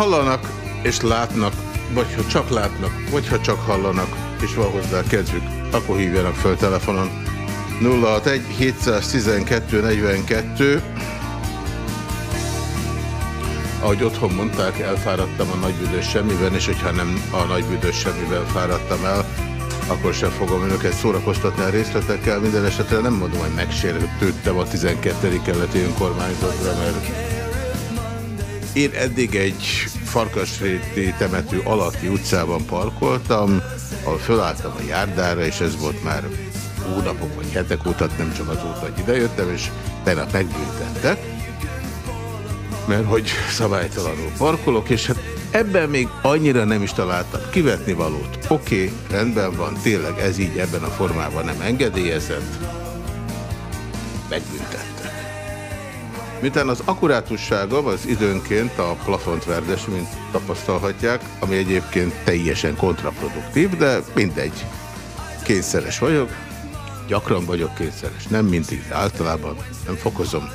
Ha hallanak és látnak, vagy ha csak látnak, vagy ha csak hallanak, és van hozzá kedvük, akkor hívjanak fel telefonon. 061 712 42 ahogy otthon mondták, elfáradtam a nagybüdös semmiben, és hogyha nem a nagybüdös semmiben fáradtam el, akkor sem fogom önöket szórakoztatni a részletekkel. Minden esetre nem mondom, hogy megsérültem a 12. keleti önkormányzatra, mert én eddig egy Farkasréti temető alatti utcában parkoltam, ahol fölálltam a járdára, és ez volt már hónapok vagy hetek óta, nem csak azóta, hogy idejöttem, és tegnap megbüntettek, mert hogy szabálytalanul parkolok, és hát ebben még annyira nem is találtam kivetni valót. Oké, okay, rendben van, tényleg ez így ebben a formában nem engedélyezett. Miután az akkurátusságom az időnként a plafont verdes, mint tapasztalhatják, ami egyébként teljesen kontraproduktív, de mindegy. Kényszeres vagyok, gyakran vagyok kényszeres, nem mindig, általában nem fokozom.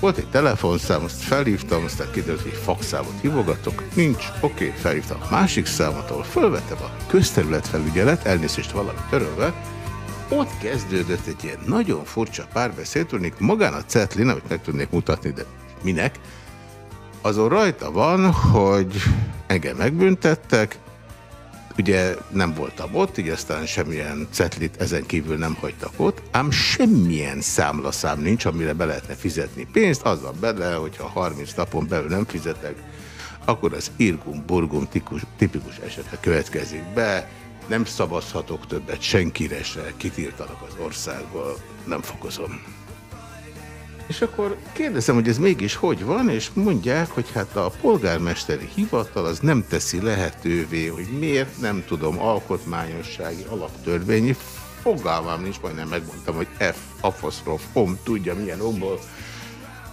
Volt egy telefonszám, azt felhívtam, aztán kiderült, hogy faxszámot hívogatok. Nincs, oké, okay, felhívtam a másik számot, ahol fölvettem a közterületfelügyelet, elnézést valami törölve, ott kezdődött egy ilyen nagyon furcsa párbeszéd, tudnék magán a cetlin, amit meg tudnék mutatni, de minek, azon rajta van, hogy engem megbüntettek, ugye nem voltam ott, így aztán semmilyen cetlit ezen kívül nem hagytak ott, ám semmilyen számlaszám nincs, amire be lehetne fizetni pénzt, az van bele, hogyha 30 napon belül nem fizetek, akkor az irgum-burgum tipikus esete következik be, nem szavazhatok többet senkire se, kitiltanak az országból, nem fokozom. És akkor kérdezem, hogy ez mégis hogy van, és mondják, hogy hát a polgármesteri hivatal az nem teszi lehetővé, hogy miért, nem tudom, alkotmányossági alaptörvényi, fogalmam nincs, majdnem megmondtam, hogy F, apostrof, om, tudja milyen omból,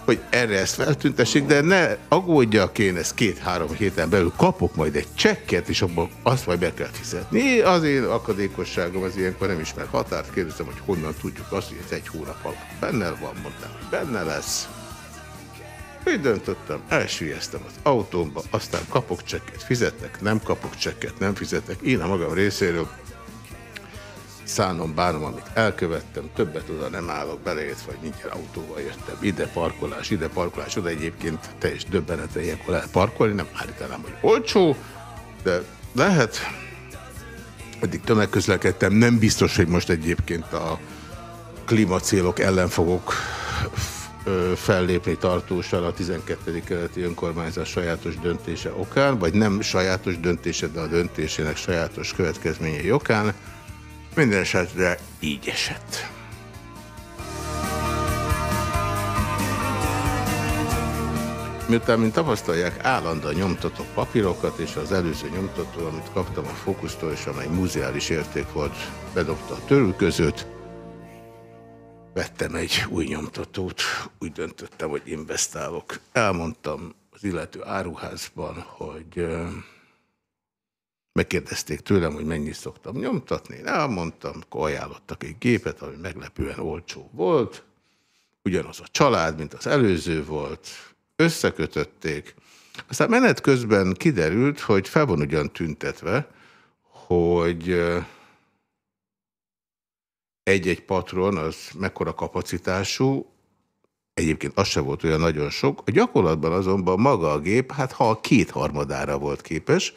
hogy erre ezt feltüntessék, de ne aggódjak én, ezt két-három héten belül kapok majd egy csekket, és abban azt majd be kell fizetni. Az én akadékosságom az ilyenkor nem ismer határt. Kérdezem, hogy honnan tudjuk azt, hogy ez egy hónap alatt benne van, mondtam, hogy benne lesz. Úgy döntöttem, elsüllyeztem az autómba, aztán kapok csekket, fizetnek, nem kapok csekket, nem fizetek. Én a magam részéről szánom, bánom, amit elkövettem, többet oda nem állok beleért, vagy mindjárt autóval jöttem. Ide parkolás, ide parkolás, oda egyébként teljes döbbenete ilyenkor lehet parkolni, nem állítanám, hogy olcsó, de lehet. Eddig tömegközlekedtem, nem biztos, hogy most egyébként a klímacélok ellen fogok fellépni tartósan a 12. keleti önkormányzat sajátos döntése okán, vagy nem sajátos döntése, de a döntésének sajátos következményei okán. Minden esetre így esett. Miután, mint tapasztalják, állandóan nyomtatok papírokat, és az előző nyomtató, amit kaptam a fókusztól, és amely muzeális érték volt, bedobta a törülközőt, vettem egy új nyomtatót, úgy döntöttem, hogy investálok. Elmondtam az illető áruházban, hogy Megkérdezték tőlem, hogy mennyit szoktam nyomtatni. Én elmondtam, akkor ajánlottak egy gépet, ami meglepően olcsó volt. Ugyanaz a család, mint az előző volt. Összekötötték. Aztán menet közben kiderült, hogy fel van ugyan tüntetve, hogy egy-egy patron az mekkora kapacitású, egyébként az se volt olyan nagyon sok, a gyakorlatban azonban maga a gép, hát ha a kétharmadára volt képes,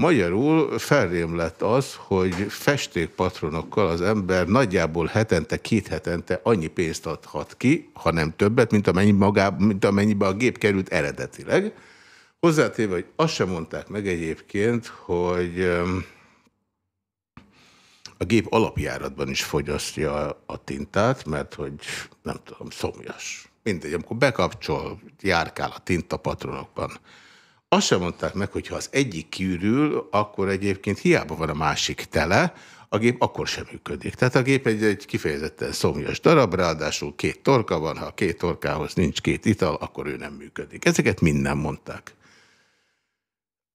Magyarul felrém lett az, hogy festékpatronokkal az ember nagyjából hetente, két hetente annyi pénzt adhat ki, ha nem többet, mint, amennyi magá, mint amennyibe a gép került eredetileg. Hozzátéve, hogy azt sem mondták meg egyébként, hogy a gép alapjáratban is fogyasztja a tintát, mert hogy nem tudom, szomjas. Mindegy, amikor bekapcsol, járkál a tintapatronokban, azt sem mondták meg, hogy ha az egyik kiürül, akkor egyébként hiába van a másik tele, a gép akkor sem működik. Tehát a gép egy, egy kifejezetten szomjas darab, ráadásul két torka van, ha a két torkához nincs két ital, akkor ő nem működik. Ezeket minden mondták.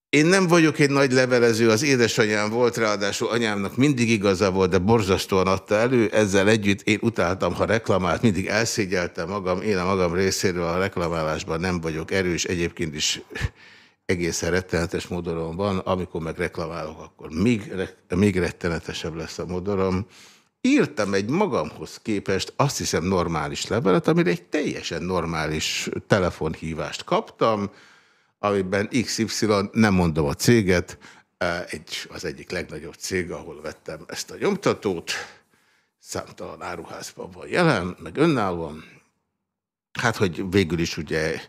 Én nem vagyok egy nagy levelező, az édesanyám volt, ráadásul anyámnak mindig igaza volt, de borzasztóan adta elő. Ezzel együtt én utáltam, ha reklamált, mindig elszégyeltem magam. Én a magam részéről a reklamálásban nem vagyok erős, egyébként is egészen rettenetes modorom van, amikor meg reklamálok, akkor még, még rettenetesebb lesz a modorom. Írtam egy magamhoz képest azt hiszem normális levelet, amire egy teljesen normális telefonhívást kaptam, amiben XY, nem mondom a céget, egy, az egyik legnagyobb cég, ahol vettem ezt a nyomtatót, számtalan áruházban van jelen, meg önállóan. Hát, hogy végül is ugye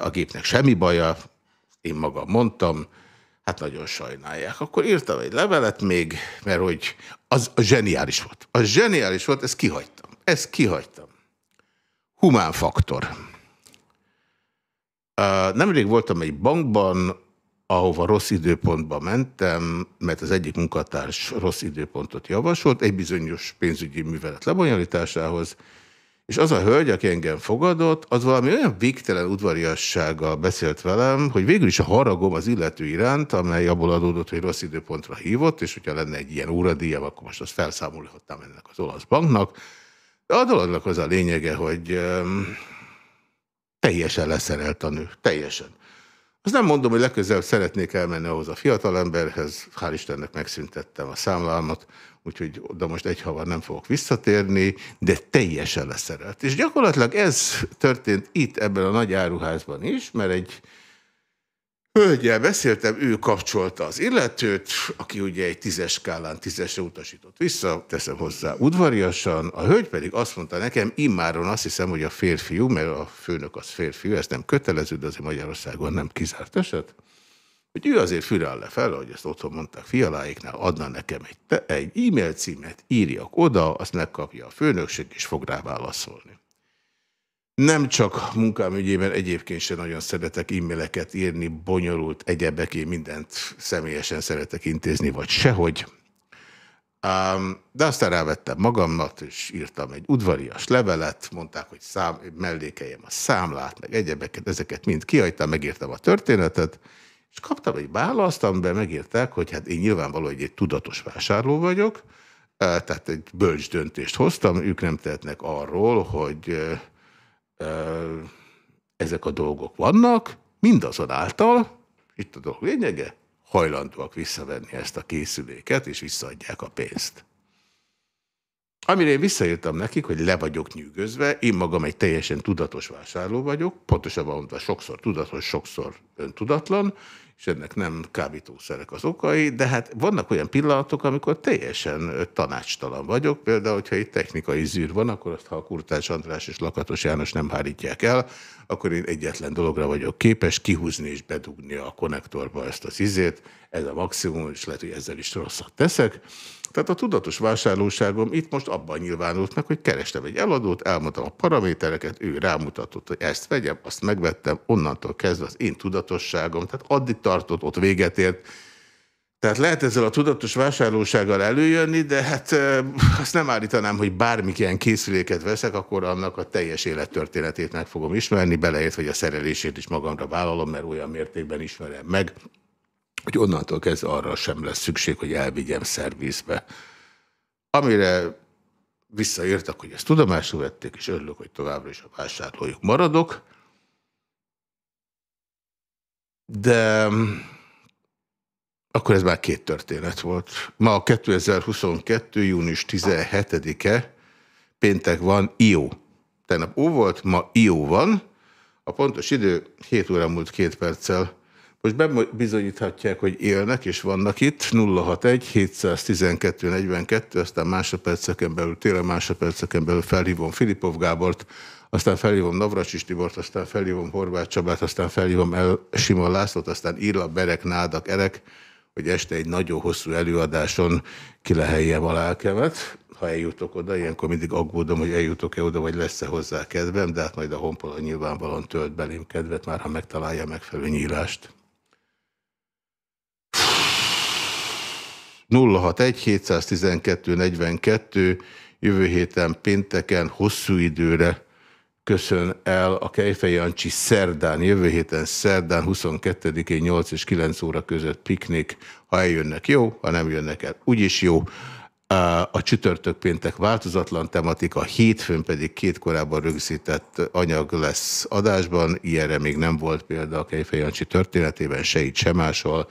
a gépnek semmi baja, én magam mondtam, hát nagyon sajnálják. Akkor írtam egy levelet még, mert hogy az, az zseniális volt. Az zseniális volt, ezt kihagytam. Ezt kihagytam. Humán faktor. Nemrég voltam egy bankban, ahova rossz időpontba mentem, mert az egyik munkatárs rossz időpontot javasolt, egy bizonyos pénzügyi művelet lebonyolításához, és az a hölgy, aki engem fogadott, az valami olyan végtelen udvariassággal beszélt velem, hogy végül is a haragom az illető iránt, amely abból adódott, hogy rossz időpontra hívott, és hogyha lenne egy ilyen óradíjam, akkor most azt felszámolhatnám ennek az olasz banknak. De a dolognak az a lényege, hogy teljesen leszerelt a nő. Teljesen. Azt nem mondom, hogy legközelebb szeretnék elmenni ahhoz a fiatalemberhez, hál' Istennek megszüntettem a számlámat, úgyhogy oda most egy havar nem fogok visszatérni, de teljesen leszerelt. És gyakorlatilag ez történt itt ebben a nagy áruházban is, mert egy hölgyel beszéltem, ő kapcsolta az illetőt, aki ugye egy tízes skálán tízesre utasított vissza, teszem hozzá udvariasan, a hölgy pedig azt mondta nekem, immáron azt hiszem, hogy a férfiú, mert a főnök az férfiú, ez nem kötelező, de azért Magyarországon nem kizárt eset, hogy ő azért fürel le fel, ahogy ezt otthon mondták fialáiknál, adna nekem egy, egy e-mail címet, írjak oda, azt megkapja a főnökség, és fog rá válaszolni. Nem csak munkám ügyében egyébként sem nagyon szeretek e-maileket írni, bonyolult egyebek, én mindent személyesen szeretek intézni, vagy sehogy. De aztán rávettem magamnak, és írtam egy udvarias levelet, mondták, hogy szám, mellékeljem a számlát, meg egyebeket, ezeket mind kihagytam, megírtam a történetet, és kaptam egy választ, amiben megírták, hogy hát én nyilvánvaló, hogy egy tudatos vásárló vagyok, tehát egy bölcs döntést hoztam, ők nem tehetnek arról, hogy ezek a dolgok vannak, mindazonáltal, itt a dolog lényege, hajlandóak visszavenni ezt a készüléket, és visszaadják a pénzt. Amire én visszaírtam nekik, hogy le vagyok nyűgözve, én magam egy teljesen tudatos vásárló vagyok, pontosabban mondva sokszor tudatos, sokszor öntudatlan, és ennek nem kábítószerek az okai, de hát vannak olyan pillanatok, amikor teljesen tanácstalan vagyok. Például, hogyha egy technikai zűr van, akkor azt, ha a Kurtács András és Lakatos János nem hárítják el, akkor én egyetlen dologra vagyok képes, kihúzni és bedugni a konnektorba ezt az izét. Ez a maximum, és lehet, hogy ezzel is rosszat teszek. Tehát a tudatos vásárlóságom itt most abban nyilvánult meg, hogy kerestem egy eladót, elmondtam a paramétereket, ő rámutatott, hogy ezt vegyem, azt megvettem, onnantól kezdve az én tudatosságom, tehát addig tartott, ott véget ért. Tehát lehet ezzel a tudatos vásárlósággal előjönni, de hát azt nem állítanám, hogy bármilyen készüléket veszek, akkor annak a teljes élettörténetét meg fogom ismerni, beleért, hogy a szerelését is magamra vállalom, mert olyan mértékben ismerem meg, hogy onnantól kezdve arra sem lesz szükség, hogy elvigyem szervizbe. Amire visszaértek, hogy ezt tudomásul vették, és örülök, hogy továbbra is a vásárlójuk maradok. De akkor ez már két történet volt. Ma a 2022. június 17-e, péntek van, IO. Tegnap ó volt, ma IO van. A pontos idő 7 óra múlt két perccel. Most bebizonyíthatják, hogy élnek és vannak itt. 061 712 42, aztán másodperceken belül, tényleg másodperceken belül felhívom Filipov Gábort, aztán felhívom Navracsis Tibort, aztán felhívom Horváth Csabát, aztán felhívom El Simon Lászlót, aztán Írla, Berek, Nádak, Erek, hogy este egy nagyon hosszú előadáson kileheljem a lelkemet. Ha eljutok oda, ilyenkor mindig aggódom, hogy eljutok-e oda, vagy lesz-e hozzá kedvem, de hát majd a honpola nyilvánvalóan tölt belém kedvet, már ha megtalálja megfelelő nyílást. 061 712 42 jövő héten pénteken hosszú időre köszön el a Kejfej Jancsi szerdán, jövő héten szerdán 22-én 8 és 9 óra között piknik. Ha eljönnek, jó, ha nem jönnek el, úgyis jó. A csütörtök péntek változatlan tematika, hétfőn pedig két korábban rögzített anyag lesz adásban. Ilyenre még nem volt példa a Kejfej Jancsi történetében, se itt, se máshol.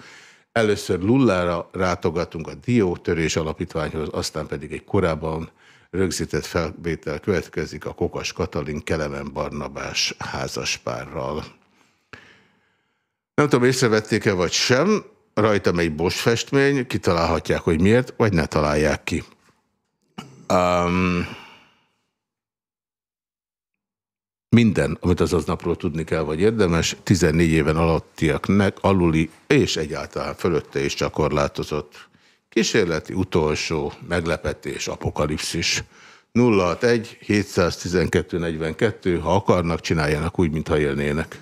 Először Lullára rátogatunk a Diótörés Alapítványhoz, aztán pedig egy korábban rögzített felvétel következik a Kokas Katalin Kelemen Barnabás házaspárral. Nem tudom, észrevették-e vagy sem, rajtam egy Bosch festmény, kitalálhatják, hogy miért, vagy ne találják ki. Um, minden, amit az aznapról tudni kell, vagy érdemes, 14 éven alattiaknek, aluli és egyáltalán fölötte is csak korlátozott. Kísérleti, utolsó, meglepetés, apokalipszis. 061 712 42, ha akarnak, csináljanak úgy, mintha élnének.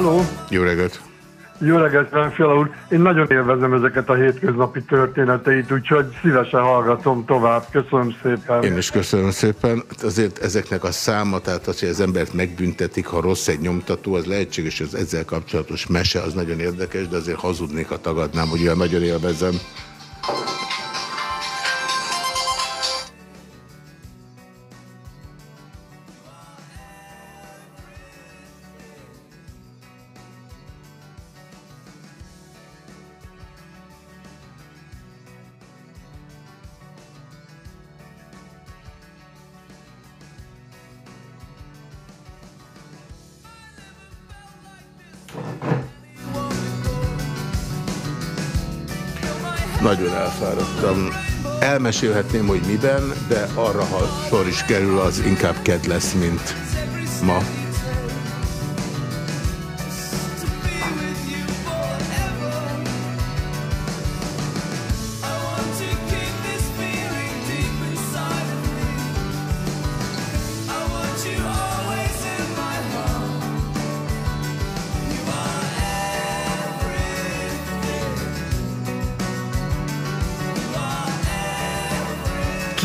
Halló! Jó reggelt! Jó reggelt, Fiala úr! Én nagyon élvezem ezeket a hétköznapi történeteit, úgyhogy szívesen hallgatom tovább. Köszönöm szépen. Én is köszönöm szépen. Azért ezeknek a száma, tehát az, hogy az embert megbüntetik, ha rossz egy nyomtató, az lehetséges, az ezzel kapcsolatos mese az nagyon érdekes, de azért hazudnék, ha tagadnám, hogy olyan nagyon élvezem. Elmesélhetném, hogy miben, de arra, ha sor is kerül, az inkább ked lesz, mint ma.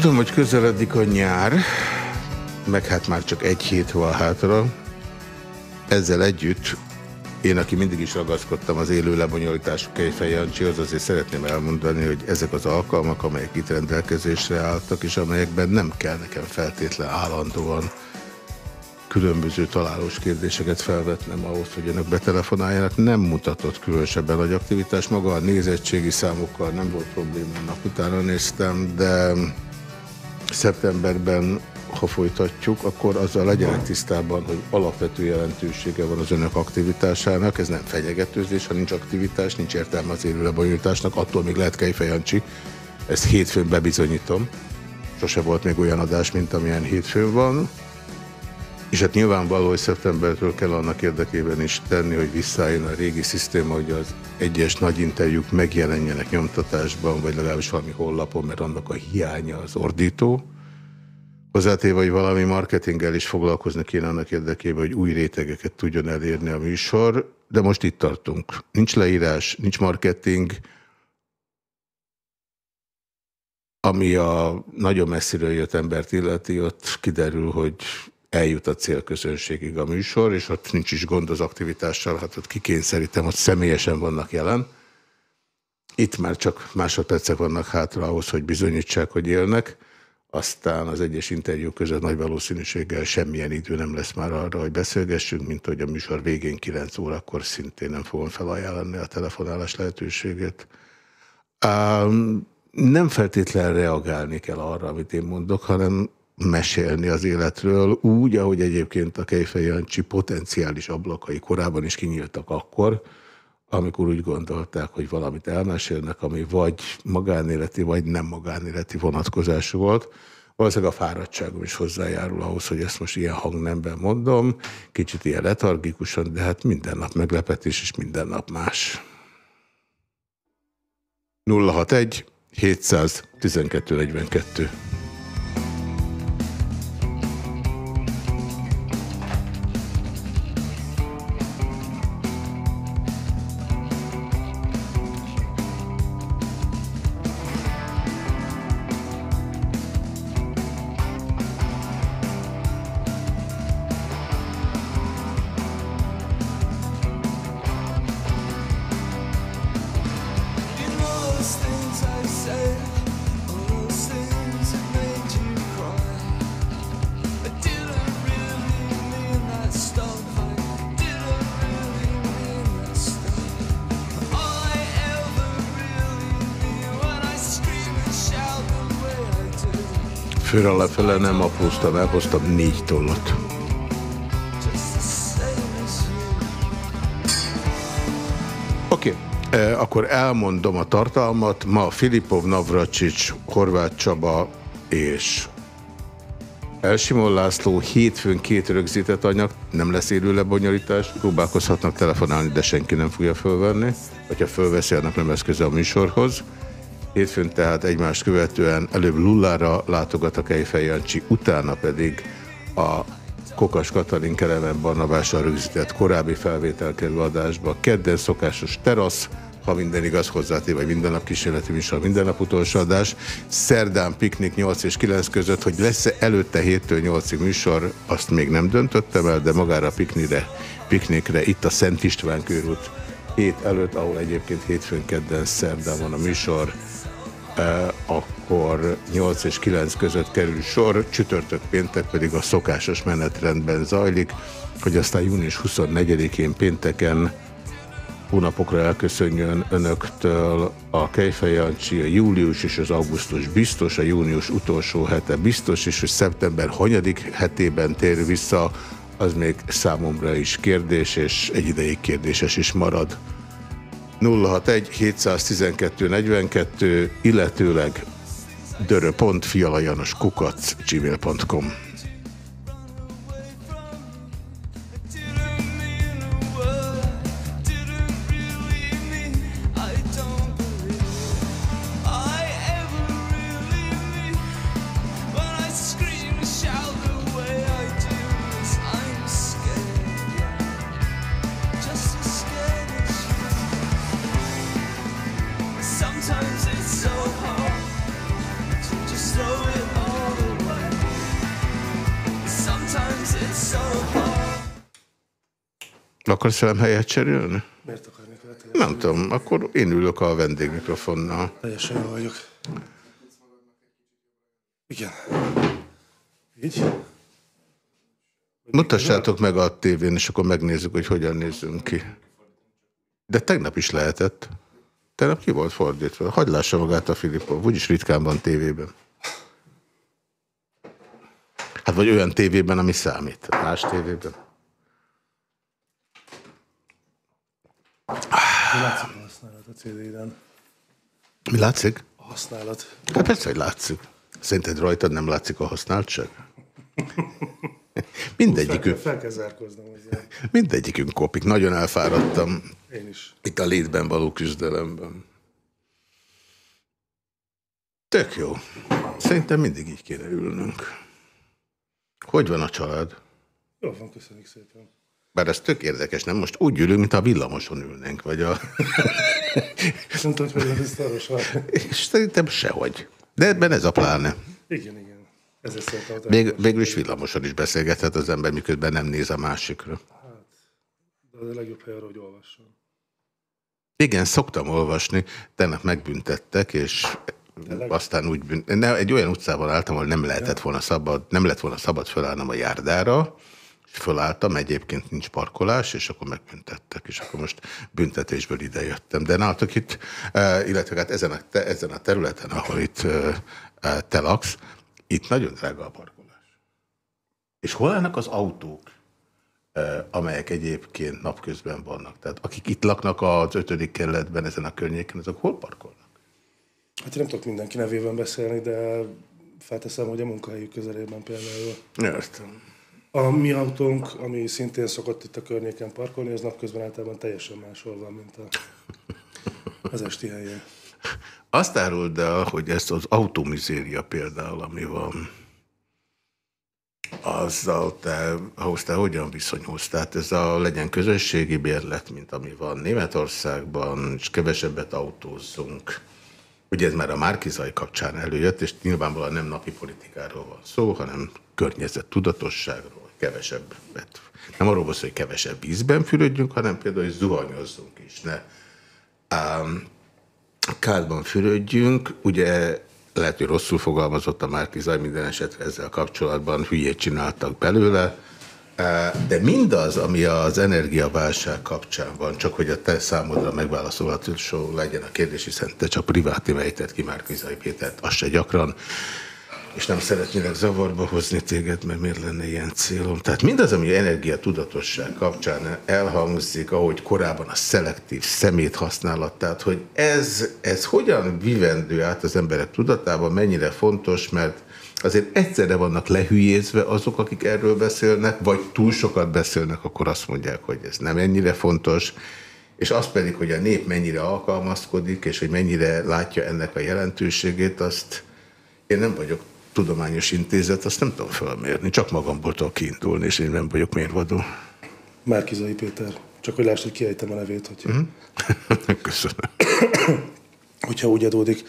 Tudom, hogy közeledik a nyár, meg hát már csak egy hét van hátra. Ezzel együtt én, aki mindig is ragaszkodtam az élő lebonyolítású Kejfej Jancsihoz, azért szeretném elmondani, hogy ezek az alkalmak, amelyek itt rendelkezésre álltak, és amelyekben nem kell nekem feltétlen állandóan különböző találós kérdéseket felvetnem ahhoz, hogy önök betelefonáljanak. Nem mutatott különösebben nagy aktivitás. Maga a nézettségi számokkal nem volt probléma, utána néztem, de szeptemberben, ha folytatjuk, akkor azzal legyenek tisztában, hogy alapvető jelentősége van az önök aktivitásának. Ez nem fenyegetőzés, ha nincs aktivitás, nincs értelme az élő lebonyolításnak, attól még lehet Kejfejancsi. Ezt hétfőn bebizonyítom. Sose volt még olyan adás, mint amilyen hétfőn van. És hát nyilvánvaló, hogy szeptembertől kell annak érdekében is tenni, hogy visszajön a régi szisztéma, hogy az egyes nagy interjúk megjelenjenek nyomtatásban, vagy legalábbis valami hollapon, mert annak a hiánya az ordító. Hozzátéve, hogy valami marketinggel is foglalkozni kéne annak érdekében, hogy új rétegeket tudjon elérni a műsor, de most itt tartunk. Nincs leírás, nincs marketing, ami a nagyon messziről jött embert illeti, ott kiderül, hogy eljut a célközönségig a műsor, és ott nincs is gond az aktivitással, hát ott kikényszerítem, hogy személyesen vannak jelen. Itt már csak másodpercek vannak hátra ahhoz, hogy bizonyítsák, hogy élnek. Aztán az egyes interjú között nagy valószínűséggel semmilyen idő nem lesz már arra, hogy beszélgessünk, mint hogy a műsor végén 9 órakor szintén nem fogom felajánlani a telefonálás lehetőségét. Um, nem feltétlenül reagálni kell arra, amit én mondok, hanem mesélni az életről úgy, ahogy egyébként a Kejfej Jancsi potenciális ablakai korábban is kinyíltak akkor, amikor úgy gondolták, hogy valamit elmesélnek, ami vagy magánéleti, vagy nem magánéleti vonatkozású volt. Valószínűleg a fáradtságom is hozzájárul ahhoz, hogy ezt most ilyen hangnemben mondom, kicsit ilyen letargikusan, de hát minden nap meglepetés, és minden nap más. 061 712 42 Lefele nem apróztam, elhoztam négy tollat. Oké, okay. eh, akkor elmondom a tartalmat. Ma Filipov, Navracsics, Horváth Csaba és Elsimon László hétfőn két rögzített anyag, nem lesz élő lebonyolítás, próbálkozhatnak telefonálni, de senki nem fogja fölvenni. Hogyha fölveszi, annak nem lesz köze a műsorhoz. Hétfőn tehát egymást követően előbb Lullára látogat a Kejfej Jancsi, utána pedig a Kokas Katalin Kelemen Barnabással rögzített korábbi felvételkerül adásba. Kedden szokásos terasz, ha minden igaz hozzáté, vagy minden nap kísérleti műsor, minden nap utolsó adás. Szerdán piknik 8 és 9 között, hogy lesz-e előtte 7-től 8-ig műsor, azt még nem döntöttem el, de magára a piknikre, piknikre itt a Szent István körút hét előtt, ahol egyébként hétfőn, kedden, szerdán van a műsor, akkor 8 és 9 között kerül sor, csütörtök péntek pedig a szokásos menetrendben zajlik, hogy aztán június 24-én pénteken hónapokra elköszönjön önöktől a Kejfej Jancsi, a július és az augusztus biztos, a június utolsó hete biztos, és hogy szeptember hanyadik hetében tér vissza, az még számomra is kérdés, és egy ideig kérdéses is marad. 061 712 42, illetőleg dörö.fialajanoskukac Akarsz velem helyet cserélni? Miért akarnék vele Nem tudom, akkor én ülök a vendégmikrofonnal. Teljesen jó vagyok. Igen. Így? Mutassátok meg a tévén, és akkor megnézzük, hogy hogyan nézzünk ki. De tegnap is lehetett. Tegnap ki volt fordítva? Hagy lássa magát a Filipov, úgyis ritkán van tévében. Hát vagy olyan tévében, ami számít. Más tévében. Mi látszik a használat a CD-den? Mi látszik? A használat. Hát persze, hogy látszik. Szerinted rajtad nem látszik a használtság? Mindegyikünk. Fel, fel kell zárkoznom hozzá. Mindegyikünk kopik. Nagyon elfáradtam. Én is. Itt a létben való küzdelemben. Tök jó. Szerintem mindig így kéne ülnünk. Hogy van a család? Jó van, köszönjük szépen. Bár ez tök érdekes, nem? Most úgy ülünk, mint a villamoson ülnénk, vagy a... Nem tudom, hogy ez szaros van. És szerintem sehogy. De ebben ez a pláne. Igen, igen. Szóltam. Még, végül is villamoson is beszélgethet az ember, miközben nem néz a másikra. De az a legjobb hely arra, hogy olvasson. Igen, szoktam olvasni, tegnap megbüntettek, és Tényleg? aztán úgy bünt... ne, egy olyan utcában álltam, ahol nem lehetett volna szabad, nem lett volna szabad felállnom a járdára, fölálltam, egyébként nincs parkolás, és akkor megbüntettek, és akkor most büntetésből ide jöttem. De nálatok itt, eh, illetve hát ezen a, ezen a területen, ahol itt eh, eh, te laksz, itt nagyon drága a parkolás. És hol állnak az autók? amelyek egyébként napközben vannak. Tehát akik itt laknak az ötödik kerületben, ezen a környéken, azok hol parkolnak? Hát én nem tudok mindenki nevében beszélni, de felteszem, hogy a munkahelyük közelében például. Értem. A mi autónk, ami szintén szokott itt a környéken parkolni, az napközben általában teljesen máshol van, mint a, az esti helyen. Azt áruld el, hogy ezt az automizéria például, ami van, azzal te, ahhoz te hogyan viszonyulsz? Tehát ez a legyen közösségi bérlet, mint ami van Németországban, és kevesebbet autózzunk. Ugye ez már a Márkizai kapcsán előjött, és nyilvánvalóan nem napi politikáról van szó, hanem környezet tudatosságról, kevesebbet. Nem arról szó, hogy kevesebb vízben fürödjünk, hanem például, hogy zuhanyozzunk is, ne um, kádban fürödjünk. Ugye lehet, hogy rosszul fogalmazott a Márki Zaj, minden esetre ezzel kapcsolatban hülyét csináltak belőle, de mindaz, ami az energiaválság kapcsán van, csak hogy a te számodra megválaszolható legyen a kérdés, hiszen te csak priváti ejtett ki Márki Zaj Pétert, az se gyakran, és nem szeretnének zavarba hozni téged, mert miért lenne ilyen célom. Tehát mindaz, ami energia tudatosság kapcsán elhangzik, ahogy korábban a szelektív szemét használat, tehát hogy ez, ez hogyan vivendő át az emberek tudatában, mennyire fontos, mert azért egyszerre vannak lehülyézve azok, akik erről beszélnek, vagy túl sokat beszélnek, akkor azt mondják, hogy ez nem ennyire fontos, és az pedig, hogy a nép mennyire alkalmazkodik, és hogy mennyire látja ennek a jelentőségét, azt én nem vagyok tudományos intézet, azt nem tudom felmérni, csak magamból tudok kiindulni, és én nem vagyok mérvadó. Márkizai Péter. Csak hogy láss, hogy kiejtem a nevét. Hogyha... Mm. Köszönöm. hogyha úgy adódik.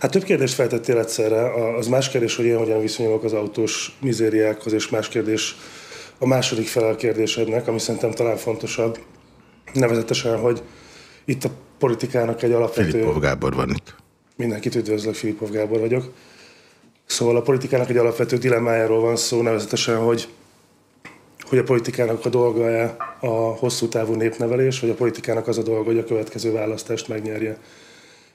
Hát több kérdést feltettél egyszerre. Az más kérdés, hogy én hogyan viszonyulok az autós mizériákhoz, és más kérdés a második felel kérdésednek, ami szerintem talán fontosabb. Nevezetesen, hogy itt a politikának egy alapvető... Filipov Gábor van itt. Mindenkit üdvözlök, Filipov Gábor vagyok. Szóval a politikának egy alapvető dilemmájáról van szó, nevezetesen, hogy, hogy a politikának a dolga-e a hosszú távú népnevelés, vagy a politikának az a dolga, hogy a következő választást megnyerje.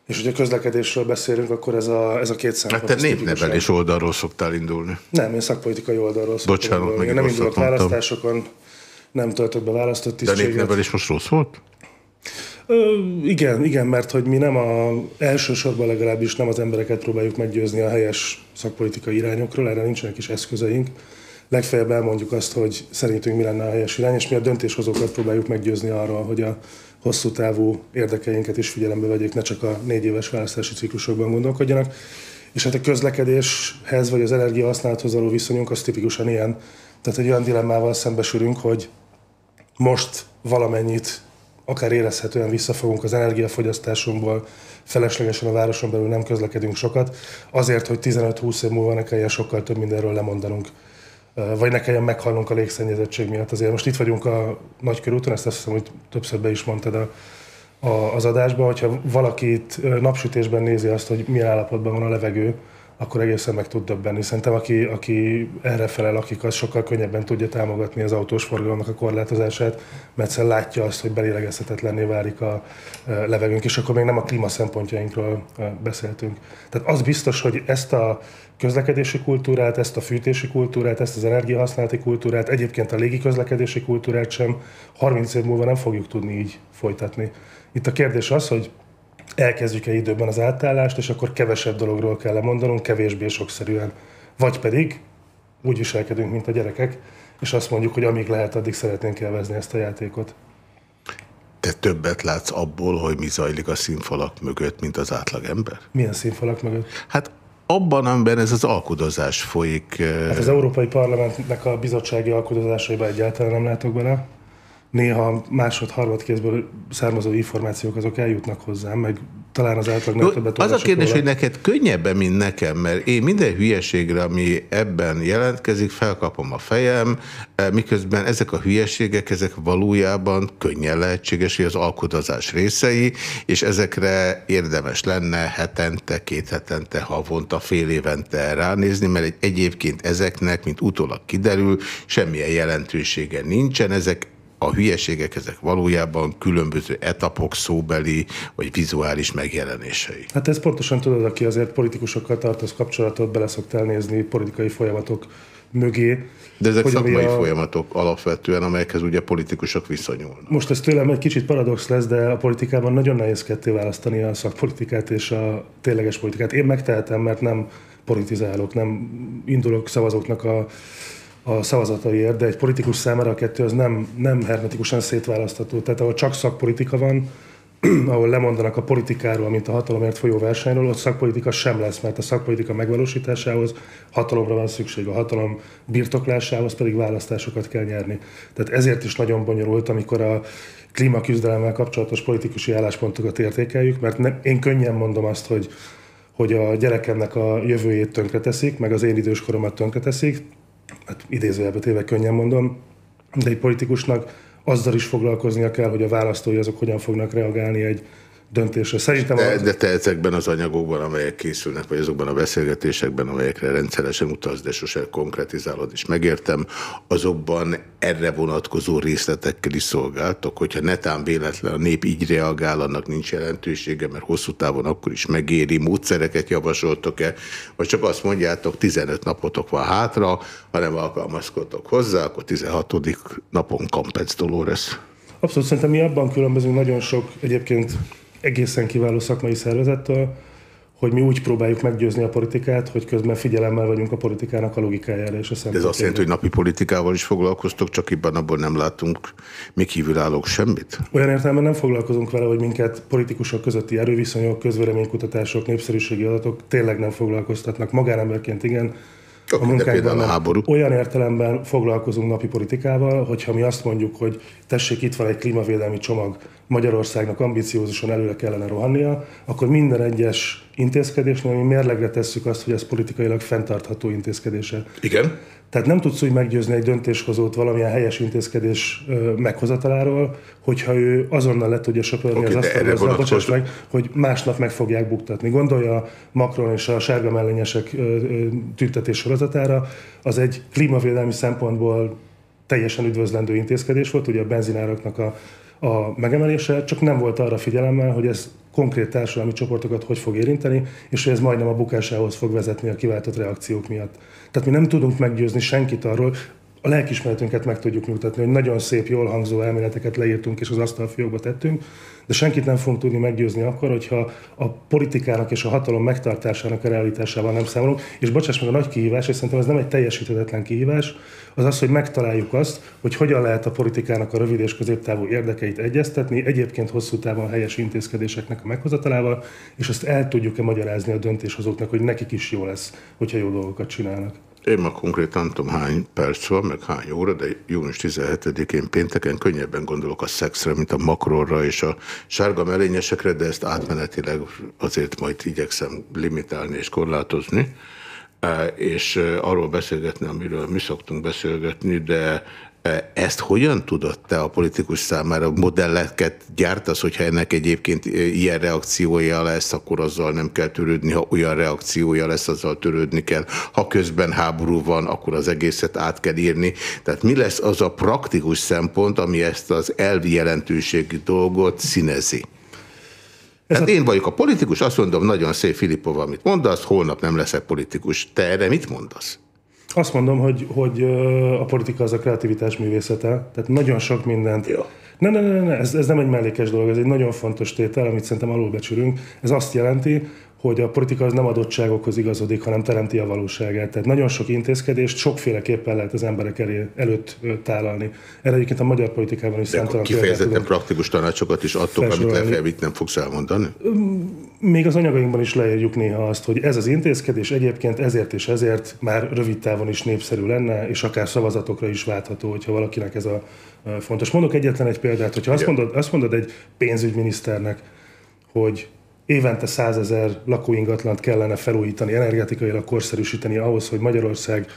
És hogyha közlekedésről beszélünk, akkor ez a, ez a két szempont. Hát te népnevelés oldalról szoktál indulni. Nem, én szakpolitikai oldalról szoktam Bocsánat, indulni. Én nem indulok választásokon, nem töltök be választott tisztséget. De a népnevelés most rossz volt? Ö, igen, igen, mert hogy mi nem a, elsősorban legalábbis nem az embereket próbáljuk meggyőzni a helyes szakpolitikai irányokról, erre nincsenek is eszközeink. Legfeljebb elmondjuk azt, hogy szerintünk mi lenne a helyes irány, és mi a döntéshozókat próbáljuk meggyőzni arról, hogy a hosszú távú érdekeinket is figyelembe vegyék, ne csak a négy éves választási ciklusokban gondolkodjanak. És hát a közlekedéshez vagy az energiahasználathoz való viszonyunk az tipikusan ilyen. Tehát egy olyan dilemmával szembesülünk, hogy most valamennyit akár érezhetően visszafogunk az energiafogyasztásunkból, feleslegesen a városon belül nem közlekedünk sokat, azért, hogy 15-20 év múlva ne kelljen sokkal több mindenről lemondanunk vagy ne kelljen meghalnunk a légszennyezettség miatt. Azért most itt vagyunk a Nagykörúton, ezt azt hiszem, hogy többször be is mondtad a, a, az adásban, hogyha valaki itt napsütésben nézi azt, hogy milyen állapotban van a levegő, akkor egészen meg tud döbbenni. Szerintem aki, aki erre felel, akik az sokkal könnyebben tudja támogatni az autós forgalomnak a korlátozását, mert egyszerűen látja azt, hogy belélegezhetetlenné válik a levegőnk, és akkor még nem a klíma szempontjainkról beszéltünk. Tehát az biztos, hogy ezt a közlekedési kultúrát, ezt a fűtési kultúrát, ezt az energiahasználati kultúrát, egyébként a légi közlekedési kultúrát sem 30 év múlva nem fogjuk tudni így folytatni. Itt a kérdés az, hogy elkezdjük-e időben az átállást, és akkor kevesebb dologról kell lemondanunk, kevésbé sokszerűen. Vagy pedig úgy viselkedünk, mint a gyerekek, és azt mondjuk, hogy amíg lehet, addig szeretnénk élvezni ezt a játékot. Te többet látsz abból, hogy mi zajlik a színfalak mögött, mint az átlagember? Milyen színfalak mögött? Hát abban, amiben ez az alkudozás folyik. Hát az Európai Parlamentnek a bizottsági alkudozásaiba egyáltalán nem látok bele néha másod-harmad kézből származó információk azok eljutnak hozzám, meg talán az átlag többet Az a kérdés, róla. hogy neked könnyebben, mint nekem, mert én minden hülyeségre, ami ebben jelentkezik, felkapom a fejem, eh, miközben ezek a hülyeségek, ezek valójában könnyen lehetséges, hogy az alkudozás részei, és ezekre érdemes lenne hetente, két hetente, havonta, fél évente ránézni, mert egyébként ezeknek, mint utólag kiderül, semmilyen jelentősége nincsen, ezek a hülyeségek ezek valójában különböző etapok, szóbeli vagy vizuális megjelenései. Hát ez pontosan tudod, aki azért politikusokkal tartasz kapcsolatot, bele szoktál nézni politikai folyamatok mögé. De ezek szakmai a... folyamatok alapvetően, amelyekhez ugye politikusok viszonyulnak. Most ez tőlem egy kicsit paradox lesz, de a politikában nagyon nehéz ketté választani a szakpolitikát és a tényleges politikát. Én megtehetem, mert nem politizálok, nem indulok szavazóknak a a szavazataiért, de egy politikus számára a kettő az nem, nem hermetikusan szétválasztható. Tehát ahol csak szakpolitika van, ahol lemondanak a politikáról, mint a hatalomért folyó versenyről, ott szakpolitika sem lesz, mert a szakpolitika megvalósításához hatalomra van szükség, a hatalom birtoklásához pedig választásokat kell nyerni. Tehát ezért is nagyon bonyolult, amikor a klímaküzdelemmel kapcsolatos politikusi álláspontokat értékeljük, mert ne, én könnyen mondom azt, hogy, hogy a gyerekemnek a jövőjét tönkreteszik, meg az én időskoromat tönkreteszik, hát idézőjelbe téve könnyen mondom, de egy politikusnak azzal is foglalkoznia kell, hogy a választói azok hogyan fognak reagálni egy döntésre. Szerintem de, a... de te ezekben az anyagokban, amelyek készülnek, vagy azokban a beszélgetésekben, amelyekre rendszeresen utalsz, de sose konkretizálod, és megértem, azokban erre vonatkozó részletekkel is szolgáltok, hogyha netán véletlen a nép így reagál, annak nincs jelentősége, mert hosszú távon akkor is megéri, módszereket javasoltok-e, vagy csak azt mondjátok, 15 napotok van hátra, ha nem alkalmazkodtok hozzá, akkor 16. napon Campec Dolores. Abszolút, szerintem mi abban különbözünk nagyon sok egyébként egészen kiváló szakmai szervezettől, hogy mi úgy próbáljuk meggyőzni a politikát, hogy közben figyelemmel vagyunk a politikának a logikájára és a De ez azt jelenti, hogy napi politikával is foglalkoztok, csak ibban abból nem látunk mi kívülállók semmit? Olyan értelemben nem foglalkozunk vele, hogy minket politikusok közötti erőviszonyok, közvéleménykutatások, népszerűségi adatok tényleg nem foglalkoztatnak. Magánemberként igen, a munkánkban a háború. olyan értelemben foglalkozunk napi politikával, hogyha mi azt mondjuk, hogy tessék, itt van egy klímavédelmi csomag, Magyarországnak ambiciózusan előre kellene rohannia, akkor minden egyes intézkedésnél mi mérlegre tesszük azt, hogy ez politikailag fenntartható intézkedése. Igen. Tehát nem tudsz úgy meggyőzni egy döntéshozót valamilyen helyes intézkedés meghozataláról, hogyha ő azonnal le tudja söpörni okay, az asztalra, bocsáss meg, hogy másnap meg fogják buktatni. Gondolja Macron és a sárga mellényesek tüntetés sorozatára, az egy klímavédelmi szempontból teljesen üdvözlendő intézkedés volt, ugye a benzináraknak a a megemelése, csak nem volt arra figyelemmel, hogy ez konkrét társadalmi csoportokat hogy fog érinteni, és hogy ez majdnem a bukásához fog vezetni a kiváltott reakciók miatt. Tehát mi nem tudunk meggyőzni senkit arról, a lelkismeretünket meg tudjuk nyugtatni, hogy nagyon szép, jól hangzó elméleteket leírtunk és az asztalfiókba tettünk, de senkit nem fogunk tudni meggyőzni akkor, hogyha a politikának és a hatalom megtartásának a realitásával nem számolunk. És bocsáss meg a nagy kihívás, és szerintem ez nem egy teljesíthetetlen kihívás, az az, hogy megtaláljuk azt, hogy hogyan lehet a politikának a rövid és középtávú érdekeit egyeztetni, egyébként hosszú távon helyes intézkedéseknek a meghozatalával, és azt el tudjuk-e magyarázni a döntéshozóknak, hogy nekik is jó lesz, hogyha jó dolgokat csinálnak. Én ma konkrétan nem tudom hány perc van, meg hány óra, de június 17-én pénteken könnyebben gondolok a szexre, mint a makronra és a sárga melényesekre, de ezt átmenetileg azért majd igyekszem limitálni és korlátozni és arról beszélgetni, amiről mi szoktunk beszélgetni, de ezt hogyan tudott te a politikus számára modelleket gyártasz, hogyha ennek egyébként ilyen reakciója lesz, akkor azzal nem kell törődni, ha olyan reakciója lesz, azzal törődni kell. Ha közben háború van, akkor az egészet át kell írni. Tehát mi lesz az a praktikus szempont, ami ezt az elvi jelentőségi dolgot színezi? Ez hát a... én vagyok a politikus, azt mondom, nagyon szép Filipov, amit mondasz, holnap nem leszek politikus. Te erre mit mondasz? Azt mondom, hogy, hogy a politika az a kreativitás művészete, tehát nagyon sok mindent. Jó. Ne, ne, ne, ne ez, ez nem egy mellékes dolog, ez egy nagyon fontos tétel, amit szerintem alulbecsülünk. Ez azt jelenti, hogy a politika az nem adottságokhoz igazodik, hanem teremti a valóságát. Tehát nagyon sok intézkedést sokféleképpen lehet az emberek elé, előtt tálalni. Erre egyébként a magyar politikában is számtalan Kifejezetten praktikus tanácsokat is adtok, amit lefelé nem fogsz elmondani? még az anyagainkban is leírjuk néha azt, hogy ez az intézkedés egyébként ezért és ezért már rövid távon is népszerű lenne, és akár szavazatokra is váltható, hogyha valakinek ez a fontos. Mondok egyetlen egy példát, hogyha azt mondod, azt mondod egy pénzügyminiszternek, hogy évente százezer lakóingatlant kellene felújítani, energetikailag korszerűsíteni ahhoz, hogy Magyarország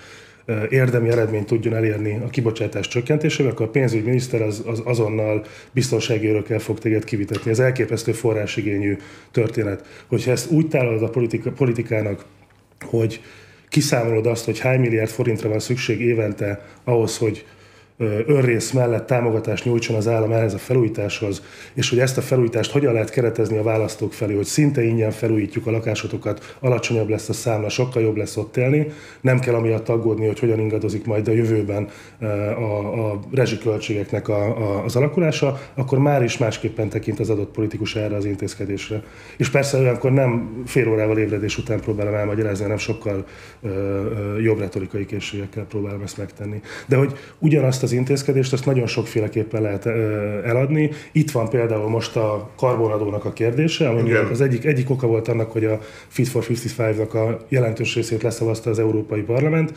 érdemi eredményt tudjon elérni a kibocsátás csökkentésével, akkor a pénzügyminiszter az, az azonnal biztonsági örökkel fog téged kivitetni. Ez elképesztő forrásigényű történet. Hogyha ezt úgy tálalod a politika, politikának, hogy kiszámolod azt, hogy hány milliárd forintra van szükség évente ahhoz, hogy önrész mellett támogatást nyújtson az állam ehhez a felújításhoz, és hogy ezt a felújítást hogyan lehet keretezni a választók felé, hogy szinte ingyen felújítjuk a lakásotokat, alacsonyabb lesz a számla, sokkal jobb lesz ott élni, nem kell amiatt aggódni, hogy hogyan ingadozik majd a jövőben a, a rezsiköltségeknek a, a, az alakulása, akkor már is másképpen tekint az adott politikus erre az intézkedésre. És persze olyankor nem fél órával ébredés után próbálom elmagyarázni, hanem sokkal ö, ö, jobb retorikai készségekkel próbálom ezt megtenni. De hogy ugyanazt az intézkedést, azt nagyon sokféleképpen lehet eladni. Itt van például most a karbonadónak a kérdése, ami az egyik, egyik oka volt annak, hogy a Fit for 55-nak a jelentős részét leszavazta az Európai Parlament.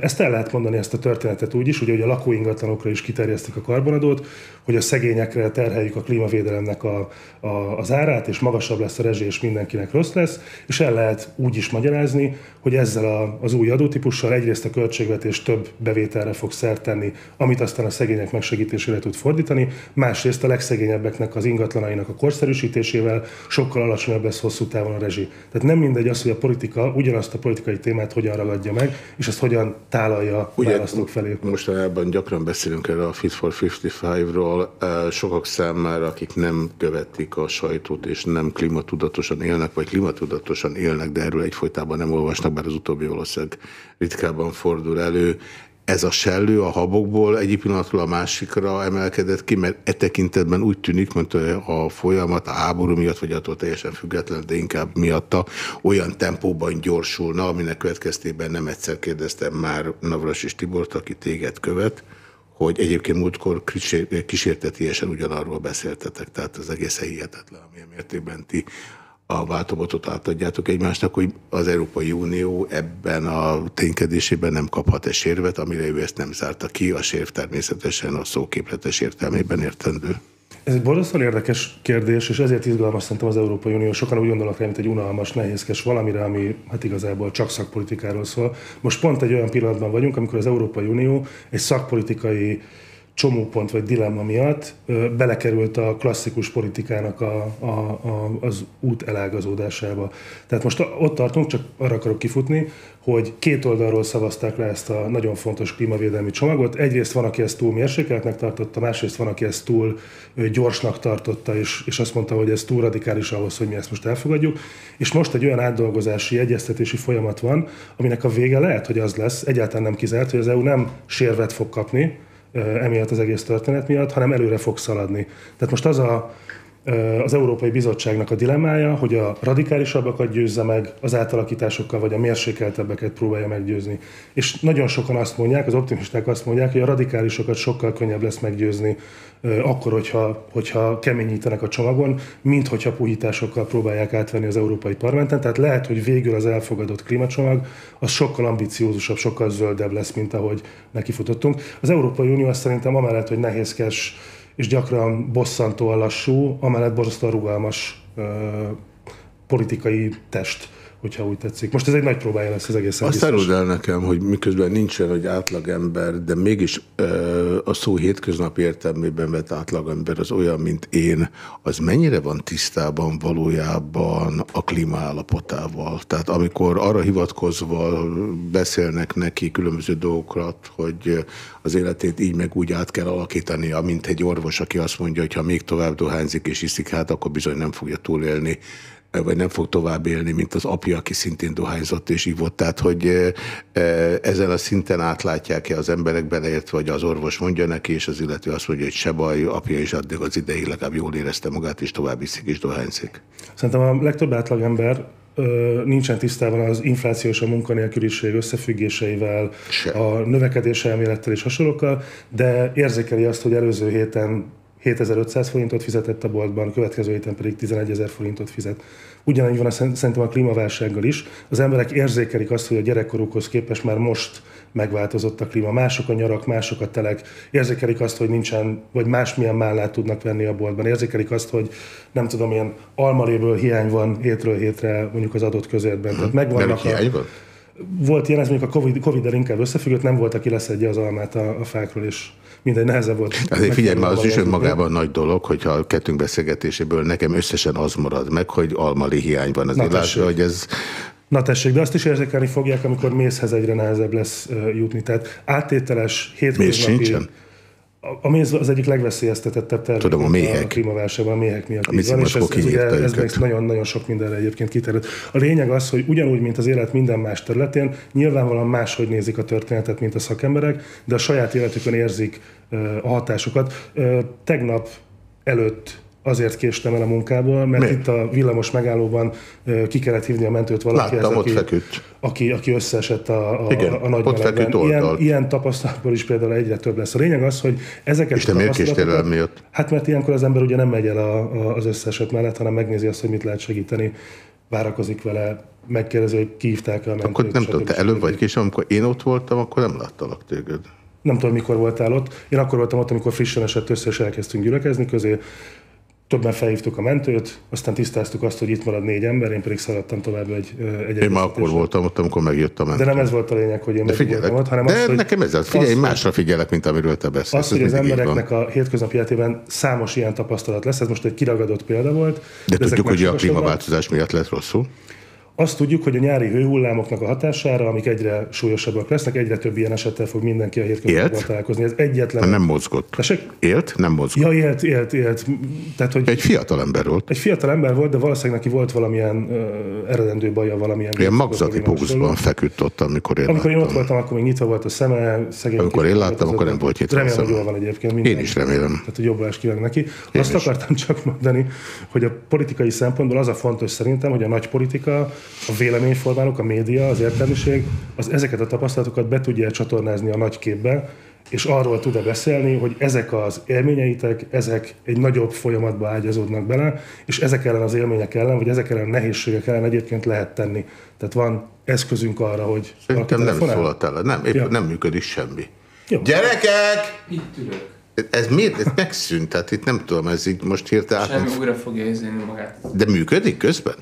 Ezt el lehet mondani, ezt a történetet úgy is, ugye, hogy a lakóingatlanokra is kiterjesztik a karbonadót, hogy a szegényekre terheljük a klímavédelemnek a, a, az árát, és magasabb lesz a rezsi, és mindenkinek rossz lesz, és el lehet úgy is magyarázni, hogy ezzel a, az új adótípussal egyrészt a költségvetés több bevételre fog szert tenni, amit aztán a szegények megsegítésére tud fordítani, másrészt a legszegényebbeknek az ingatlanainak a korszerűsítésével sokkal alacsonyabb lesz hosszú távon a rezsi. Tehát nem mindegy az, hogy a politika ugyanazt a politikai témát hogyan ragadja meg, és ezt hogyan tálalja a Ugye, választók felé. Mostanában gyakran beszélünk erről a Fit for 55-ról. Sokak számára, akik nem követik a sajtót, és nem klimatudatosan élnek, vagy klimatudatosan élnek, de erről egyfolytában nem olvasnak, bár az utóbbi valószínűleg ritkában fordul elő. Ez a sellő a habokból egyik pillanatról a másikra emelkedett ki, mert e tekintetben úgy tűnik, mint a folyamat a háború miatt, vagy attól teljesen független, de inkább miatta olyan tempóban gyorsulna, aminek következtében nem egyszer kérdeztem már Navras és Tibort, aki téged követ, hogy egyébként múltkor kísértetiesen ugyanarról beszéltetek, tehát az egészen hihetetlen, amilyen mértékben ti a változatot átadjátok egymásnak, hogy az Európai Unió ebben a ténykedésében nem kaphat egy sérvet, amire ő ezt nem zárta ki, a sérv természetesen a szóképletes értelmében értendő. Ez egy borzasztóan érdekes kérdés, és ezért izgalmas szerintem az Európai Unió. Sokan úgy gondolnak rá, mint egy unalmas, nehézkes valamire, ami hát igazából csak szakpolitikáról szól. Most pont egy olyan pillanatban vagyunk, amikor az Európai Unió egy szakpolitikai csomópont vagy dilemma miatt belekerült a klasszikus politikának a, a, a, az út elágazódásába. Tehát most ott tartunk, csak arra akarok kifutni, hogy két oldalról szavazták le ezt a nagyon fontos klímavédelmi csomagot. Egyrészt van, aki ezt túl mérsékeltnek tartotta, másrészt van, aki ezt túl gyorsnak tartotta, és, és azt mondta, hogy ez túl radikális ahhoz, hogy mi ezt most elfogadjuk. És most egy olyan átdolgozási, egyeztetési folyamat van, aminek a vége lehet, hogy az lesz, egyáltalán nem kizárt, hogy az EU nem sérvet fog kapni, emiatt az egész történet miatt, hanem előre fog szaladni. Tehát most az a, az Európai Bizottságnak a dilemmája, hogy a radikálisabbakat győzze meg az átalakításokkal, vagy a mérsékeltebbeket próbálja meggyőzni. És nagyon sokan azt mondják, az optimisták azt mondják, hogy a radikálisokat sokkal könnyebb lesz meggyőzni akkor, hogyha, hogyha keményítenek a csomagon, mint hogyha puhításokkal próbálják átvenni az Európai Parlamenten. Tehát lehet, hogy végül az elfogadott klímacsomag az sokkal ambiciózusabb, sokkal zöldebb lesz, mint ahogy nekifutottunk. Az Európai Unió azt szerintem amellett, hogy nehézkes és gyakran bosszantóan lassú, amellett borzasztóan rugalmas politikai test hogyha úgy tetszik. Most ez egy nagy próbája lesz az egész. Azt áruld el nekem, hogy miközben nincsen, hogy átlagember, de mégis a szó hétköznapi értelmében vett átlagember az olyan, mint én, az mennyire van tisztában valójában a klímaállapotával? Tehát amikor arra hivatkozva beszélnek neki különböző dolgokat, hogy az életét így meg úgy át kell alakítani, mint egy orvos, aki azt mondja, hogy ha még tovább dohányzik és iszik, hát akkor bizony nem fogja túlélni vagy nem fog tovább élni, mint az apja, aki szintén dohányzott és ivott. Tehát, hogy ezen a szinten átlátják-e az emberek beleértve, vagy az orvos mondja neki, és az illető azt mondja, hogy se baj, apja is addig az ideig legalább jól érezte magát, és tovább iszik és dohányzik. Szerintem a legtöbb átlagember nincsen tisztában az infláció és a munkanélküliség összefüggéseivel, Se. a növekedés elmélettel és hasonlókkal, de érzékeli azt, hogy előző héten 7500 forintot fizetett a boltban, következő héten pedig 11 ezer forintot fizet. Ugyanígy van a, szerintem a klímaválsággal is. Az emberek érzékelik azt, hogy a gyerekkorukhoz képest már most megváltozott a klíma. Mások a nyarak, mások a telek. Érzékelik azt, hogy nincsen, vagy másmilyen mállát tudnak venni a boltban. Érzékelik azt, hogy nem tudom, ilyen almaléből hiány van hétről hétre mondjuk az adott közértben. Tehát megvannak a, hiány van? Volt ilyen, ez mondjuk a COVID, Covid-del inkább összefüggött, nem volt, aki leszedje az almát a, a fákról, és mindegy, nehezebb volt. Azért figyelj, már az is önmagában nagy dolog, hogyha a kettőnk beszélgetéséből nekem összesen az marad meg, hogy almali hiány van. Azért látja, hogy ez Na tessék, de azt is érzékelni fogják, amikor mézhez egyre nehezebb lesz jutni. Tehát áttételes, hétköznapi... Méz sincsen? A méz az egyik legveszélyeztetettebb termék Tudom, a méhek. a klímaválságban, a méhek miatt. A van, és ez, ez, ugye, ez nagyon-nagyon sok mindenre egyébként kiterjed. A lényeg az, hogy ugyanúgy, mint az élet minden más területén, nyilvánvalóan máshogy nézik a történetet, mint a szakemberek, de a saját életükön érzik a hatásokat. Tegnap előtt azért késtem el a munkából, mert Mi? itt a villamos megállóban ki kellett hívni a mentőt valaki, Láttam, aki, feküdt. Aki, aki összeesett a, a, Igen, a nagy ott feküdt ilyen, ilyen tapasztalatból is például egyre több lesz. A lényeg az, hogy ezeket És te miért késtél el miatt? Hát mert ilyenkor az ember ugye nem megy el a, a, az összeesett mellett, hanem megnézi azt, hogy mit lehet segíteni, várakozik vele, megkérdezi, hogy kihívták a mentőt. Akkor nem tudom, te előbb vagy később, amikor én ott voltam, akkor nem láttalak téged. Nem tudom, mikor voltál ott. Én akkor voltam ott, amikor frissen esett össze, és elkezdtünk gyülekezni közé többen felhívtuk a mentőt, aztán tisztáztuk azt, hogy itt marad négy ember, én pedig szaladtam tovább egy egy Én már akkor voltam ott, amikor megjött a mentő. De nem ez volt a lényeg, hogy én de figyelek, ott, hanem de az, hogy nekem ez az, figyelj, az, másra figyelek, mint amiről te beszélsz. Az, hogy az embereknek a hétköznapi életében számos ilyen tapasztalat lesz, ez most egy kiragadott példa volt. De, de tudjuk, hogy a klímaváltozás miatt lett rosszul. Azt tudjuk, hogy a nyári hőhullámoknak a hatására, amik egyre súlyosabbak lesznek, egyre több ilyen esettel fog mindenki a hétköznapokban találkozni. Ez egyetlen. Nem mozgott. Tessék? Élt? Nem mozgott. Ja, élt, élt, élt. Tehát, hogy egy fiatal ember volt. Egy fiatal ember volt, de valószínűleg neki volt valamilyen uh, eredendő baja, valamilyen. Ilyen magzati pózusban feküdt ott, amikor én Amikor láttam. én ott voltam, akkor még nyitva volt a szeme. Szegény amikor én láttam, akkor nem volt nyitva Remélem, hogy jól van egyébként. Minden. Én is remélem. Tehát, hogy jobbulást kívánok neki. Én Azt is. akartam csak mondani, hogy a politikai szempontból az a fontos szerintem, hogy a nagy politika, a vélemény formálók, a média, az értelmiség, az ezeket a tapasztalatokat be tudja csatornázni a nagy képbe, és arról tud-e beszélni, hogy ezek az élményeitek, ezek egy nagyobb folyamatba ágyazódnak bele, és ezek ellen az élmények ellen, vagy ezek ellen a nehézségek ellen egyébként lehet tenni. Tehát van eszközünk arra, hogy... Szerintem nem szólalt el, nem, épp ja. nem működik semmi. Jó. Gyerekek! Itt ülök. Ez miért? Ez megszűnt, tehát itt nem tudom, ez így most hirtelen... Semmi újra fogja érzeni magát. De működik közben?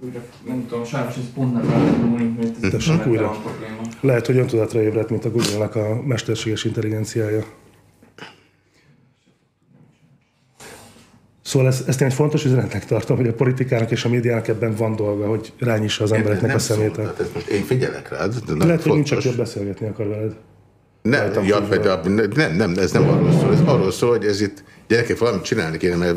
Újra, nem tudom, sajnos ez pont nem lehet múlni, mert ez Tessék újra. Lehet, hogy öntudatra ébredt, mint a Google-nak a mesterséges intelligenciája. Szóval ezt, ezt én egy fontos üzenetnek tartom, hogy a politikának és a médiának ebben van dolga, hogy rányissa az embereknek a szemét. Szól, hát most én figyelek rád. De Lehet, fontos. hogy nincs, aki beszélgetni akar veled. Ne, ja, nem, nem, ez nem arról szól. Ez arról szól, hogy ez itt gyerekek valamit csinálni kéne, mert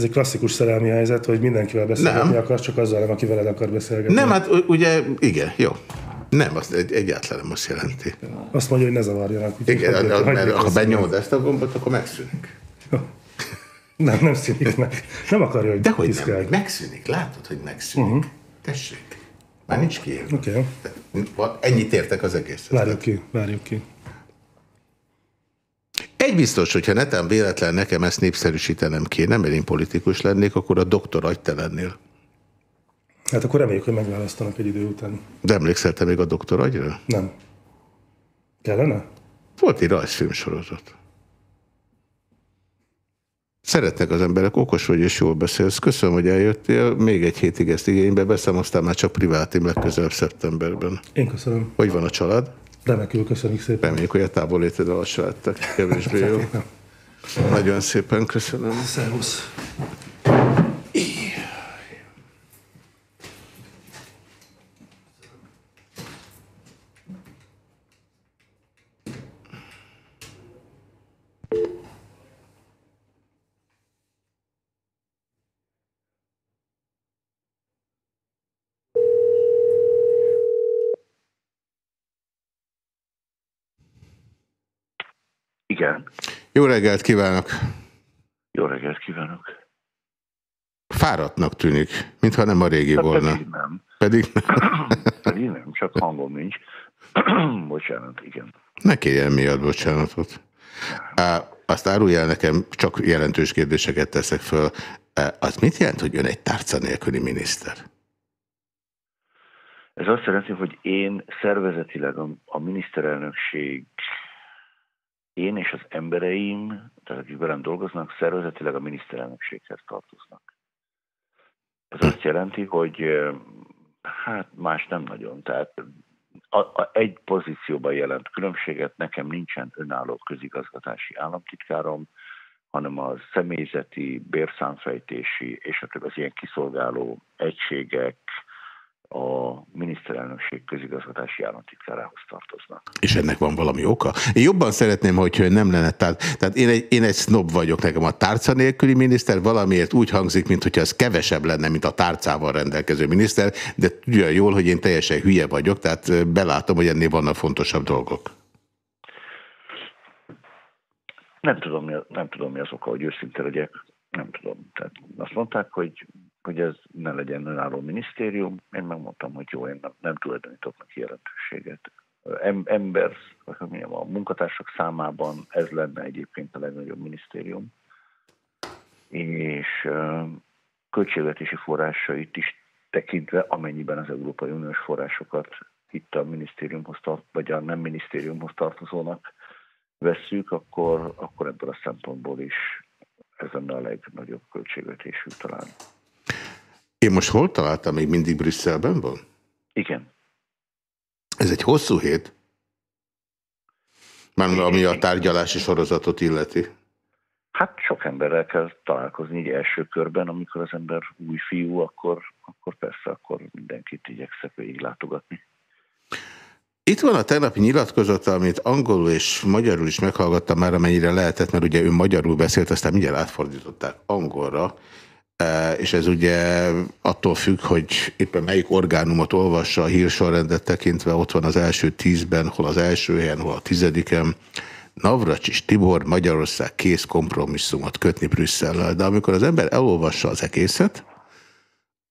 ez egy klasszikus szerelmi helyzet, hogy mindenkivel beszélgetni nem. akarsz, csak azzal nem, aki veled akar beszélgetni. Nem, hát ugye, igen, jó. Nem, azt egyáltalán nem azt jelenti. Azt mondja, hogy ne zavarjanak. Igen, hagyjuk, hagyjuk mert ha benyomod ezt a gombot, akkor megszűnik. Nem, nem szűnik meg. Nem akarja, hogy De hogy nem, megszűnik. Látod, hogy megszűnik. Uh-huh. Tessék. Már nincs ki. Oké. Okay. Ennyit értek az egész. Várjuk ki, várjuk ki. Egy biztos, hogyha netán véletlen nekem ezt népszerűsítenem kéne, mert én politikus lennék, akkor a doktor agy te lennél. Hát akkor reméljük, hogy megválasztanak egy idő után. De emlékszel te még a doktor agyra? Nem. Kellene? Volt egy rajzfilm sorozat. Szeretnek az emberek, okos vagy és jól beszélsz. Köszönöm, hogy eljöttél. Még egy hétig ezt igénybe veszem, aztán már csak privátim legközelebb szeptemberben. Én köszönöm. Hogy van a család? Remekül, köszönjük szépen. Reméljük, hogy a távoléted alatt lettek kevésbé jó. Nagyon szépen köszönöm. Szervusz. Igen. Jó reggelt kívánok! Jó reggelt kívánok! Fáradtnak tűnik, mintha nem a régi hát volna. Pedig nem. Pedig nem. pedig nem, csak hangom nincs. Bocsánat, igen. Ne kérjen miatt bocsánatot. azt árulja nekem, csak jelentős kérdéseket teszek föl. Az mit jelent, hogy ön egy tárca nélküli miniszter? Ez azt jelenti, hogy én szervezetileg a, a miniszterelnökség, én és az embereim, tehát akik velem dolgoznak, szervezetileg a miniszterelnökséghez tartoznak. Ez azt jelenti, hogy hát más nem nagyon. Tehát a, a, egy pozícióban jelent különbséget, nekem nincsen önálló közigazgatási államtitkárom, hanem a személyzeti, bérszámfejtési és a az ilyen kiszolgáló egységek, a miniszterelnökség közigazgatási államtitkárához tartoznak. És ennek van valami oka? Én jobban szeretném, hogyha nem lenne. Tehát, tehát én, egy, én egy snob vagyok, nekem a tárca nélküli miniszter valamiért úgy hangzik, mintha ez kevesebb lenne, mint a tárcával rendelkező miniszter, de tudja jól, hogy én teljesen hülye vagyok, tehát belátom, hogy ennél vannak fontosabb dolgok. Nem tudom, nem tudom, mi az oka, hogy őszinte legyek. Nem tudom. Tehát azt mondták, hogy hogy ez ne legyen önálló minisztérium. Én megmondtam, hogy jó, én nem, nem tulajdonítok neki jelentőséget. Ember, mondjam, a munkatársak számában ez lenne egyébként a legnagyobb minisztérium. És költségvetési forrásait is tekintve, amennyiben az Európai Uniós forrásokat itt a minisztériumhoz tart, vagy a nem minisztériumhoz tartozónak vesszük, akkor, akkor ebből a szempontból is ez lenne a legnagyobb költségvetésű talán. Én most hol találtam? Még mindig Brüsszelben van? Igen. Ez egy hosszú hét? Már ami a tárgyalási sorozatot illeti. Hát sok emberrel kell találkozni így első körben, amikor az ember új fiú, akkor, akkor persze, akkor mindenkit igyekszek végig látogatni. Itt van a tegnapi nyilatkozata, amit angolul és magyarul is meghallgattam már, amennyire lehetett, mert ugye ő magyarul beszélt, aztán mindjárt átfordították angolra, és ez ugye attól függ, hogy éppen melyik orgánumot olvassa a hírsorrendet tekintve, ott van az első tízben, hol az első helyen, hol a tizediken. és Tibor Magyarország kész kompromisszumot kötni Brüsszellel, de amikor az ember elolvassa az egészet,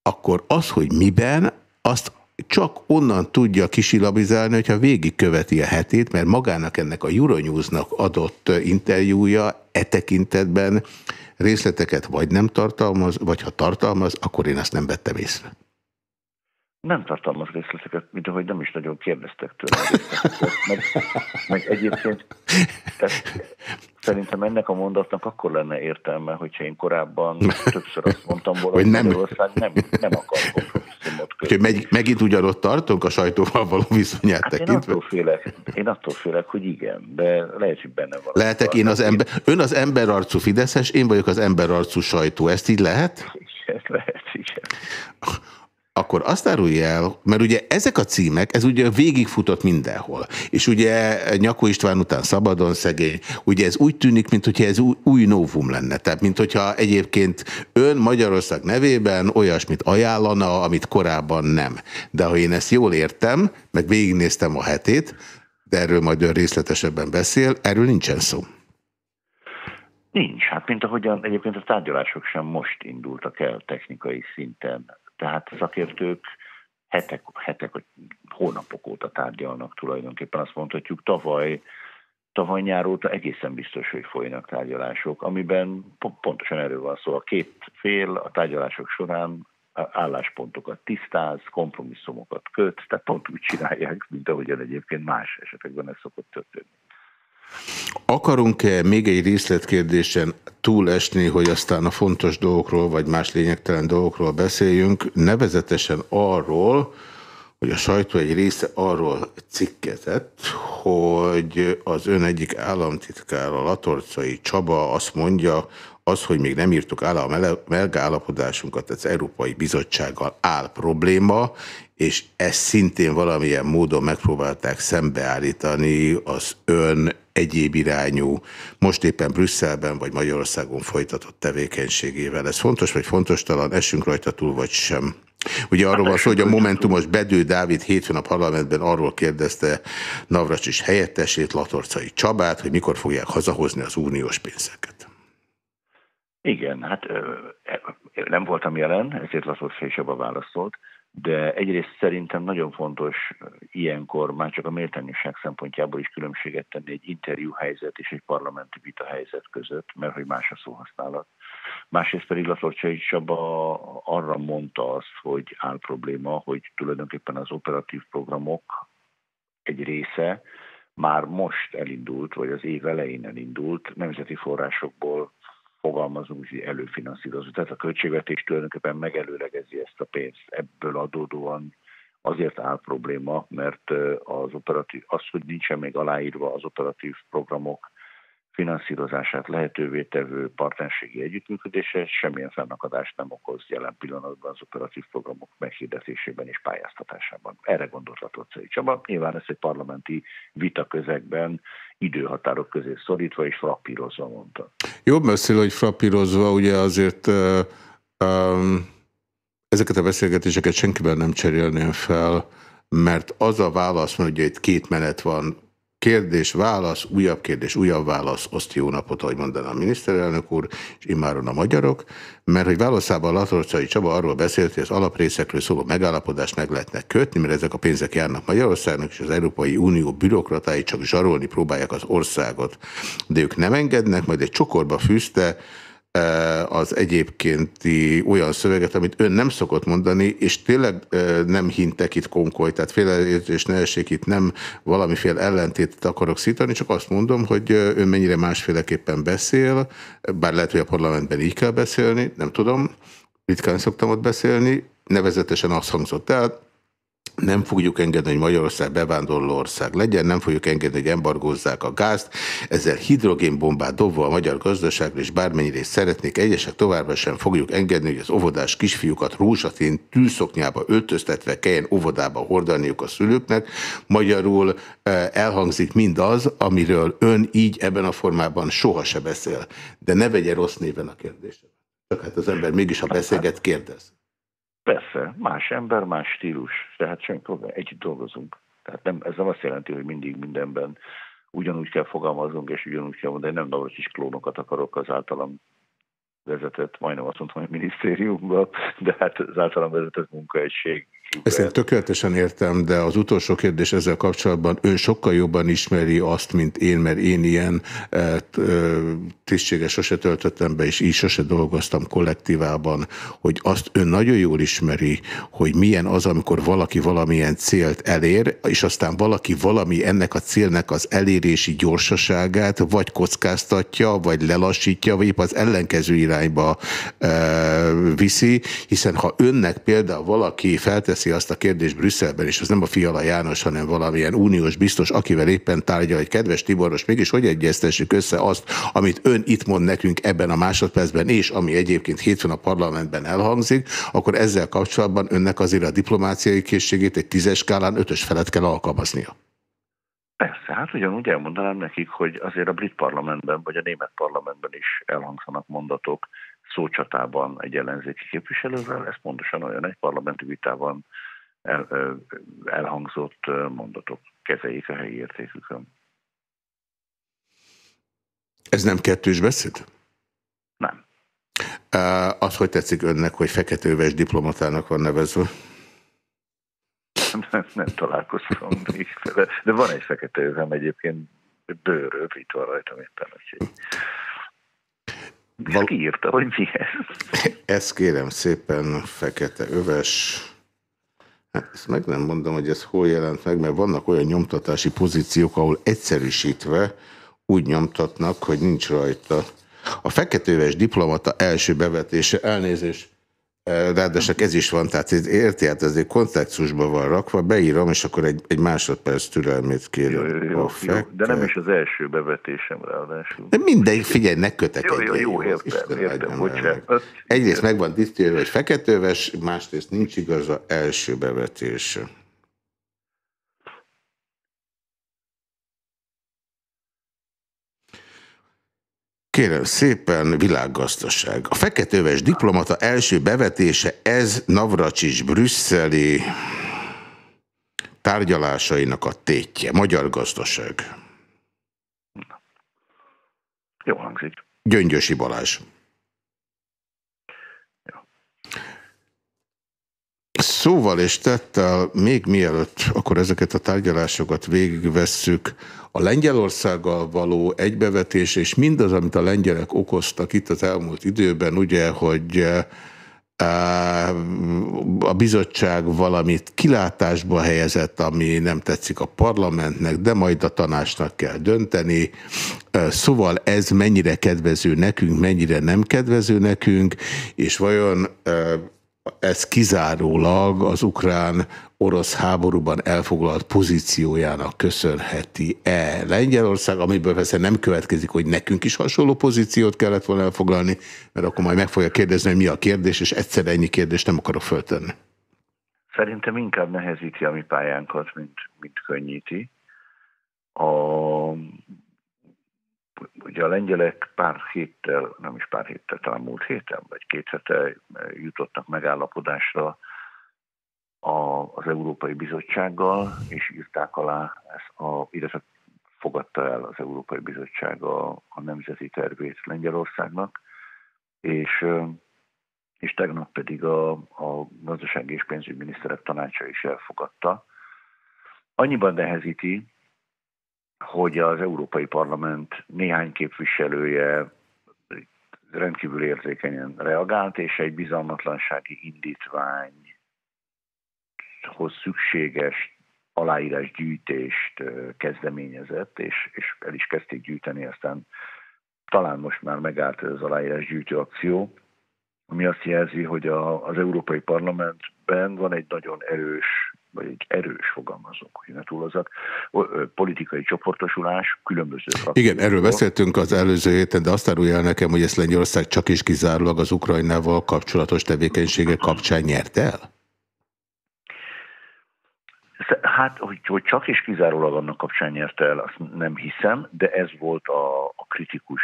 akkor az, hogy miben, azt csak onnan tudja kisilabizálni, hogyha végigköveti a hetét, mert magának ennek a Euronews-nak adott interjúja e tekintetben részleteket vagy nem tartalmaz, vagy ha tartalmaz, akkor én ezt nem vettem észre. Nem tartalmaz részleteket, mint ahogy nem is nagyon kérdeztek tőle. Meg, meg egyébként tehát, szerintem ennek a mondatnak akkor lenne értelme, hogyha én korábban többször azt mondtam volna, hogy nem. Magyarország nem, nem akar kompromisszumot kötni. Meg, megint ugyanott tartunk a sajtóval való viszonyát hát tekintve? Én attól, félek, én attól félek, hogy igen, de lehet, hogy benne van. Lehetek én az ember, ön az emberarcú Fideszes, én vagyok az emberarcú sajtó, ezt így lehet? Igen, lehet, igen akkor azt árulja el, mert ugye ezek a címek, ez ugye végigfutott mindenhol. És ugye Nyakó István után szabadon szegény, ugye ez úgy tűnik, mintha ez új, új novum lenne. Tehát, mintha egyébként ön Magyarország nevében olyasmit ajánlana, amit korábban nem. De ha én ezt jól értem, meg végignéztem a hetét, de erről majd ön részletesebben beszél, erről nincsen szó. Nincs. Hát mint ahogyan egyébként a tárgyalások sem most indultak el technikai szinten tehát szakértők hetek, hetek vagy hónapok óta tárgyalnak tulajdonképpen. Azt mondhatjuk, tavaly, tavaly nyár óta egészen biztos, hogy folynak tárgyalások, amiben pontosan erről van szó. A két fél a tárgyalások során álláspontokat tisztáz, kompromisszumokat köt, tehát pont úgy csinálják, mint ahogyan egyébként más esetekben ez szokott történni. Akarunk-e még egy részletkérdésen túlesni, hogy aztán a fontos dolgokról, vagy más lényegtelen dolgokról beszéljünk, nevezetesen arról, hogy a sajtó egy része arról cikkezett, hogy az ön egyik államtitkára, Latorcai Csaba azt mondja, az, hogy még nem írtuk el a megállapodásunkat az Európai Bizottsággal áll probléma, és ezt szintén valamilyen módon megpróbálták szembeállítani az ön egyéb irányú, most éppen Brüsszelben vagy Magyarországon folytatott tevékenységével. Ez fontos vagy fontos talán, esünk rajta túl vagy sem. Ugye arról van szó, hogy a Momentumos Bedő Dávid hétfőn a parlamentben arról kérdezte Navracsis helyettesét, Latorcai Csabát, hogy mikor fogják hazahozni az uniós pénzeket. Igen, hát nem voltam jelen, ezért Latorcai Csaba válaszolt. de egyrészt szerintem nagyon fontos ilyenkor már csak a méltányosság szempontjából is különbséget tenni egy interjú helyzet és egy parlamenti vita helyzet között, mert hogy más a szóhasználat. Másrészt pedig Csaba arra mondta azt, hogy áll probléma, hogy tulajdonképpen az operatív programok egy része már most elindult, vagy az év elején elindult, nemzeti forrásokból fogalmazunk, hogy előfinanszírozó. Tehát a költségvetés tulajdonképpen megelőlegezi ezt a pénzt. Ebből adódóan azért áll probléma, mert az, operatív, az, hogy nincsen még aláírva az operatív programok finanszírozását lehetővé tevő partnerségi együttműködése semmilyen fennakadást nem okoz jelen pillanatban az operatív programok meghirdetésében és pályáztatásában. Erre gondolt Latocai Csaba. Nyilván ezt egy parlamenti vita közegben időhatárok közé szorítva és frappírozva mondta. Jobb beszél, hogy frappírozva, ugye azért uh, um, ezeket a beszélgetéseket senkivel nem cserélném fel, mert az a válasz, mert ugye itt két menet van, Kérdés, válasz, újabb kérdés, újabb válasz, oszt jó napot, ahogy mondaná a miniszterelnök úr, és immáron a magyarok, mert hogy válaszában Latorcai Csaba arról beszélt, hogy az alaprészekről szóló megállapodást meg lehetne kötni, mert ezek a pénzek járnak Magyarországnak, és az Európai Unió bürokratái csak zsarolni próbálják az országot. De ők nem engednek, majd egy csokorba fűzte, az egyébkénti olyan szöveget, amit ön nem szokott mondani, és tényleg nem hintek itt konkoly, tehát félreértés ne essék itt nem valamiféle ellentétet akarok szítani, csak azt mondom, hogy ön mennyire másféleképpen beszél, bár lehet, hogy a parlamentben így kell beszélni, nem tudom, ritkán szoktam ott beszélni, nevezetesen azt hangzott el, nem fogjuk engedni, hogy Magyarország bevándorló ország legyen, nem fogjuk engedni, hogy embargózzák a gázt, ezzel hidrogénbombát dobva a magyar gazdaságra, és bármennyire is szeretnék, egyesek továbbra sem fogjuk engedni, hogy az óvodás kisfiúkat rózsatén tűzszoknyába öltöztetve kelljen óvodába hordaniuk a szülőknek. Magyarul eh, elhangzik mindaz, amiről ön így ebben a formában soha se beszél. De ne vegye rossz néven a kérdést. Csak hát az ember mégis, ha beszélget, kérdez. Persze, más ember, más stílus, tehát semmi együtt dolgozunk. Tehát nem, ez nem azt jelenti, hogy mindig mindenben ugyanúgy kell fogalmaznunk, és ugyanúgy kell mondani, nem Navracsis klónokat akarok az általam vezetett, majdnem azt mondtam, hogy minisztériumban, de hát az általam vezetett munkaegység ezt én tökéletesen értem, de az utolsó kérdés ezzel kapcsolatban, ön sokkal jobban ismeri azt, mint én, mert én ilyen e, tisztséget sose töltöttem be, és így sose dolgoztam kollektívában, hogy azt ön nagyon jól ismeri, hogy milyen az, amikor valaki valamilyen célt elér, és aztán valaki valami ennek a célnek az elérési gyorsaságát vagy kockáztatja, vagy lelassítja, vagy épp az ellenkező irányba e, viszi, hiszen ha önnek például valaki feltesz felteszi azt a kérdést Brüsszelben, és az nem a Fiala János, hanem valamilyen uniós biztos, akivel éppen tárgyal, hogy kedves Tiboros, mégis hogy egyeztessük össze azt, amit ön itt mond nekünk ebben a másodpercben, és ami egyébként hétfőn a parlamentben elhangzik, akkor ezzel kapcsolatban önnek azért a diplomáciai készségét egy tízes skálán ötös felett kell alkalmaznia. Persze, hát ugyanúgy elmondanám nekik, hogy azért a brit parlamentben, vagy a német parlamentben is elhangzanak mondatok, szócsatában egy ellenzéki képviselővel, ez pontosan olyan egy parlamenti vitában el, elhangzott mondatok kezeljék a helyi értékükön. Ez nem kettős beszéd? Nem. Az, hogy tetszik önnek, hogy feketőves diplomatának van nevezve? Nem, nem, nem találkoztam még de, de van egy fekete övem egyébként bőröv, itt van rajtam éppen. Úgyhogy... Val... Ki írta, hogy mi ez? Ez kérem szépen fekete öves. Hát ezt meg nem mondom, hogy ez hol jelent meg, mert vannak olyan nyomtatási pozíciók, ahol egyszerűsítve úgy nyomtatnak, hogy nincs rajta. A feketőves diplomata első bevetése, elnézést, Ráadásul ez is van, tehát érti, hát ez egy kontextusban van rakva, beírom, és akkor egy, egy másodperc türelmét kérem. Jó, jó, jó, de nem is az első bevetésem ráadásul. De mindegy, figyelj, ne kötek jó, jó, jó, értem, értem, bocsánat. Egyrészt meg van tisztélve, hogy feketőves, másrészt nincs igaz a első bevetése. Kérem szépen, világgazdaság. A feketőves diplomata első bevetése, ez Navracsics brüsszeli tárgyalásainak a tétje. Magyar gazdaság. Jó hangzik. Gyöngyösi Balázs. Szóval és tettel, még mielőtt akkor ezeket a tárgyalásokat végigvesszük, a Lengyelországgal való egybevetés, és mindaz, amit a lengyelek okoztak itt az elmúlt időben, ugye, hogy a bizottság valamit kilátásba helyezett, ami nem tetszik a parlamentnek, de majd a tanácsnak kell dönteni. Szóval ez mennyire kedvező nekünk, mennyire nem kedvező nekünk, és vajon ez kizárólag az ukrán orosz háborúban elfoglalt pozíciójának köszönheti-e Lengyelország, amiből persze nem következik, hogy nekünk is hasonló pozíciót kellett volna elfoglalni, mert akkor majd meg fogja kérdezni, hogy mi a kérdés, és egyszer ennyi kérdést nem akarok föltenni. Szerintem inkább nehezíti a mi pályánkat, mint, mint könnyíti. A ugye a lengyelek pár héttel, nem is pár héttel, talán múlt héten, vagy két hete jutottak megállapodásra a, az Európai Bizottsággal, és írták alá, ezt a, illetve fogadta el az Európai Bizottság a, a nemzeti tervét Lengyelországnak, és, és tegnap pedig a, a gazdasági és pénzügyminiszterek tanácsa is elfogadta. Annyiban nehezíti, hogy az Európai Parlament néhány képviselője rendkívül érzékenyen reagált, és egy bizalmatlansági indítványhoz szükséges aláírásgyűjtést kezdeményezett, és, és el is kezdték gyűjteni, aztán talán most már megállt az aláírásgyűjtő akció, ami azt jelzi, hogy a, az Európai Parlamentben van egy nagyon erős vagy egy erős fogalmazók, hogy ne túlozak, politikai csoportosulás, különböző Igen, erről beszéltünk az előző héten, de azt árulja el nekem, hogy ezt Lengyelország csak is kizárólag az Ukrajnával kapcsolatos tevékenysége kapcsán nyert el? Hát, hogy, hogy csak is kizárólag annak kapcsán nyerte el, azt nem hiszem, de ez volt a, a kritikus,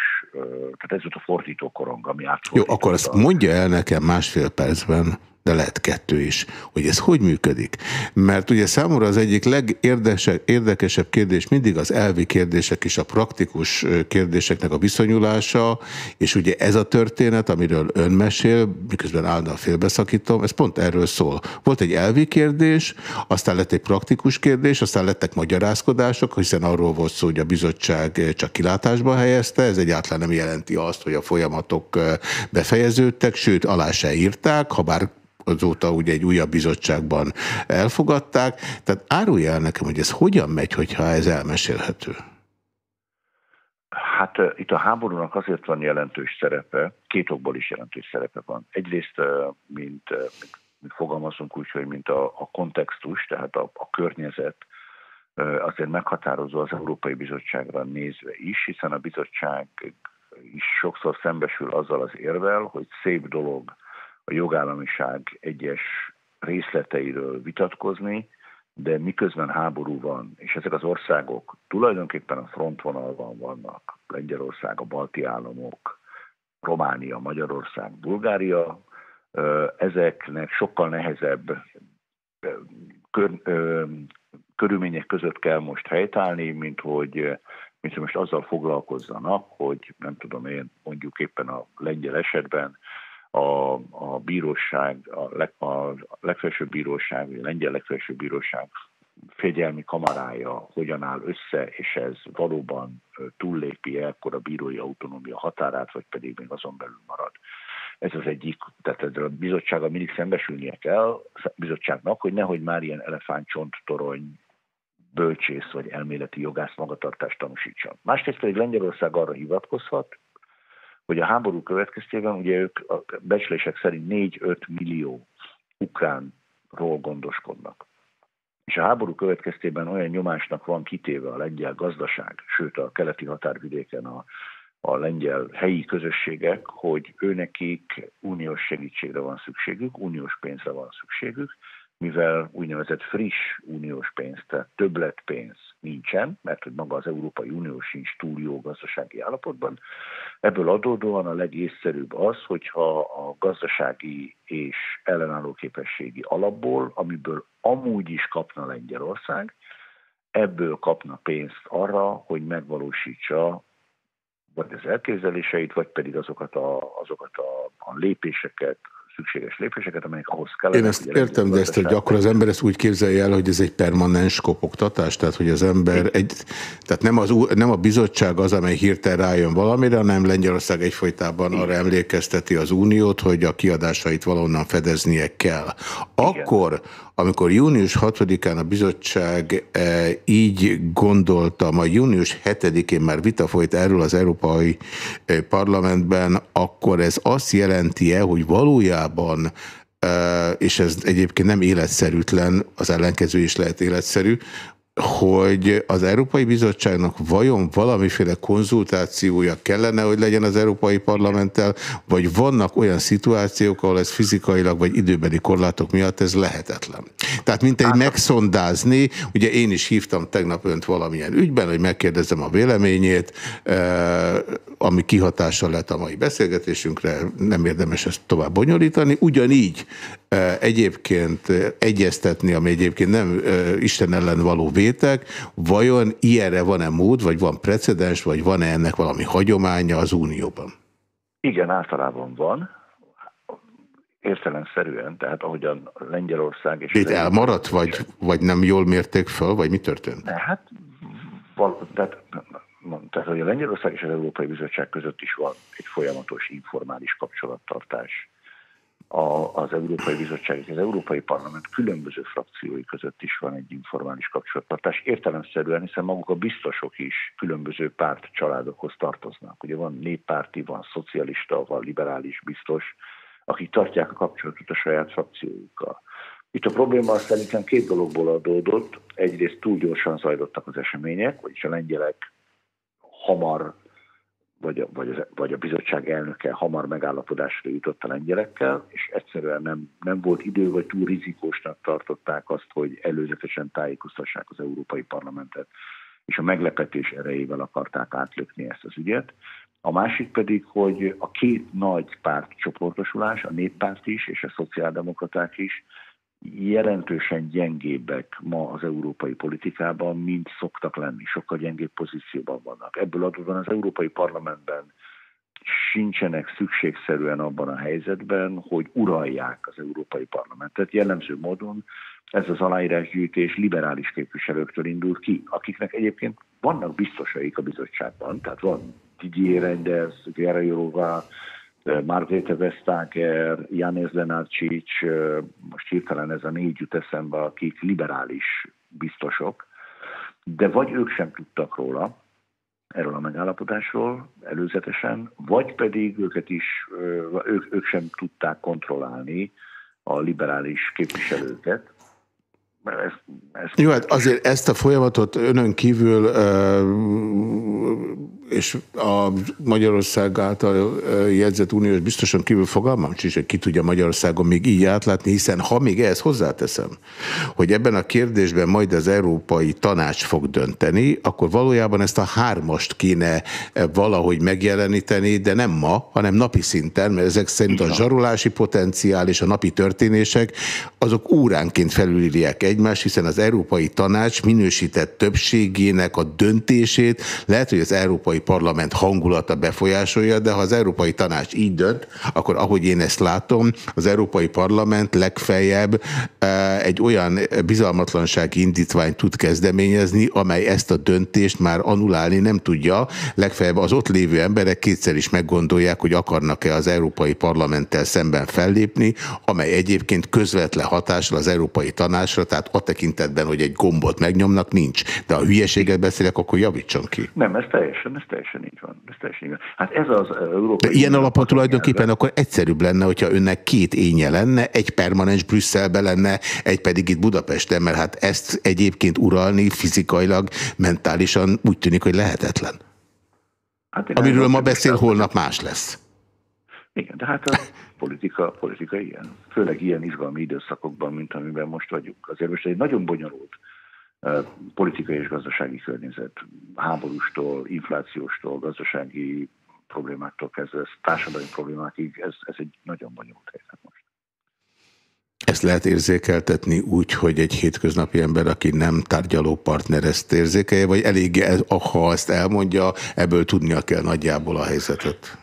tehát ez volt a fordító korong, ami Jó, akkor azt mondja el nekem másfél percben, de lehet kettő is, hogy ez hogy működik. Mert ugye számomra az egyik legérdekesebb kérdés mindig az elvi kérdések és a praktikus kérdéseknek a viszonyulása, és ugye ez a történet, amiről ön mesél, miközben állandóan félbeszakítom, ez pont erről szól. Volt egy elvi kérdés, aztán lett egy praktikus kérdés, aztán lettek magyarázkodások, hiszen arról volt szó, hogy a bizottság csak kilátásba helyezte, ez egyáltalán nem jelenti azt, hogy a folyamatok befejeződtek, sőt, alá se írták, ha bár azóta ugye egy újabb bizottságban elfogadták. Tehát árulja el nekem, hogy ez hogyan megy, hogyha ez elmesélhető. Hát itt a háborúnak azért van jelentős szerepe, két okból is jelentős szerepe van. Egyrészt, mint, mint fogalmazunk úgy, hogy mint a, a kontextus, tehát a, a környezet, azért meghatározó az Európai Bizottságra nézve is, hiszen a bizottság is sokszor szembesül azzal az érvel, hogy szép dolog a jogállamiság egyes részleteiről vitatkozni, de miközben háború van, és ezek az országok tulajdonképpen a frontvonalban vannak, Lengyelország, a balti államok, Románia, Magyarország, Bulgária, ezeknek sokkal nehezebb kör, körülmények között kell most helytállni, mint hogy, mint hogy most azzal foglalkozzanak, hogy nem tudom én, mondjuk éppen a lengyel esetben a, a bíróság, a, leg, a legfelsőbb bíróság, a lengyel legfelsőbb bíróság fegyelmi kamarája hogyan áll össze, és ez valóban túllépi akkor a bírói autonómia határát, vagy pedig még azon belül marad. Ez az egyik, tehát ezzel a bizottsággal mindig szembesülnie kell, a bizottságnak, hogy nehogy már ilyen elefántcsont torony bölcsész vagy elméleti jogász magatartást tanúsítson. Másrészt pedig Lengyelország arra hivatkozhat, hogy a háború következtében ugye ők a becslések szerint 4-5 millió ukránról gondoskodnak. És a háború következtében olyan nyomásnak van kitéve a lengyel gazdaság, sőt a keleti határvidéken a, a lengyel helyi közösségek, hogy őnekik uniós segítségre van szükségük, uniós pénzre van szükségük, mivel úgynevezett friss uniós pénz, tehát többletpénz nincsen, mert hogy maga az Európai Unió sincs túl jó gazdasági állapotban. Ebből adódóan a legészszerűbb az, hogyha a gazdasági és ellenálló képességi alapból, amiből amúgy is kapna Lengyelország, ebből kapna pénzt arra, hogy megvalósítsa vagy az elképzeléseit, vagy pedig azokat a, azokat a, a lépéseket, szükséges lépéseket, amelyek ahhoz kell. Én ezt értem, de ezt, hogy akkor az ember ezt úgy képzelje el, hogy ez egy permanens kopogtatás, tehát hogy az ember egy, tehát nem, az, nem a bizottság az, amely hirtelen rájön valamire, hanem Lengyelország egyfolytában arra emlékezteti az uniót, hogy a kiadásait valonnan fedeznie kell. Akkor, amikor június 6-án a bizottság e, így gondolta, majd június 7-én már vita folyt erről az Európai e, Parlamentben, akkor ez azt jelenti-e, hogy valójában e, és ez egyébként nem életszerűtlen, az ellenkező is lehet életszerű, hogy az Európai Bizottságnak vajon valamiféle konzultációja kellene, hogy legyen az Európai Parlamenttel, vagy vannak olyan szituációk, ahol ez fizikailag vagy időbeli korlátok miatt ez lehetetlen. Tehát mint egy megszondázni, ugye én is hívtam tegnap önt valamilyen ügyben, hogy megkérdezem a véleményét, eh, ami kihatással lett a mai beszélgetésünkre, nem érdemes ezt tovább bonyolítani. Ugyanígy egyébként egyeztetni, ami egyébként nem Isten ellen való vétek, vajon ilyenre van-e mód, vagy van precedens, vagy van-e ennek valami hagyománya az Unióban? Igen, általában van. Értelemszerűen, tehát ahogyan Lengyelország és... Itt elmaradt, vagy, vagy nem jól mérték föl, vagy mi történt? Ne, hát, val, tehát, tehát, hogy a Lengyelország és az Európai Bizottság között is van egy folyamatos informális kapcsolattartás a, az Európai Bizottság és az Európai Parlament különböző frakciói között is van egy informális kapcsolattartás, értelemszerűen, hiszen maguk a biztosok is különböző párt családokhoz tartoznak. Ugye van néppárti, van szocialista, van liberális biztos, akik tartják a kapcsolatot a saját frakciójukkal. Itt a probléma szerintem két dologból adódott. Egyrészt túl gyorsan zajlottak az események, vagyis a lengyelek hamar vagy a, vagy, a, vagy a bizottság elnöke hamar megállapodásra jutott a lengyelekkel, és egyszerűen nem, nem volt idő, vagy túl rizikósnak tartották azt, hogy előzetesen tájékoztassák az Európai Parlamentet, és a meglepetés erejével akarták átlökni ezt az ügyet. A másik pedig, hogy a két nagy pártcsoportosulás, a néppárt is és a szociáldemokraták is jelentősen gyengébbek ma az európai politikában, mint szoktak lenni. Sokkal gyengébb pozícióban vannak. Ebből adódóan az Európai Parlamentben sincsenek szükségszerűen abban a helyzetben, hogy uralják az Európai Parlamentet. Jellemző módon ez az aláírásgyűjtés liberális képviselőktől indul ki, akiknek egyébként vannak biztosaik a bizottságban, tehát van Didier Reinders, Gera Jorová, Margrethe Vestager, Janez Lenárcsics, most hirtelen ez a négy jut eszembe, akik liberális biztosok, de vagy ők sem tudtak róla, erről a megállapodásról előzetesen, vagy pedig őket is, ők, ők sem tudták kontrollálni a liberális képviselőket, ez, ez Jó, hát azért ezt a folyamatot önön kívül és a Magyarország által jegyzett uniós biztosan kívül fogalmam sincs, hogy ki tudja Magyarországon még így átlátni, hiszen ha még ehhez hozzáteszem, hogy ebben a kérdésben majd az Európai Tanács fog dönteni, akkor valójában ezt a hármast kéne valahogy megjeleníteni, de nem ma, hanem napi szinten, mert ezek szerint a zsarolási potenciál és a napi történések azok óránként felülírják egymást, hiszen az Európai Tanács minősített többségének a döntését lehet, hogy az Európai Parlament hangulata befolyásolja, de ha az Európai Tanács így dönt, akkor ahogy én ezt látom, az Európai Parlament legfeljebb e, egy olyan bizalmatlansági indítványt tud kezdeményezni, amely ezt a döntést már anulálni nem tudja. Legfeljebb az ott lévő emberek kétszer is meggondolják, hogy akarnak-e az Európai Parlamenttel szemben fellépni, amely egyébként közvetlen hatással az Európai Tanácsra, tehát a tekintetben, hogy egy gombot megnyomnak, nincs. De ha hülyeséget beszélek, akkor javítson ki. Nem, ez teljesen, ez teljesen így van. Ez teljesen így van. Hát ez az Európai... De ilyen alapon tulajdonképpen akkor egyszerűbb lenne, hogyha önnek két énje lenne, egy permanens Brüsszelbe lenne, egy pedig itt Budapesten, mert hát ezt egyébként uralni fizikailag, mentálisan úgy tűnik, hogy lehetetlen. Hát Amiről ma beszél, holnap más lesz. Igen, de hát a politika, politika ilyen. Főleg ilyen izgalmi időszakokban, mint amiben most vagyunk. Azért most egy nagyon bonyolult politikai és gazdasági környezet, háborústól, inflációstól, gazdasági problémáktól kezdve, társadalmi problémákig, ez, ez egy nagyon bonyolult helyzet most. Ezt lehet érzékeltetni úgy, hogy egy hétköznapi ember, aki nem tárgyaló partner, ezt érzékelje, vagy elég, ha ezt elmondja, ebből tudnia kell nagyjából a helyzetet?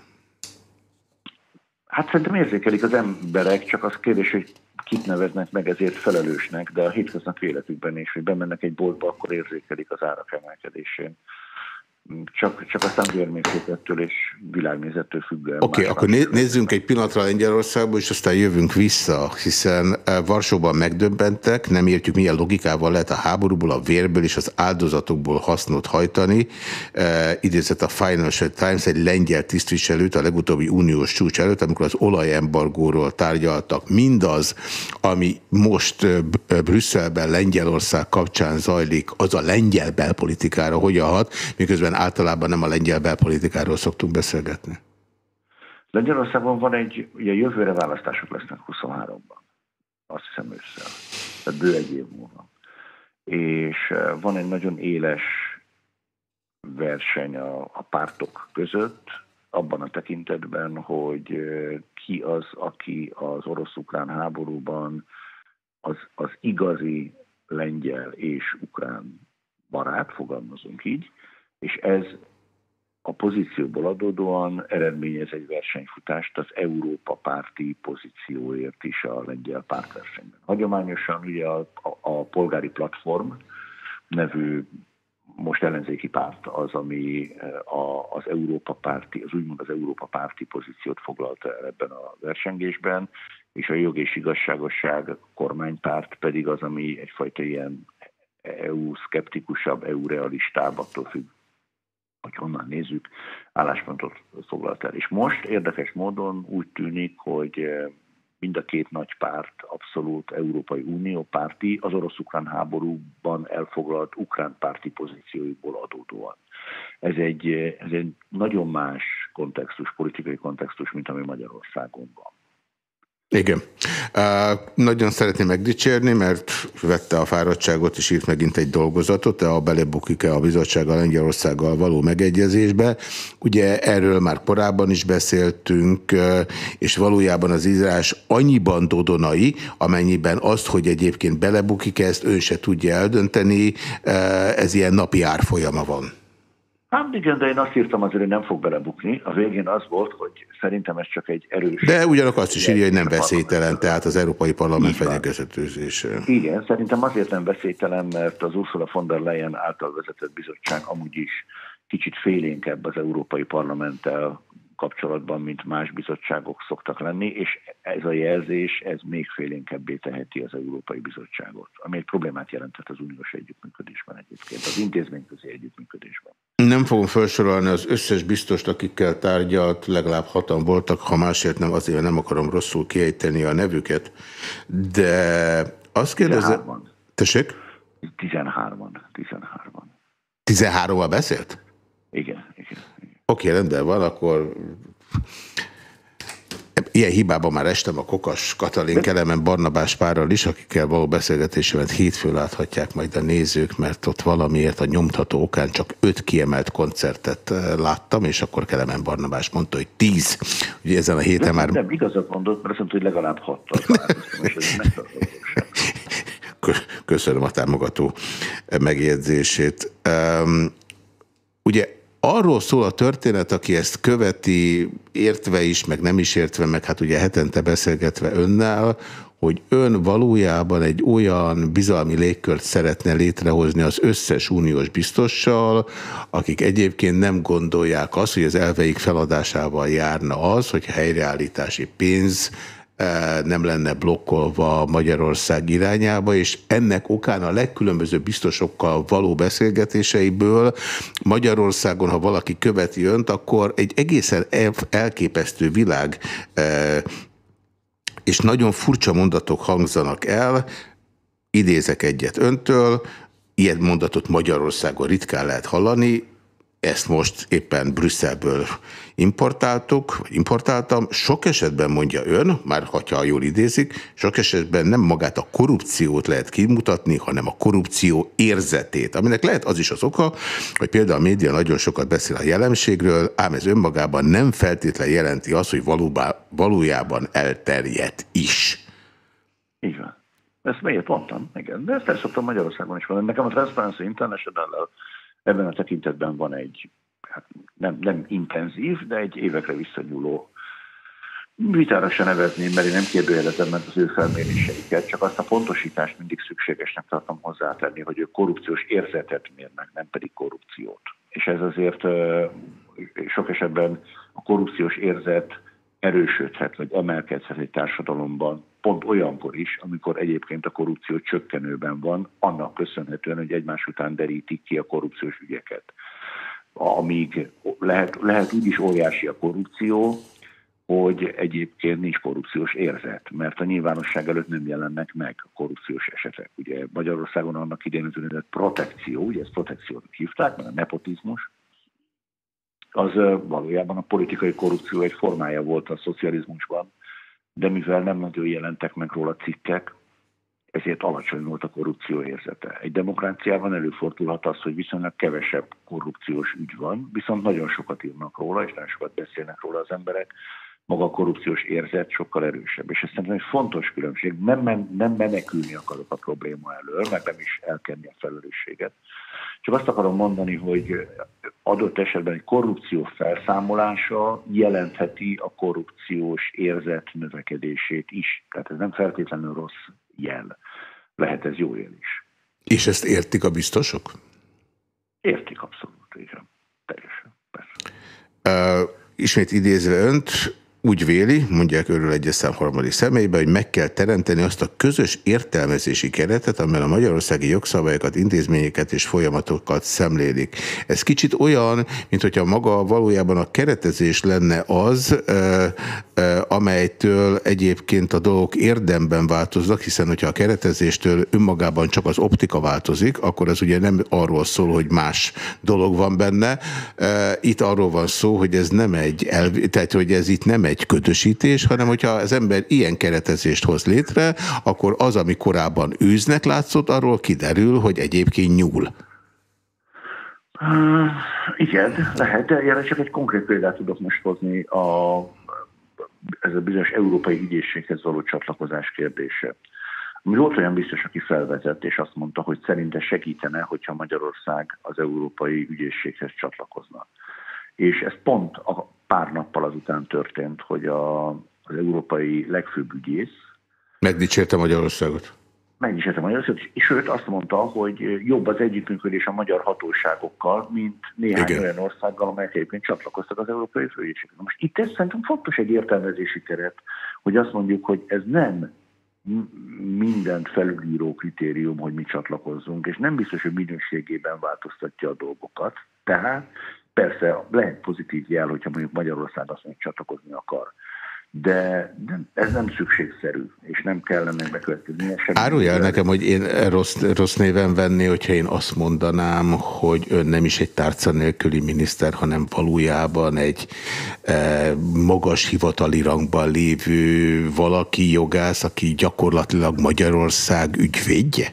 Hát szerintem érzékelik az emberek, csak az kérdés, hogy kit neveznek meg ezért felelősnek, de a hétköznapi életükben is, hogy bemennek egy boltba, akkor érzékelik az árak emelkedésén csak, csak aztán vérmérséklettől és világnézettől függően. Oké, okay, akkor nézzünk egy pillanatra Lengyelországba, és aztán jövünk vissza, hiszen eh, Varsóban megdöbbentek, nem értjük milyen logikával lehet a háborúból, a vérből és az áldozatokból hasznot hajtani. E, idézett a Financial Times egy lengyel tisztviselőt a legutóbbi uniós csúcs előtt, amikor az olajembargóról tárgyaltak. Mindaz, ami most eh, Brüsszelben Lengyelország kapcsán zajlik, az a lengyel belpolitikára hogyan hat, miközben hiszen általában nem a lengyel belpolitikáról szoktunk beszélgetni. Lengyelországban van egy, ugye jövőre választások lesznek 23-ban, azt hiszem ősszel, tehát bő egy év múlva. És eh, van egy nagyon éles verseny a, a pártok között, abban a tekintetben, hogy eh, ki az, aki az orosz-ukrán háborúban az, az igazi lengyel és ukrán barát, fogalmazunk így, és ez a pozícióból adódóan eredményez egy versenyfutást az Európa párti pozícióért is a lengyel pártversenyben. Hagyományosan ugye a, a, a polgári platform nevű most ellenzéki párt az, ami eh, a, az Európa párti, az úgymond az Európa párti pozíciót foglalta el ebben a versengésben, és a jog és igazságosság kormánypárt pedig az, ami egyfajta ilyen EU-szkeptikusabb, EU-realistább, attól függ, hogy honnan nézzük, álláspontot foglalt el. És most érdekes módon úgy tűnik, hogy eh, mind a két nagy párt, abszolút Európai Unió párti, az orosz-ukrán háborúban elfoglalt ukrán párti pozíciójukból adódóan. Ez egy, eh, ez egy nagyon más kontextus, politikai kontextus, mint ami Magyarországon van. Igen. Uh, nagyon szeretném megdicsérni, mert vette a fáradtságot és írt megint egy dolgozatot, de a belebukik-e a bizottság a Lengyelországgal való megegyezésbe. Ugye erről már korábban is beszéltünk, és valójában az írás annyiban dodonai, amennyiben azt, hogy egyébként belebukik -e, ezt ő se tudja eldönteni, ez ilyen napi árfolyama van. Hát igen, de én azt írtam azért, hogy nem fog belebukni. A végén az volt, hogy szerintem ez csak egy erős... De ugyanakkor azt is írja, hogy nem veszélytelen, tehát az Európai Parlament fenyegezetőzése. Igen, szerintem azért nem veszélytelen, mert az Ursula von der Leyen által vezetett bizottság amúgy is kicsit félénkebb az Európai Parlamenttel kapcsolatban, mint más bizottságok szoktak lenni, és ez a jelzés, ez még félénkebbé teheti az Európai Bizottságot, ami egy problémát jelentett az uniós együttműködésben egyébként, az intézményközi együttműködésben. Nem fogom felsorolni az összes biztost, akikkel tárgyalt, legalább hatan voltak, ha másért nem, azért nem akarom rosszul kiejteni a nevüket, de azt kérdezem... 13-an. Tessék? 13-an. 13-an. 13-al beszélt? Igen, igen. Oké, okay, rendben van, akkor Ilyen hibában már estem a Kokas Katalin Kelemen Barnabás párral is, akikkel való beszélgetésemet hétfő láthatják majd a nézők, mert ott valamiért a nyomtató okán csak öt kiemelt koncertet eh, láttam, és akkor Kelemen Barnabás mondta, hogy tíz. Ugye ezen a héten nem, már... Nem, igazat mondott, mert azt mondta, hogy legalább hattal Köszönöm a támogató megjegyzését. Um, ugye Arról szól a történet, aki ezt követi, értve is, meg nem is értve, meg hát ugye hetente beszélgetve önnel, hogy ön valójában egy olyan bizalmi légkört szeretne létrehozni az összes uniós biztossal, akik egyébként nem gondolják azt, hogy az elveik feladásával járna az, hogy helyreállítási pénz nem lenne blokkolva Magyarország irányába, és ennek okán a legkülönbözőbb biztosokkal való beszélgetéseiből Magyarországon, ha valaki követi önt, akkor egy egészen elképesztő világ és nagyon furcsa mondatok hangzanak el, idézek egyet öntől, ilyen mondatot Magyarországon ritkán lehet hallani, ezt most éppen Brüsszelből importáltuk, importáltam. Sok esetben mondja ön, már ha jól idézik, sok esetben nem magát a korrupciót lehet kimutatni, hanem a korrupció érzetét, aminek lehet az is az oka, hogy például a média nagyon sokat beszél a jelenségről, ám ez önmagában nem feltétlen jelenti azt, hogy valóban, valójában elterjedt is. Így van. Ezt miért mondtam, igen. De ezt el szoktam Magyarországon is mondani. Nekem a Transparency International Ebben a tekintetben van egy, hát nem, nem intenzív, de egy évekre visszanyúló vitára se nevezném, mert én nem kérdőjelezem meg az ő felméréseiket, csak azt a pontosítást mindig szükségesnek tartom hozzátenni, hogy ők korrupciós érzetet mérnek, nem pedig korrupciót. És ez azért sok esetben a korrupciós érzet erősödhet, vagy emelkedhet egy társadalomban, pont olyankor is, amikor egyébként a korrupció csökkenőben van, annak köszönhetően, hogy egymás után derítik ki a korrupciós ügyeket. Amíg lehet, lehet úgy is óriási a korrupció, hogy egyébként nincs korrupciós érzet, mert a nyilvánosság előtt nem jelennek meg a korrupciós esetek. Ugye Magyarországon annak idején az úgynevezett protekció, ugye ezt protekciót hívták, mert a nepotizmus, az valójában a politikai korrupció egy formája volt a szocializmusban, de mivel nem nagyon jelentek meg róla cikkek, ezért alacsony volt a korrupció érzete. Egy demokráciában előfordulhat az, hogy viszonylag kevesebb korrupciós ügy van, viszont nagyon sokat írnak róla, és nagyon sokat beszélnek róla az emberek, maga a korrupciós érzet sokkal erősebb. És ez szerintem egy fontos különbség. Nem, men, nem menekülni akarok a probléma elől, meg nem is elkenni a felelősséget. Csak azt akarom mondani, hogy adott esetben egy korrupció felszámolása jelentheti a korrupciós érzet növekedését is. Tehát ez nem feltétlenül rossz jel. Lehet ez jó jel is. És ezt értik a biztosok? Értik abszolút, igen. Teljesen, persze. Uh, ismét idézve önt, úgy véli, mondják örül egyes szám harmadik személybe, hogy meg kell teremteni azt a közös értelmezési keretet, amely a magyarországi jogszabályokat, intézményeket és folyamatokat szemlélik. Ez kicsit olyan, mint hogyha maga valójában a keretezés lenne az, amelytől egyébként a dolgok érdemben változnak, hiszen hogyha a keretezéstől önmagában csak az optika változik, akkor ez ugye nem arról szól, hogy más dolog van benne. Itt arról van szó, hogy ez nem egy, elv... tehát hogy ez itt nem egy egy ködösítés, hanem hogyha az ember ilyen keretezést hoz létre, akkor az, ami korábban űznek látszott, arról kiderül, hogy egyébként nyúl. Uh, igen, lehet, de erre csak egy konkrét példát tudok most hozni a, ez a bizonyos európai ügyészséghez való csatlakozás kérdése. Volt olyan biztos, aki felvezett, és azt mondta, hogy szerinte segítene, hogyha Magyarország az európai ügyészséghez csatlakozna. És ez pont a pár nappal azután történt, hogy a, az európai legfőbb ügyész megdicsérte Magyarországot. Megdicsérte Magyarországot, és sőt azt mondta, hogy jobb az együttműködés a magyar hatóságokkal, mint néhány Igen. olyan országgal, amelyek egyébként csatlakoztak az európai főügyészséghez. Most itt ez szerintem fontos egy értelmezési keret, hogy azt mondjuk, hogy ez nem mindent felülíró kritérium, hogy mi csatlakozzunk, és nem biztos, hogy minőségében változtatja a dolgokat. Tehát Persze lehet pozitív jel, hogyha mondjuk Magyarország azt mondja, csatlakozni akar. De, ez nem szükségszerű, és nem kellene bekövetkezni. Árulj el nekem, hogy én rossz, rossz néven venni, hogyha én azt mondanám, hogy ön nem is egy tárca nélküli miniszter, hanem valójában egy e, magas hivatali rangban lévő valaki jogász, aki gyakorlatilag Magyarország ügyvédje?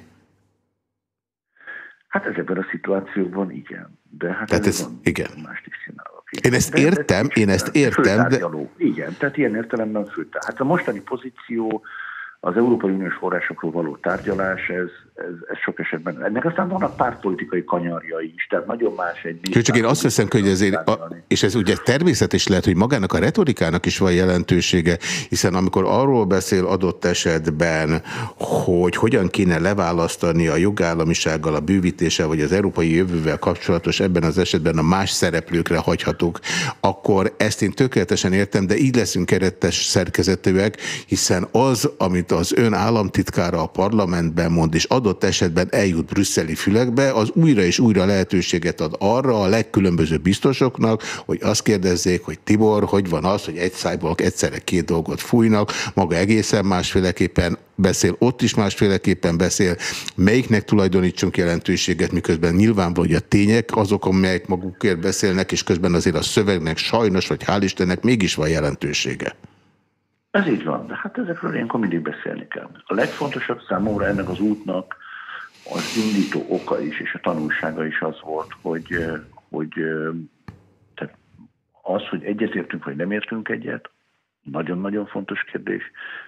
Hát ezekben a szituációkban igen. De hát tehát ez, ez igen. mást is csinálok. Igen. Én ezt de, értem, de, én ezt értem, de... Igen, tehát ilyen értelemben főtár. Hát a mostani pozíció az Európai Uniós forrásokról való tárgyalás, ez, ez, ez sok esetben, ennek aztán vannak pártpolitikai kanyarjai is, tehát nagyon más egy... Csak, csak én azt veszem, hogy ezért, a, és ez ugye természetes lehet, hogy magának a retorikának is van jelentősége, hiszen amikor arról beszél adott esetben, hogy hogyan kéne leválasztani a jogállamisággal, a bővítéssel, vagy az európai jövővel kapcsolatos, ebben az esetben a más szereplőkre hagyhatók, akkor ezt én tökéletesen értem, de így leszünk keretes szerkezetűek, hiszen az, amit az ön államtitkára a parlamentben mond, és adott esetben eljut brüsszeli fülekbe, az újra és újra lehetőséget ad arra a legkülönbözőbb biztosoknak, hogy azt kérdezzék, hogy Tibor, hogy van az, hogy egy szájból egyszerre két dolgot fújnak, maga egészen másféleképpen beszél, ott is másféleképpen beszél, melyiknek tulajdonítsunk jelentőséget, miközben nyilvánvaló, hogy a tények azok, amelyek magukért beszélnek, és közben azért a szövegnek sajnos, vagy hál' Istennek mégis van jelentősége. Ez így van, de hát ezekről ilyenkor mindig beszélni kell. A legfontosabb számomra ennek az útnak az indító oka is, és a tanulsága is az volt, hogy, hogy tehát az, hogy egyetértünk, vagy nem értünk egyet, nagyon-nagyon fontos kérdés,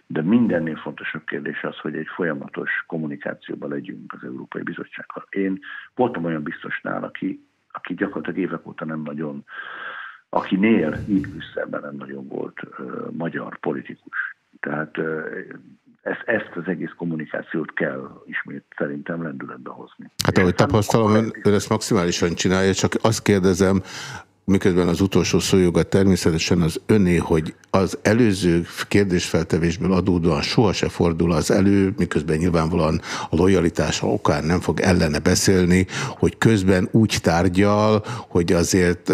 de mindennél fontosabb kérdés az, hogy egy folyamatos kommunikációban legyünk az Európai Bizottsággal. Én voltam olyan biztosnál, aki, aki gyakorlatilag évek óta nem nagyon akinél itt Brüsszelben nem nagyon volt uh, magyar politikus. Tehát uh, ezt, ezt az egész kommunikációt kell ismét szerintem lendületbe hozni. Hát ahogy tapasztalom, ön, ön ezt maximálisan csinálja, csak azt kérdezem, miközben az utolsó szójoga természetesen az öné, hogy az előző kérdésfeltevésből adódóan sohasem fordul az elő, miközben nyilvánvalóan a lojalitása okán nem fog ellene beszélni, hogy közben úgy tárgyal, hogy azért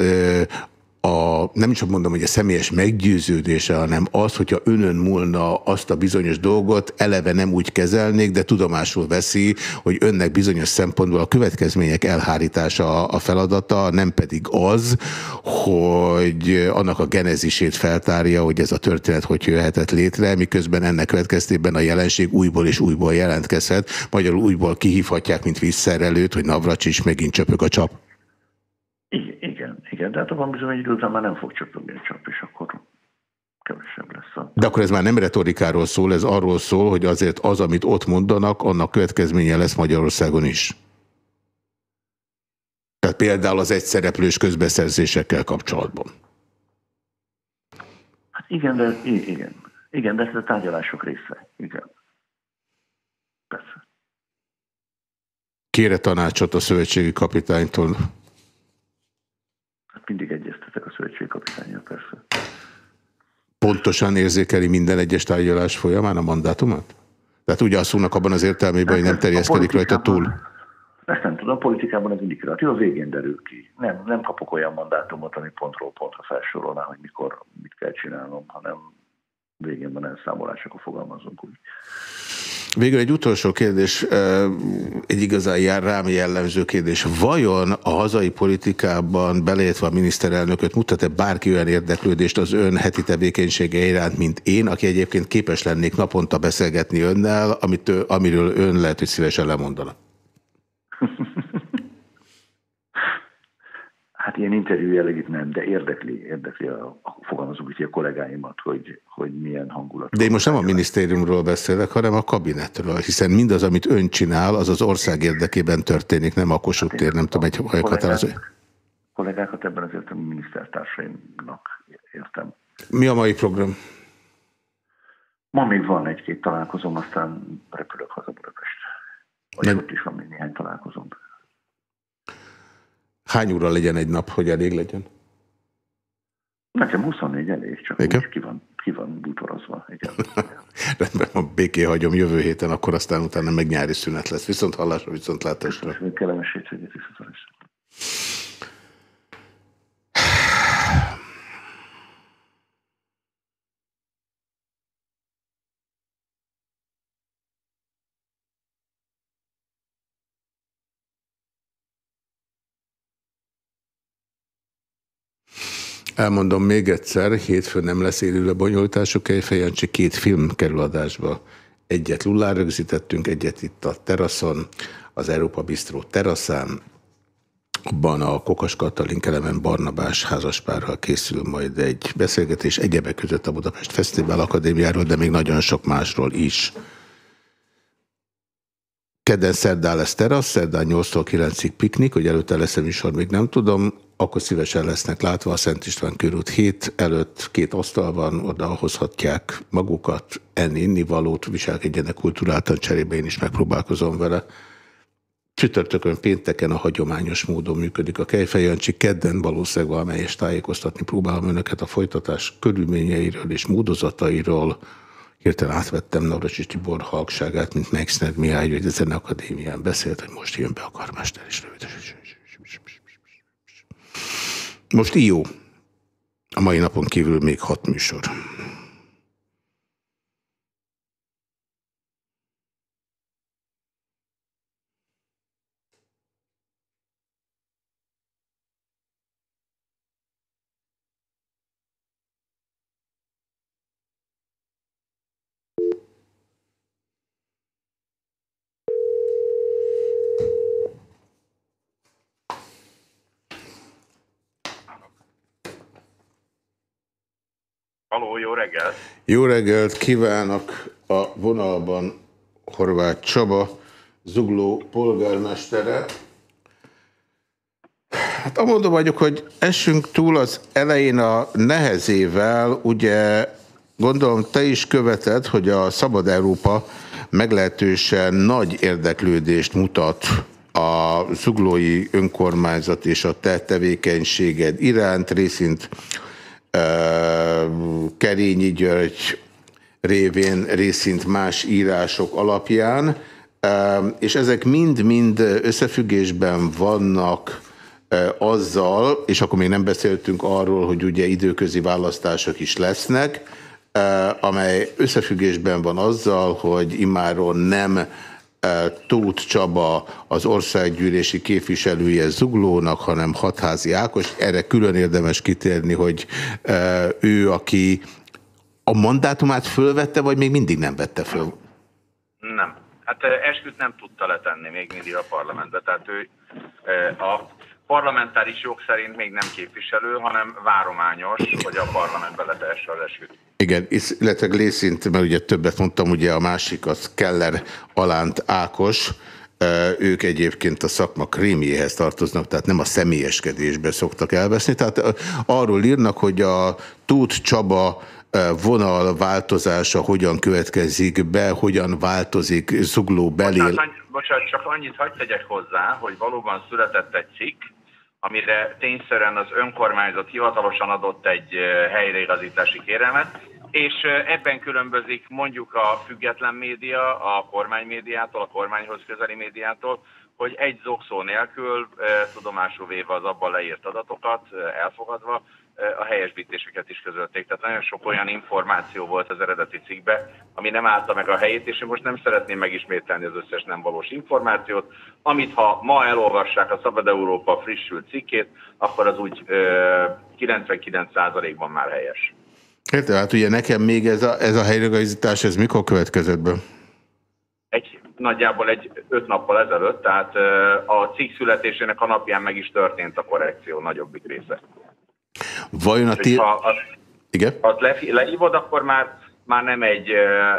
a, nem csak mondom, hogy a személyes meggyőződése, hanem az, hogyha önön múlna azt a bizonyos dolgot, eleve nem úgy kezelnék, de tudomásul veszi, hogy önnek bizonyos szempontból a következmények elhárítása a feladata, nem pedig az, hogy annak a genezisét feltárja, hogy ez a történet hogy jöhetett létre, miközben ennek következtében a jelenség újból és újból jelentkezhet, magyarul újból kihívhatják, mint vízszerelőt, hogy Navracsics megint csöpög a csap. De hát van bizony egy idő után már nem fog csöpögni a csap, és akkor kevesebb lesz. A... De akkor ez már nem retorikáról szól, ez arról szól, hogy azért az, amit ott mondanak, annak következménye lesz Magyarországon is. Tehát például az egyszereplős közbeszerzésekkel kapcsolatban. Hát igen, de igen. Igen, de ez a tárgyalások része. Igen. Persze. Kére tanácsot a szövetségi kapitánytól? Mindig egyeztetek a szövetségkapitányjal, persze. Pontosan érzékeli minden egyes tárgyalás folyamán a mandátumát? Tehát ugye azt mondnak abban az értelmében, hogy nem terjeszkedik rajta túl? Ezt nem tudom, a politikában ez mindig kreatív, a végén derül ki. Nem, nem kapok olyan mandátumot, ami pontról pontra felsorolná, hogy mikor mit kell csinálnom, hanem végén van elszámolás, akkor fogalmazunk úgy. Végül egy utolsó kérdés, egy igazán jár rám jellemző kérdés. Vajon a hazai politikában, beleértve a miniszterelnököt, mutat-e bárki olyan érdeklődést az ön heti tevékenysége iránt, mint én, aki egyébként képes lennék naponta beszélgetni önnel, amit, amiről ön lehet, hogy szívesen lemondana? Hát ilyen interjú jellegét nem, de érdekli, érdekli a, fogalmazunk így a kollégáimat, hogy, hogy milyen hangulat. De én most nem a minisztériumról beszélek, hanem a kabinetről, hiszen mindaz, amit ön csinál, az az ország érdekében történik, nem a Kossuth tér, nem tudom, egy hajhatározó. Kollégákat ebben az értem minisztertársaimnak értem. Mi a mai program? Ma még van egy-két találkozom, aztán repülök haza Budapestre. Vagy ott is van még néhány találkozom. Hány óra legyen egy nap, hogy elég legyen? Nekem 24 elég, csak Igen? úgy ki van, ki van bútorozva. Igen. Rendben, ha béké hagyom jövő héten, akkor aztán utána meg nyári szünet lesz. Viszont hallásra, viszont látásra. Kellemes hétvégét, viszont Elmondom még egyszer, hétfőn nem lesz élő lebonyolítású Kejfejancsi, két film kerül adásba. Egyet Lullán rögzítettünk, egyet itt a teraszon, az Európa Bistró teraszán. Abban a Kokas Katalin Kelemen Barnabás házaspárral készül majd egy beszélgetés, egyebek között a Budapest Fesztivál Akadémiáról, de még nagyon sok másról is. Kedden szerdán lesz terasz, szerdán 8-tól 9-ig piknik, hogy előtte lesz a műsor, még nem tudom akkor szívesen lesznek látva a Szent István körút hét előtt két asztal van, oda hozhatják magukat, enni, inni valót, viselkedjenek kulturáltan, cserébe én is megpróbálkozom vele. Csütörtökön, pénteken a hagyományos módon működik a Kejfejancsi, kedden valószínűleg valamelyes tájékoztatni próbálom önöket a folytatás körülményeiről és módozatairól. Hirtelen átvettem Navracsis Tibor halkságát, mint Meixner Mihály, hogy ezen akadémián beszélt, hogy most jön be a karmester, és rövidesen most jó. A mai napon kívül még hat műsor. Haló, jó reggelt! Jó reggelt kívánok a vonalban Horváth Csaba, Zugló polgármestere. Hát amondom vagyok, hogy essünk túl az elején a nehezével, ugye gondolom te is követed, hogy a Szabad Európa meglehetősen nagy érdeklődést mutat a zuglói önkormányzat és a te tevékenységed iránt, részint Kerényi György révén, részint más írások alapján, és ezek mind-mind összefüggésben vannak azzal, és akkor még nem beszéltünk arról, hogy ugye időközi választások is lesznek, amely összefüggésben van azzal, hogy imáron nem Tóth Csaba az országgyűlési képviselője Zuglónak, hanem Hatházi Ákos. Erre külön érdemes kitérni, hogy ő, aki a mandátumát fölvette, vagy még mindig nem vette föl? Nem. Hát esküt nem tudta letenni még mindig a parlamentbe. Tehát ő a parlamentáris jog szerint még nem képviselő, hanem várományos, hogy a parlamentbe letesse az esküt. Igen, illetve lészint, mert ugye többet mondtam, ugye a másik az Keller Alánt Ákos, ők egyébként a szakma krémjéhez tartoznak, tehát nem a személyeskedésbe szoktak elveszni. Tehát arról írnak, hogy a Tóth Csaba vonal változása hogyan következik be, hogyan változik zugló belé. Bocsánat, bocsánat, csak annyit hagyd tegyek hozzá, hogy valóban született egy cikk, amire tényszerűen az önkormányzat hivatalosan adott egy helyreigazítási kérelmet, és ebben különbözik mondjuk a független média a kormánymédiától, a kormányhoz közeli médiától, hogy egy zokszó nélkül, tudomásul véve az abban leírt adatokat, elfogadva, a helyesbítéseket is közölték. Tehát nagyon sok olyan információ volt az eredeti cikkbe, ami nem állta meg a helyét, és én most nem szeretném megismételni az összes nem valós információt, amit ha ma elolvassák a Szabad Európa frissült cikkét, akkor az úgy 99%-ban már helyes. Érte, hát ugye nekem még ez a, ez a helyreigazítás, ez mikor következett be? Egy, nagyjából egy öt nappal ezelőtt, tehát a cikk születésének a napján meg is történt a korrekció nagyobbik része. Vajon a ti... Ha azt, Igen? azt le, leívod, akkor már, már nem, egy,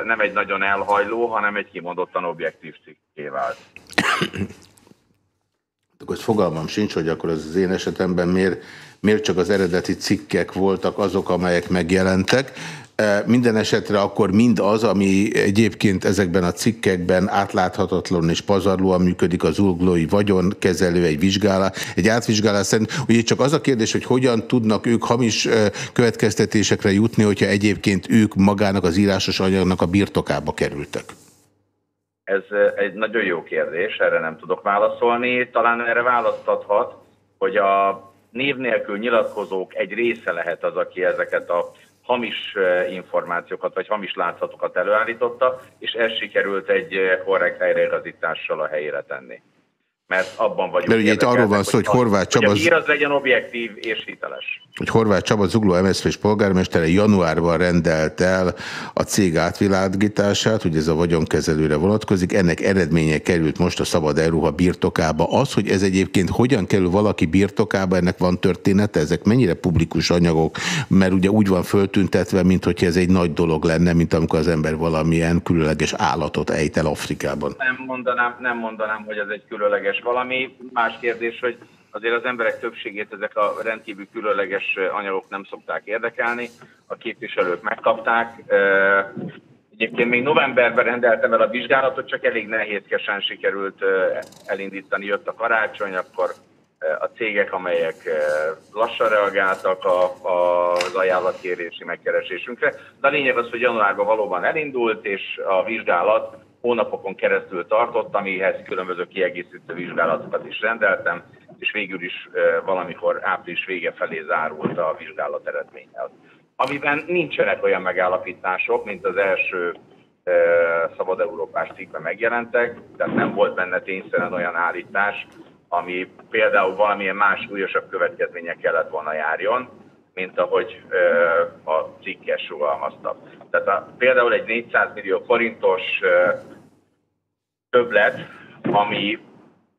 nem egy nagyon elhajló, hanem egy kimondottan objektív cikké vált. Akkor fogalmam sincs, hogy akkor az, az én esetemben miért, miért csak az eredeti cikkek voltak azok, amelyek megjelentek. Minden esetre akkor mind az, ami egyébként ezekben a cikkekben átláthatatlan és pazarlóan működik, az ulglói vagyonkezelő, egy vizsgálás, egy átvizsgálás szerint. Ugye csak az a kérdés, hogy hogyan tudnak ők hamis következtetésekre jutni, hogyha egyébként ők magának az írásos anyagnak a birtokába kerültek. Ez egy nagyon jó kérdés, erre nem tudok válaszolni. Talán erre választathat, hogy a név nélkül nyilatkozók egy része lehet az, aki ezeket a hamis információkat vagy hamis látszatokat előállította, és ez sikerült egy korrekt helyreigazítással a helyére tenni mert abban vagyunk. Mert ugye itt arról van szó, hogy Horváth Csaba... Hogy az legyen objektív és hiteles. Hogy Horváth Csaba Zugló MSZP és polgármestere januárban rendelt el a cég átvilágítását, hogy ez a vagyonkezelőre vonatkozik, ennek eredménye került most a Szabad Euróha birtokába. Az, hogy ez egyébként hogyan kerül valaki birtokába, ennek van története, ezek mennyire publikus anyagok, mert ugye úgy van föltüntetve, mint hogy ez egy nagy dolog lenne, mint amikor az ember valamilyen különleges állatot ejt el Afrikában. Nem mondanám, nem mondanám hogy ez egy különleges különleges valami. Más kérdés, hogy azért az emberek többségét ezek a rendkívül különleges anyagok nem szokták érdekelni. A képviselők megkapták. Egyébként még novemberben rendeltem el a vizsgálatot, csak elég nehézkesen sikerült elindítani. Jött a karácsony, akkor a cégek, amelyek lassan reagáltak a, a, az ajánlatkérési megkeresésünkre. De a lényeg az, hogy januárban valóban elindult, és a vizsgálat hónapokon keresztül tartott, amihez különböző kiegészítő vizsgálatokat is rendeltem, és végül is valamikor április vége felé zárult a vizsgálat eredménnyel. Amiben nincsenek olyan megállapítások, mint az első Szabad Európás cikkben megjelentek, tehát nem volt benne tényszerűen olyan állítás, ami például valamilyen más súlyosabb következmények kellett volna járjon, mint ahogy a cikkes sugalmazta. Tehát a, például egy 400 millió forintos többlet, ami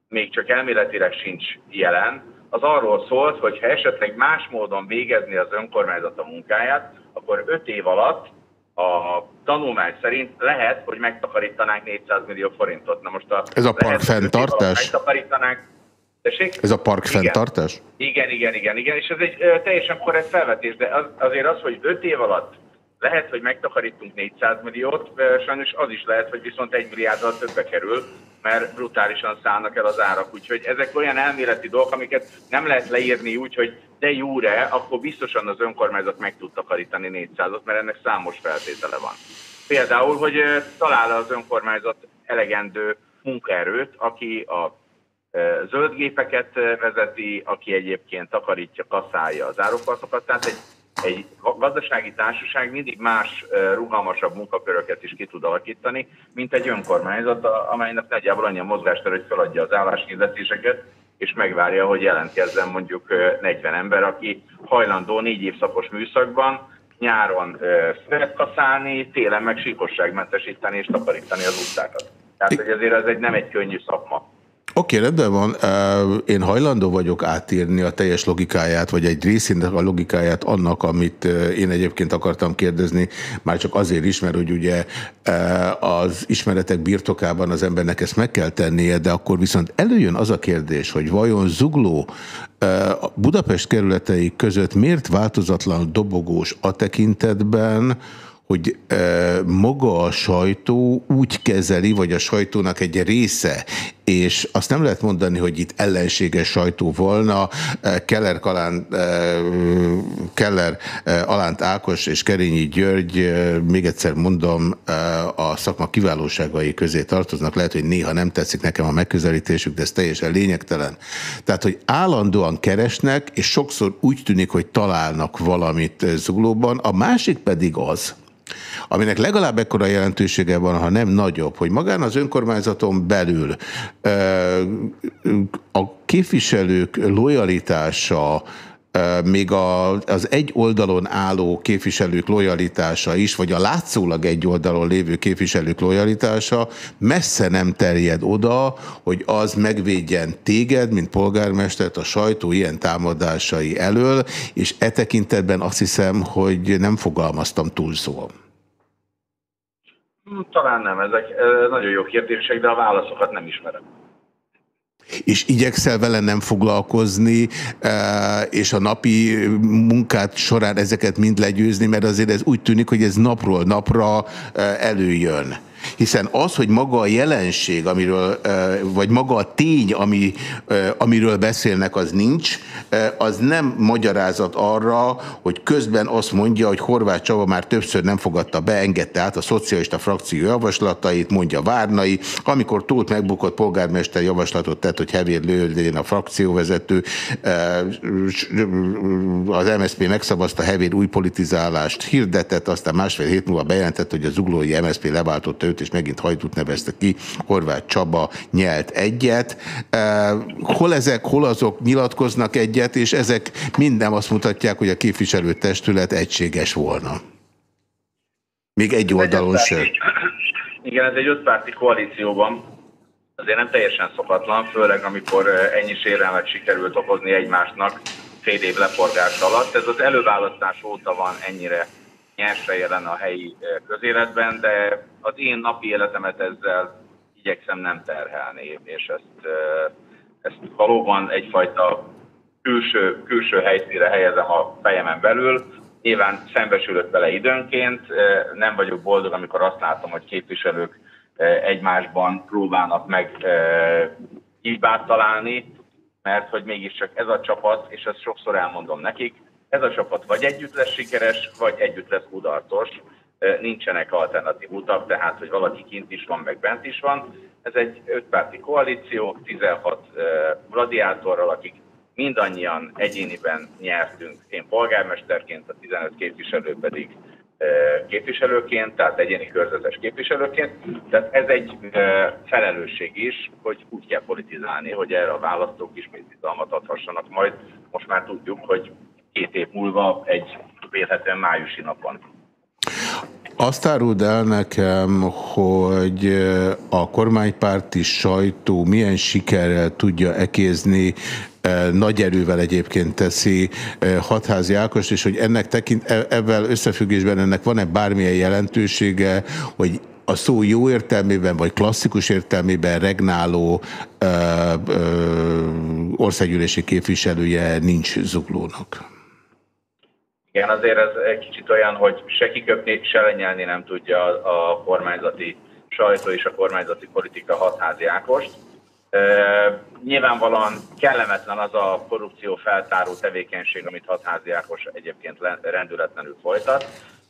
még csak elméletileg sincs jelen, az arról szólt, hogy ha esetleg más módon végezni az önkormányzat a munkáját, akkor 5 év alatt a tanulmány szerint lehet, hogy megtakarítanánk 400 millió forintot. Na most a Ez a park fenntartás? Megtakarítanánk Tessék? Ez a park igen. fenntartás? Igen, igen, igen, igen, és ez egy ö, teljesen korrekt felvetés, de az, azért az, hogy 5 év alatt lehet, hogy megtakarítunk 400 milliót, sajnos az is lehet, hogy viszont egy milliárddal többe kerül, mert brutálisan szállnak el az árak. Úgyhogy ezek olyan elméleti dolgok, amiket nem lehet leírni úgy, hogy de jóre, akkor biztosan az önkormányzat meg tud takarítani 400-ot, mert ennek számos feltétele van. Például, hogy talál az önkormányzat elegendő munkaerőt, aki a zöldgépeket vezeti, aki egyébként takarítja, kaszálja az árupartokat. Tehát egy egy gazdasági társaság mindig más rugalmasabb munkaköröket is ki tud alakítani, mint egy önkormányzat, amelynek nagyjából annyi a mozgástere, hogy feladja az álláshirdetéseket, és megvárja, hogy jelentkezzen mondjuk 40 ember, aki hajlandó négy évszakos műszakban nyáron szeret télen meg síkosságmentesíteni és takarítani az utcákat. Tehát, hogy ezért ez egy nem egy könnyű szakma. Oké, okay, rendben van. Én hajlandó vagyok átírni a teljes logikáját, vagy egy részének a logikáját annak, amit én egyébként akartam kérdezni, már csak azért is, mert hogy ugye az ismeretek birtokában az embernek ezt meg kell tennie, de akkor viszont előjön az a kérdés, hogy vajon zugló Budapest kerületei között miért változatlan dobogós a tekintetben, hogy e, maga a sajtó úgy kezeli, vagy a sajtónak egy része, és azt nem lehet mondani, hogy itt ellenséges sajtó volna. Keller, Kalán, Keller Alánt Ákos és Kerényi György, még egyszer mondom, a szakma kiválóságai közé tartoznak. Lehet, hogy néha nem tetszik nekem a megközelítésük, de ez teljesen lényegtelen. Tehát, hogy állandóan keresnek, és sokszor úgy tűnik, hogy találnak valamit zuglóban. A másik pedig az, aminek legalább ekkora jelentősége van, ha nem nagyobb, hogy magán az önkormányzaton belül a képviselők lojalitása, még az egy oldalon álló képviselők lojalitása is, vagy a látszólag egy oldalon lévő képviselők lojalitása messze nem terjed oda, hogy az megvédjen téged, mint polgármestert a sajtó ilyen támadásai elől, és e tekintetben azt hiszem, hogy nem fogalmaztam túl szó. Talán nem, ezek nagyon jó kérdések, de a válaszokat nem ismerem és igyekszel vele nem foglalkozni, és a napi munkát során ezeket mind legyőzni, mert azért ez úgy tűnik, hogy ez napról napra előjön. Hiszen az, hogy maga a jelenség, amiről, vagy maga a tény, ami, amiről beszélnek, az nincs, az nem magyarázat arra, hogy közben azt mondja, hogy Horváth Csaba már többször nem fogadta be, engedte át a szocialista frakció javaslatait, mondja Várnai, amikor túlt megbukott polgármester javaslatot tett, hogy Hevér Lőldén a frakcióvezető, az MSZP megszavazta Hevér új politizálást hirdetett, aztán másfél hét múlva bejelentett, hogy az zuglói MSZP leváltotta őt, és megint hajtút nevezte ki, Horváth Csaba nyelt egyet. Hol ezek, hol azok nyilatkoznak egyet, és ezek minden azt mutatják, hogy a képviselőtestület egységes volna. Még egy oldalon sem. Igen, ez egy ötpárti koalícióban. Azért nem teljesen szokatlan, főleg amikor ennyi sérelmet sikerült okozni egymásnak fél év leforgás alatt. Ez az előválasztás óta van ennyire nyerse jelen a helyi közéletben, de az én napi életemet ezzel igyekszem nem terhelni, és ezt, ezt valóban egyfajta külső, külső helyszínre helyezem a fejemen belül. Nyilván szembesülök vele időnként, nem vagyok boldog, amikor azt látom, hogy képviselők egymásban próbálnak meg hibát találni, mert hogy mégiscsak ez a csapat, és ezt sokszor elmondom nekik, ez a csapat vagy együtt lesz sikeres, vagy együtt lesz kudarcos. Nincsenek alternatív utak, tehát hogy valaki kint is van, meg bent is van. Ez egy ötpárti koalíció, 16 gladiátorral, akik mindannyian egyéniben nyertünk. Én polgármesterként, a 15 képviselő pedig képviselőként, tehát egyéni körzetes képviselőként. Tehát ez egy felelősség is, hogy úgy kell politizálni, hogy erre a választók ismét bizalmat adhassanak majd. Most már tudjuk, hogy két év múlva egy vélhetően májusi napon. Azt áruld el nekem, hogy a kormánypárti sajtó milyen sikerrel tudja ekézni nagy erővel egyébként teszi Hatházi Ákos, és hogy ennek tekint, e, ebben összefüggésben ennek van-e bármilyen jelentősége, hogy a szó jó értelmében, vagy klasszikus értelmében regnáló ö, ö, országgyűlési képviselője nincs zuglónak. Igen, azért ez egy kicsit olyan, hogy se kiköpni, se lenyelni nem tudja a kormányzati sajtó és a kormányzati politika hatházi Ákost. E, nyilvánvalóan kellemetlen az a korrupció feltáró tevékenység, amit hatházi Ákos egyébként rendületlenül folytat.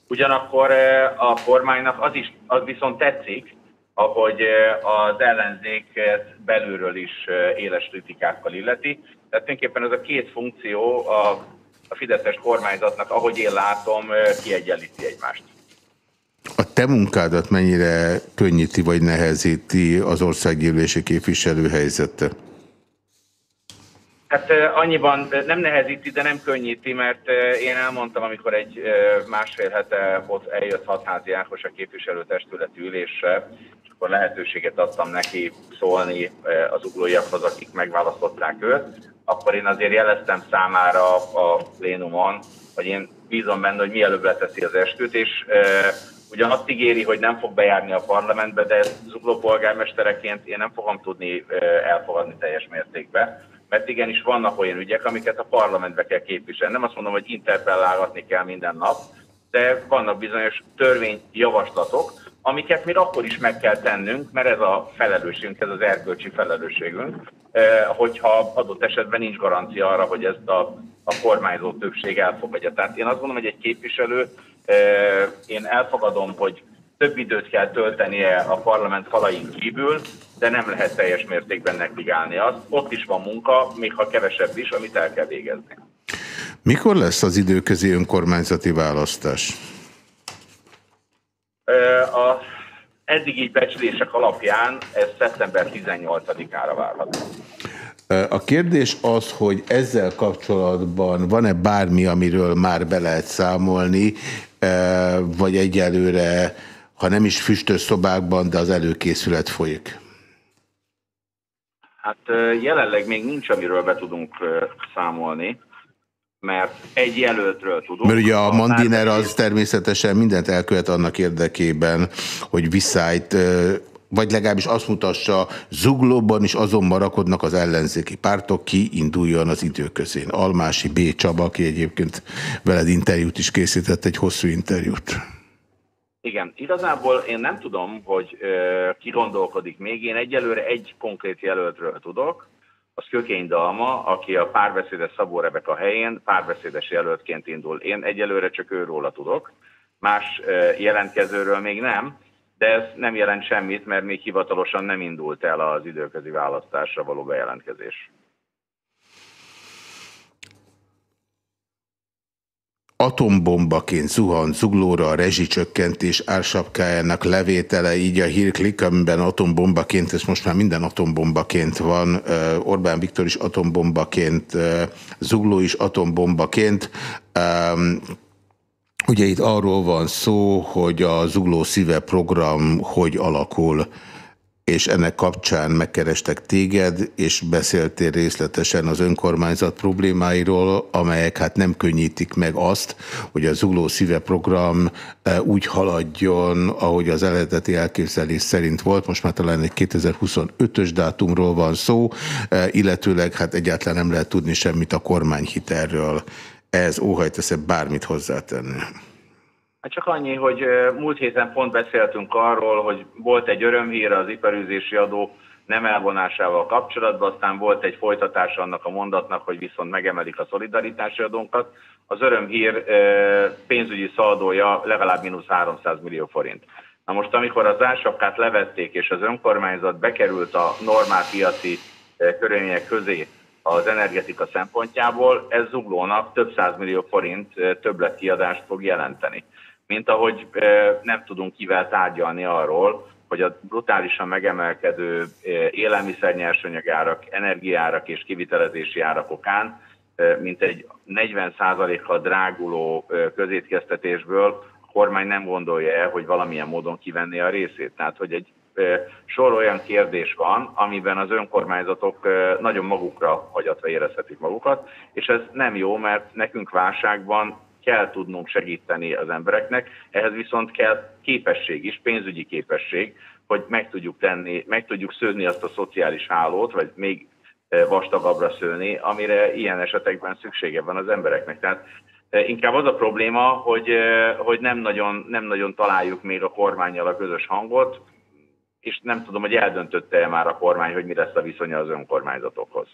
Ugyanakkor a kormánynak az is az viszont tetszik, ahogy az ellenzéket belülről is éles kritikákkal illeti. Tehát tulajdonképpen ez a két funkció a, a Fideszes kormányzatnak, ahogy én látom, kiegyenlíti egymást. A te munkádat mennyire könnyíti vagy nehezíti az országgyűlési képviselő helyzete? Hát annyiban nem nehezíti, de nem könnyíti, mert én elmondtam, amikor egy másfél hete eljött hatházi Ákos a képviselőtestület ülésre, és akkor lehetőséget adtam neki szólni az uglóiakhoz, akik megválasztották őt, akkor én azért jeleztem számára a plénumon, hogy én bízom benne, hogy mielőbb leteszi az esküt, és ugyan azt ígéri, hogy nem fog bejárni a parlamentbe, de zugló polgármestereként én nem fogom tudni elfogadni teljes mértékben mert igenis vannak olyan ügyek, amiket a parlamentbe kell képviselni. Nem azt mondom, hogy interpellálgatni kell minden nap, de vannak bizonyos törvényjavaslatok, amiket mi akkor is meg kell tennünk, mert ez a felelősségünk, ez az erkölcsi felelősségünk, eh, hogyha adott esetben nincs garancia arra, hogy ezt a, a kormányzó többség elfogadja. Tehát én azt gondolom, hogy egy képviselő, eh, én elfogadom, hogy több időt kell töltenie a parlament falain kívül, de nem lehet teljes mértékben negligálni azt. Ott is van munka, még ha kevesebb is, amit el kell végezni. Mikor lesz az időközi önkormányzati választás? A eddigi becslések alapján ez szeptember 18-ára várható. A kérdés az, hogy ezzel kapcsolatban van-e bármi, amiről már be lehet számolni, vagy egyelőre ha nem is füstös szobákban, de az előkészület folyik? Hát jelenleg még nincs, amiről be tudunk számolni, mert egy jelöltről tudunk. Mert ugye a Mandiner az természetesen mindent elkövet annak érdekében, hogy visszájt vagy legalábbis azt mutassa, zuglóban is azon marakodnak az ellenzéki pártok, ki induljon az időközén. Almási B. Csaba, aki egyébként veled interjút is készített, egy hosszú interjút. Igen, igazából én nem tudom, hogy ö, ki gondolkodik még. Én egyelőre egy konkrét jelöltről tudok, az Kökény Dalma, aki a párbeszédes Szabó Rebeka helyén párbeszédes jelöltként indul. Én egyelőre csak őróla tudok, más ö, jelentkezőről még nem, de ez nem jelent semmit, mert még hivatalosan nem indult el az időközi választásra való bejelentkezés. Atombombaként zuhan zuglóra a rezsicsökkentés ársapkájának levétele, így a hírklik, amiben atombombaként, ez most már minden atombombaként van, Orbán Viktor is atombombaként, zugló is atombombaként. Ugye itt arról van szó, hogy a Zugló Szíve program hogy alakul és ennek kapcsán megkerestek téged, és beszéltél részletesen az önkormányzat problémáiról, amelyek hát nem könnyítik meg azt, hogy a Zugló Szíve program e, úgy haladjon, ahogy az eredeti elképzelés szerint volt. Most már talán egy 2025-ös dátumról van szó, e, illetőleg hát egyáltalán nem lehet tudni semmit a kormányhitelről. Ez óhajt-e bármit hozzátenni? Hát csak annyi, hogy múlt héten pont beszéltünk arról, hogy volt egy örömhír az iparűzési adó nem elvonásával kapcsolatban, aztán volt egy folytatás annak a mondatnak, hogy viszont megemelik a szolidaritási adónkat. Az örömhír pénzügyi szaldója legalább mínusz 300 millió forint. Na most, amikor az ársapkát levették, és az önkormányzat bekerült a normál piaci körülmények közé az energetika szempontjából, ez zuglónak több millió forint többletkiadást fog jelenteni mint ahogy nem tudunk kivel tárgyalni arról, hogy a brutálisan megemelkedő élelmiszernyersanyag energiárak és kivitelezési árak okán, mint egy 40%-kal dráguló közétkeztetésből a kormány nem gondolja el, hogy valamilyen módon kivenné a részét. Tehát, hogy egy sor olyan kérdés van, amiben az önkormányzatok nagyon magukra hagyatva érezhetik magukat, és ez nem jó, mert nekünk válságban kell tudnunk segíteni az embereknek, ehhez viszont kell képesség is, pénzügyi képesség, hogy meg tudjuk tenni, meg tudjuk szőni azt a szociális hálót, vagy még vastagabbra szőni, amire ilyen esetekben szüksége van az embereknek. Tehát inkább az a probléma, hogy, hogy nem, nagyon, nem nagyon találjuk még a kormányjal a közös hangot, és nem tudom, hogy eldöntötte-e már a kormány, hogy mi lesz a viszonya az önkormányzatokhoz.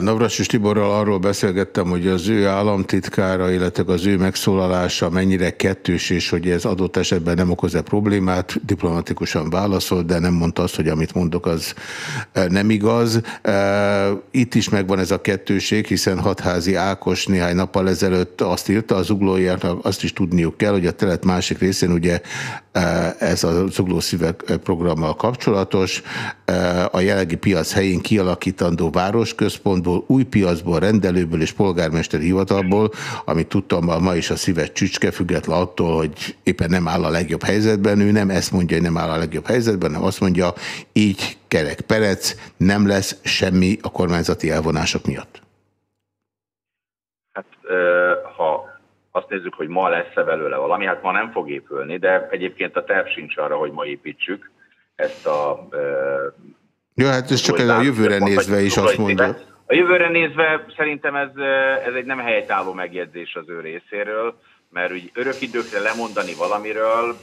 Navracsis Tiborral arról beszélgettem, hogy az ő államtitkára, illetve az ő megszólalása mennyire kettős, és hogy ez adott esetben nem okoz-e problémát, diplomatikusan válaszolt, de nem mondta azt, hogy amit mondok, az nem igaz. Itt is megvan ez a kettőség, hiszen Hatházi Ákos néhány nappal ezelőtt azt írta az uglójának, azt is tudniuk kell, hogy a telet másik részén ugye ez a zugló szívek programmal kapcsolatos, a jelenlegi piac helyén kialakítandó városközpontból, új piacból, rendelőből és polgármester hivatalból, amit tudtam, ma is a szívet csücske, független attól, hogy éppen nem áll a legjobb helyzetben, ő nem ezt mondja, hogy nem áll a legjobb helyzetben, hanem azt mondja, így kerek perec, nem lesz semmi a kormányzati elvonások miatt. Hát, ha azt nézzük, hogy ma lesz-e belőle valami, hát ma nem fog épülni, de egyébként a terv sincs arra, hogy ma építsük ezt a... Ja, hát ez csak ez a jövőre nézve is azt mondja. A jövőre nézve szerintem ez, ez egy nem helytálló megjegyzés az ő részéről, mert úgy örök időkre lemondani valamiről,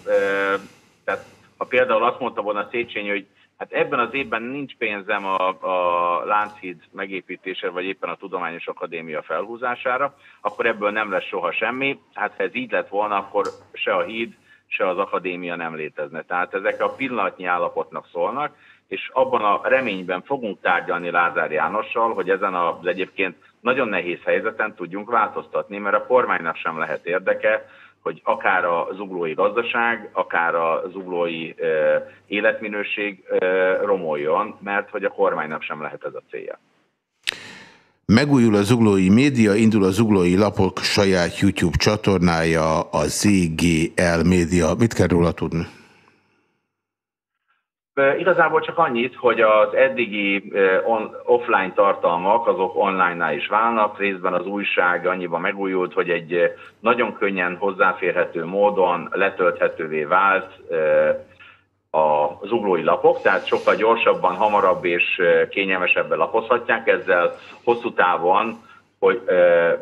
tehát ha például azt mondta volna Széchenyi, hogy hát ebben az évben nincs pénzem a, a Lánchíd megépítésére, vagy éppen a Tudományos Akadémia felhúzására, akkor ebből nem lesz soha semmi. Hát ha ez így lett volna, akkor se a híd, se az akadémia nem létezne. Tehát ezek a pillanatnyi állapotnak szólnak, és abban a reményben fogunk tárgyalni Lázár Jánossal, hogy ezen az egyébként nagyon nehéz helyzeten tudjunk változtatni, mert a kormánynak sem lehet érdeke, hogy akár a zuglói gazdaság, akár a zuglói e, életminőség e, romoljon, mert hogy a kormánynak sem lehet ez a célja. Megújul a zuglói média, indul a zuglói lapok saját YouTube csatornája, a ZGL média. Mit kell róla tudni? Igazából csak annyit, hogy az eddigi on, offline tartalmak azok online-nál is válnak, részben az újság annyiban megújult, hogy egy nagyon könnyen hozzáférhető módon letölthetővé vált a zuglói lapok, tehát sokkal gyorsabban, hamarabb és kényelmesebben lapozhatják, ezzel. Hosszú távon, hogy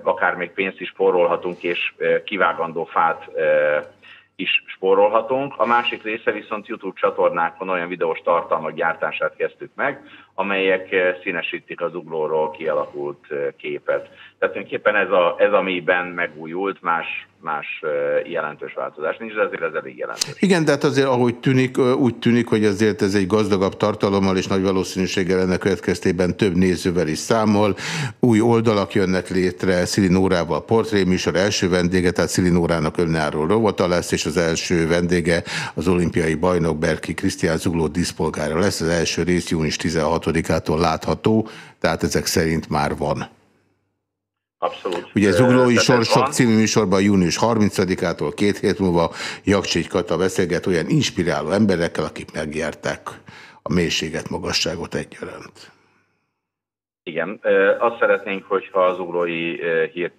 akár még pénzt is forrolhatunk, és kivágandó fát is spórolhatunk. A másik része viszont YouTube csatornákon olyan videós tartalmak gyártását kezdtük meg, amelyek eh, színesítik az uglóról kialakult eh, képet. Tehát tulajdonképpen ez, a, ez amiben megújult, más, más jelentős változás nincs, de azért ez elég jelentős. Igen, de hát azért ahogy tűnik, úgy tűnik, hogy azért ez egy gazdagabb tartalommal, és nagy valószínűséggel ennek következtében több nézővel is számol. Új oldalak jönnek létre, Szili Nórával portréműsor első vendége, tehát Szili Nórának önálló rovata lesz, és az első vendége az olimpiai bajnok Berki Krisztián Zugló diszpolgára lesz. Az első rész június 16 26-ától látható, tehát ezek szerint már van. Abszolút. Ugye Zuglói Sorsok című műsorban június 30-ától két hét múlva Jakcsics Kata beszélget olyan inspiráló emberekkel, akik megjárták a mélységet, magasságot egyaránt. Igen, azt szeretnénk, hogyha az uglói hír,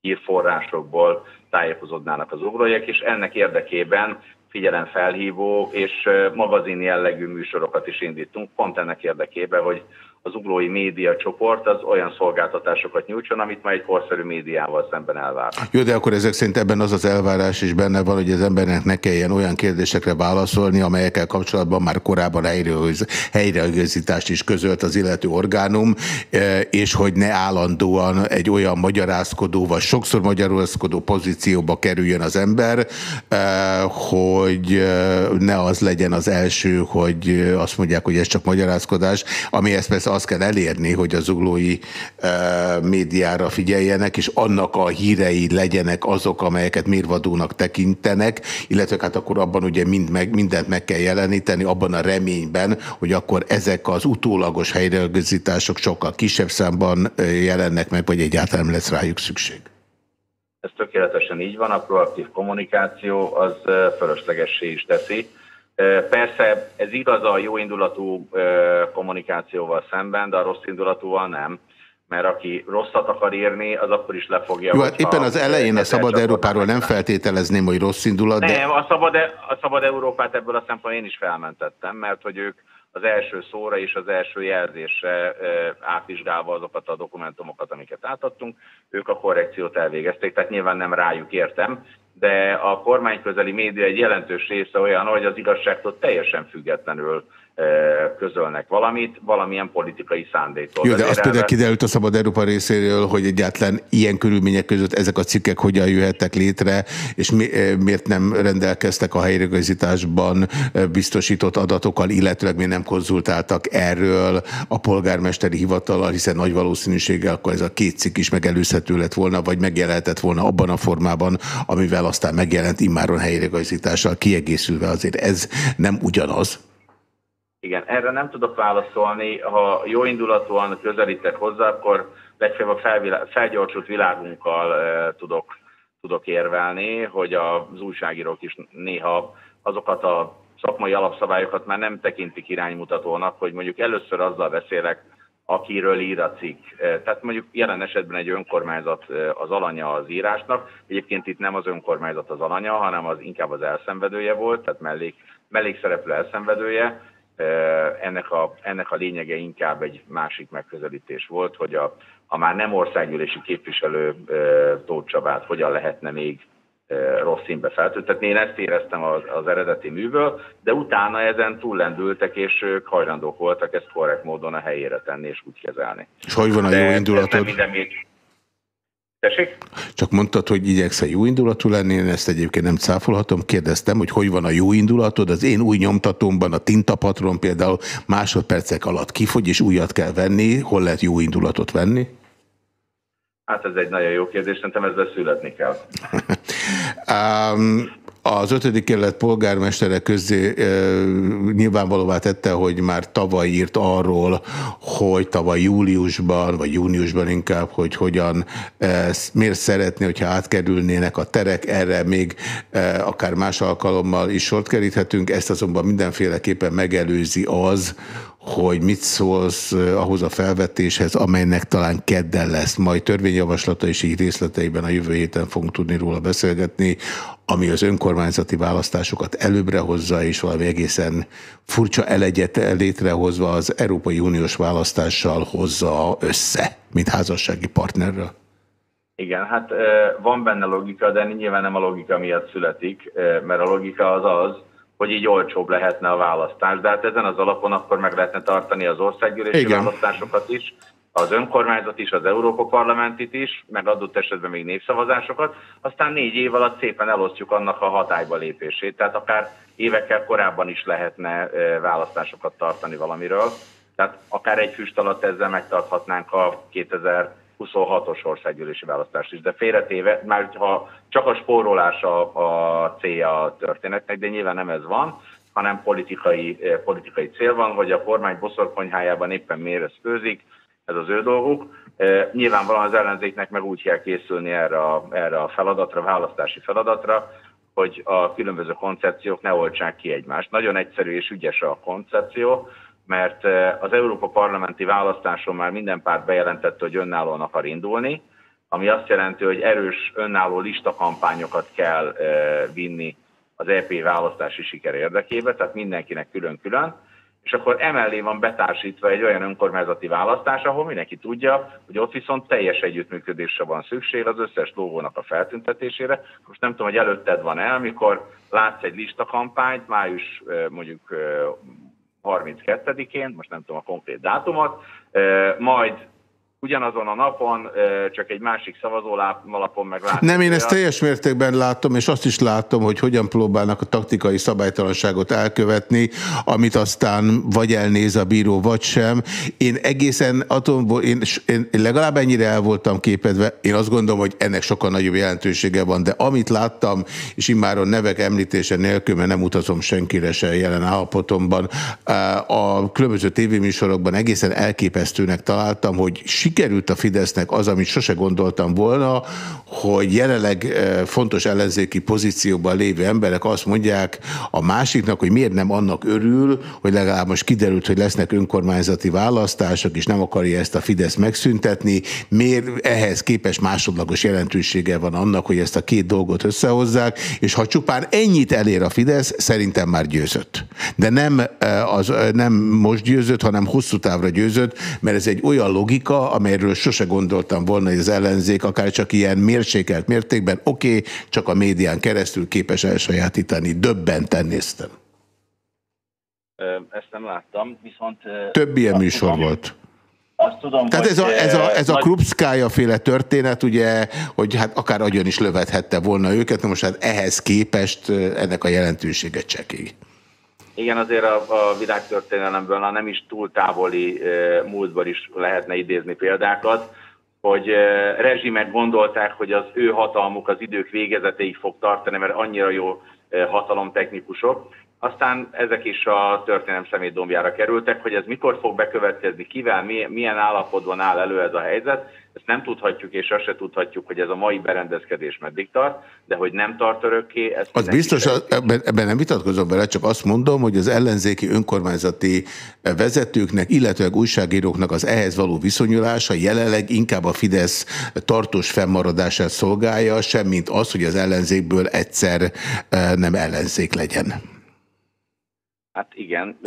hírforrásokból tájékozódnának az uglóiak, és ennek érdekében figyelemfelhívó és magazin jellegű műsorokat is indítunk, pont ennek érdekében, hogy az uglói média csoport az olyan szolgáltatásokat nyújtson, amit majd egy korszerű médiával szemben elvár. Jó, de akkor ezek szerint ebben az az elvárás is benne van, hogy az embernek ne kelljen olyan kérdésekre válaszolni, amelyekkel kapcsolatban már korábban helyreigazítást is közölt az illető orgánum, e, és hogy ne állandóan egy olyan magyarázkodó, vagy sokszor magyarázkodó pozícióba kerüljön az ember, e, hogy e, ne az legyen az első, hogy azt mondják, hogy ez csak magyarázkodás, ami ezt persze azt kell elérni, hogy az zuglói e, médiára figyeljenek, és annak a hírei legyenek azok, amelyeket mérvadónak tekintenek, illetve hát akkor abban ugye mind meg, mindent meg kell jeleníteni, abban a reményben, hogy akkor ezek az utólagos helyreigazítások sokkal kisebb számban jelennek meg, vagy egyáltalán lesz rájuk szükség. Ez tökéletesen így van, a proaktív kommunikáció az fölöslegessé is teszi, Persze ez igaz a jó indulatú kommunikációval szemben, de a rossz indulatúval nem mert aki rosszat akar írni, az akkor is lefogja. Jó, hát éppen az elején a Szabad Európáról nem feltételezném, hogy rossz indulat, de... Nem, a Szabad, e- a Szabad Európát ebből a szempontból én is felmentettem, mert hogy ők az első szóra és az első jelzésre átvizsgálva azokat a dokumentumokat, amiket átadtunk, ők a korrekciót elvégezték, tehát nyilván nem rájuk értem, de a kormányközeli média egy jelentős része olyan, hogy az igazságtól teljesen függetlenül közölnek valamit, valamilyen politikai szándéktól. Jó, de azt például kiderült a Szabad Európa részéről, hogy egyáltalán ilyen körülmények között ezek a cikkek hogyan jöhettek létre, és mi, miért nem rendelkeztek a helyreigazításban biztosított adatokkal, illetőleg miért nem konzultáltak erről a polgármesteri hivatalal, hiszen nagy valószínűséggel akkor ez a két cikk is megelőzhető lett volna, vagy megjelenhetett volna abban a formában, amivel aztán megjelent immáron helyreigazítással kiegészülve. Azért ez nem ugyanaz. Igen, erre nem tudok válaszolni. Ha jó indulatúan közelítek hozzá, akkor legfeljebb a felgyorsult világunkkal e, tudok, tudok érvelni, hogy az újságírók is néha azokat a szakmai alapszabályokat már nem tekintik iránymutatónak, hogy mondjuk először azzal beszélek, akiről ír a cikk. Tehát mondjuk jelen esetben egy önkormányzat az alanya az írásnak. Egyébként itt nem az önkormányzat az alanya, hanem az inkább az elszenvedője volt, tehát mellék, mellékszereplő elszenvedője ennek a, ennek a lényege inkább egy másik megközelítés volt, hogy a, a már nem országgyűlési képviselő Tóth Csabát hogyan lehetne még rossz színbe feltöltetni. Én ezt éreztem az, az eredeti műből, de utána ezen túllendültek, és ők hajlandók voltak ezt korrekt módon a helyére tenni és úgy kezelni. És hogy van a jó indulatod? Minden még, Tessék? Csak mondtad, hogy igyekszel jó indulatú lenni, én ezt egyébként nem cáfolhatom. Kérdeztem, hogy hogy van a jó indulatod. Az én új nyomtatómban a tintapatron például másodpercek alatt kifogy, és újat kell venni. Hol lehet jó indulatot venni? Hát ez egy nagyon jó kérdés, szerintem ezzel születni kell. um, Az ötödik kerület polgármestere közé e, nyilvánvalóvá tette, hogy már tavaly írt arról, hogy tavaly júliusban, vagy júniusban inkább, hogy hogyan, e, miért szeretné, hogyha átkerülnének a terek, erre még e, akár más alkalommal is sort keríthetünk, ezt azonban mindenféleképpen megelőzi az, hogy mit szólsz ahhoz a felvetéshez, amelynek talán kedden lesz, majd törvényjavaslata és így részleteiben a jövő héten fogunk tudni róla beszélgetni, ami az önkormányzati választásokat előbbre hozza, és valami egészen furcsa elegyet létrehozva az Európai Uniós választással hozza össze, mint házassági partnerrel. Igen, hát van benne logika, de nyilván nem a logika miatt születik, mert a logika az az, hogy így olcsóbb lehetne a választás. De hát ezen az alapon akkor meg lehetne tartani az országgyűlési Igen. választásokat is, az önkormányzat is, az Európa Parlamentit is, meg adott esetben még népszavazásokat, aztán négy év alatt szépen elosztjuk annak a hatályba lépését. Tehát akár évekkel korábban is lehetne választásokat tartani valamiről. Tehát akár egy füst alatt ezzel megtarthatnánk a 2000 26-os országgyűlési választást is. De félretéve, már ha csak a spórolás a, a célja a történetnek, de nyilván nem ez van, hanem politikai, eh, politikai cél van, hogy a kormány boszorkonyhájában éppen miért főzik, ez az ő dolguk. E, nyilvánvalóan az ellenzéknek meg úgy kell készülni erre a, erre a feladatra, választási feladatra, hogy a különböző koncepciók ne oltsák ki egymást. Nagyon egyszerű és ügyes a koncepció, mert az Európa parlamenti választáson már minden párt bejelentette, hogy önállóan akar indulni, ami azt jelenti, hogy erős önálló listakampányokat kell vinni az EP választási siker érdekébe, tehát mindenkinek külön-külön, és akkor emellé van betársítva egy olyan önkormányzati választás, ahol mindenki tudja, hogy ott viszont teljes együttműködésre van szükség az összes logónak a feltüntetésére. Most nem tudom, hogy előtted van el, amikor látsz egy listakampányt, május mondjuk 32-én, most nem tudom a konkrét dátumot, majd ugyanazon a napon, csak egy másik szavazólapon meg látom. Nem, én ezt teljes mértékben látom, és azt is látom, hogy hogyan próbálnak a taktikai szabálytalanságot elkövetni, amit aztán vagy elnéz a bíró, vagy sem. Én egészen atomból, én, én legalább ennyire el voltam képedve, én azt gondolom, hogy ennek sokkal nagyobb jelentősége van, de amit láttam, és immáron nevek említése nélkül, mert nem utazom senkire se jelen állapotomban, a különböző tévéműsorokban egészen elképesztőnek találtam, hogy sikerült a Fidesznek az, amit sose gondoltam volna, hogy jelenleg fontos ellenzéki pozícióban lévő emberek azt mondják a másiknak, hogy miért nem annak örül, hogy legalább most kiderült, hogy lesznek önkormányzati választások, és nem akarja ezt a Fidesz megszüntetni. Miért ehhez képes másodlagos jelentősége van annak, hogy ezt a két dolgot összehozzák, és ha csupán ennyit elér a Fidesz, szerintem már győzött. De nem, az, nem most győzött, hanem hosszú távra győzött, mert ez egy olyan logika, amelyről sose gondoltam volna, hogy az ellenzék akár csak ilyen mérsékelt mértékben, oké, okay, csak a médián keresztül képes elsajátítani. Döbbenten néztem. Ezt nem láttam, viszont... Több ilyen műsor tudom, volt. Azt tudom, Tehát ez a, ez a, ez a Krupszkája féle történet, ugye, hogy hát akár agyon is lövethette volna őket, most hát ehhez képest ennek a jelentősége csekély. Igen, azért a, a világtörténelemből a nem is túl távoli e, múltban is lehetne idézni példákat, hogy e, rezsimek gondolták, hogy az ő hatalmuk az idők végezetéig fog tartani, mert annyira jó e, hatalomtechnikusok, aztán ezek is a történelem szemétdombjára kerültek, hogy ez mikor fog bekövetkezni, kivel, milyen állapotban áll elő ez a helyzet, ezt nem tudhatjuk, és azt se tudhatjuk, hogy ez a mai berendezkedés meddig tart, de hogy nem tart örökké, ezt Az biztos, ebben, ebben nem vitatkozom bele, csak azt mondom, hogy az ellenzéki önkormányzati vezetőknek, illetve újságíróknak az ehhez való viszonyulása jelenleg inkább a Fidesz tartós fennmaradását szolgálja, semmint az, hogy az ellenzékből egyszer eh, nem ellenzék legyen. Hát igen,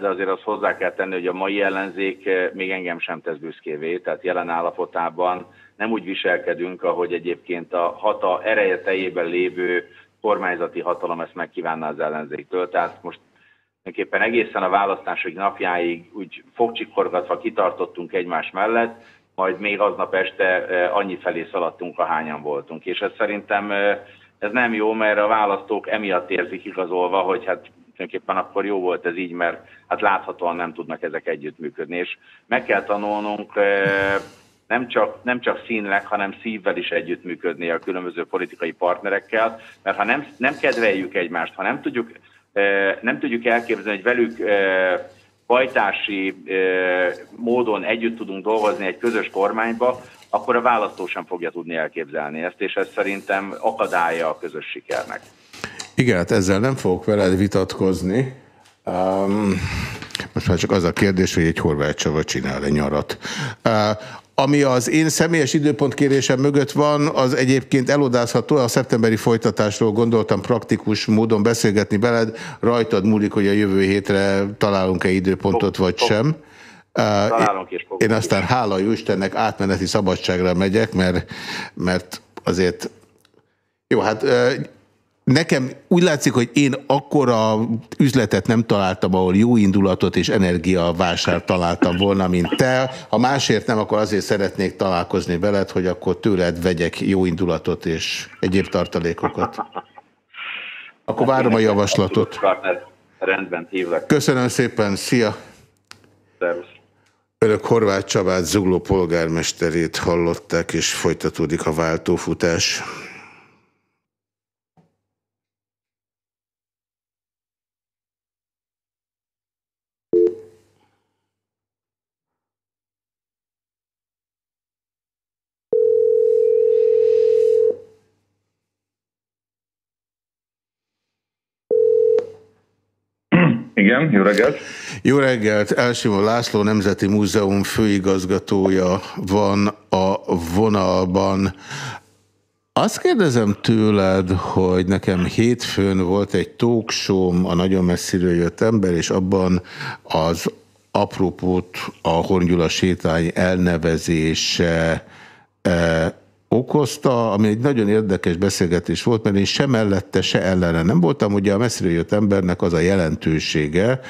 de azért azt hozzá kell tenni, hogy a mai ellenzék még engem sem tesz büszkévé, tehát jelen állapotában nem úgy viselkedünk, ahogy egyébként a hata ereje teljében lévő kormányzati hatalom ezt megkívánná az ellenzéktől. Tehát most tulajdonképpen egészen a választások napjáig úgy fogcsikorgatva kitartottunk egymás mellett, majd még aznap este annyi felé szaladtunk, ahányan voltunk. És ez szerintem ez nem jó, mert a választók emiatt érzik igazolva, hogy hát tulajdonképpen akkor jó volt ez így, mert hát láthatóan nem tudnak ezek együttműködni, és meg kell tanulnunk nem csak, nem csak színleg, hanem szívvel is együttműködni a különböző politikai partnerekkel, mert ha nem, nem kedveljük egymást, ha nem tudjuk, nem tudjuk elképzelni, hogy velük bajtási módon együtt tudunk dolgozni egy közös kormányba, akkor a választó sem fogja tudni elképzelni ezt, és ez szerintem akadálya a közös sikernek. Igen, hát ezzel nem fogok veled vitatkozni. Um, most már csak az a kérdés, hogy egy horvát csava csinál-e nyarat. Uh, ami az én személyes időpontkérésem mögött van, az egyébként elodázható, a szeptemberi folytatásról gondoltam praktikus módon beszélgetni veled, rajtad múlik, hogy a jövő hétre találunk-e időpontot, vagy sem. Találunk és Én aztán hála jó Istennek átmeneti szabadságra megyek, mert, mert azért jó, hát Nekem úgy látszik, hogy én akkora üzletet nem találtam, ahol jó indulatot és energiavásár találtam volna, mint te. Ha másért nem, akkor azért szeretnék találkozni veled, hogy akkor tőled vegyek jó indulatot és egyéb tartalékokat. Akkor várom a javaslatot. Rendben, hívlak. Köszönöm szépen, szia! Szervusz. Önök Horváth Csabát, Zugló polgármesterét hallották, és folytatódik a váltófutás. Igen, jó reggelt! Jó reggelt! Elsimó László Nemzeti Múzeum főigazgatója van a vonalban. Azt kérdezem tőled, hogy nekem hétfőn volt egy talkshow a nagyon messziről jött ember, és abban az apropót a Horngyula sétány elnevezése eh, okozta, ami egy nagyon érdekes beszélgetés volt, mert én se mellette, se ellene nem voltam. Ugye a messzire jött embernek az a jelentősége,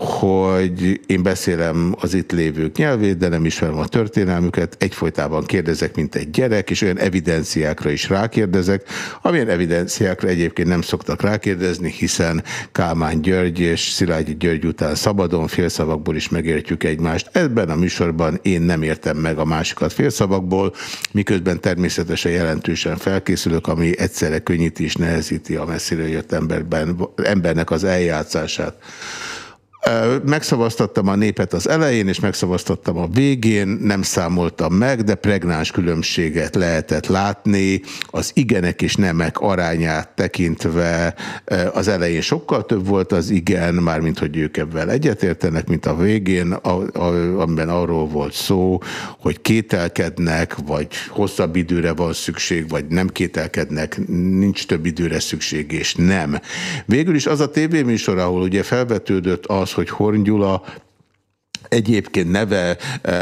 hogy én beszélem az itt lévők nyelvét, de nem ismerem a történelmüket, egyfolytában kérdezek, mint egy gyerek, és olyan evidenciákra is rákérdezek, amilyen evidenciákra egyébként nem szoktak rákérdezni, hiszen Kálmán György és Szilágyi György után szabadon félszavakból is megértjük egymást. Ebben a műsorban én nem értem meg a másikat félszavakból, miközben természetesen jelentősen felkészülök, ami egyszerre könnyíti és nehezíti a messzire jött emberben, embernek az eljátszását. Megszavaztattam a népet az elején, és megszavaztattam a végén, nem számoltam meg, de pregnáns különbséget lehetett látni. Az igenek és nemek arányát tekintve az elején sokkal több volt az igen, mármint hogy ők ebben egyetértenek, mint a végén, amiben arról volt szó, hogy kételkednek, vagy hosszabb időre van szükség, vagy nem kételkednek, nincs több időre szükség, és nem. Végül is az a tévéműsor, ahol ugye felvetődött az, hogy Horn Gyula egyébként neve e,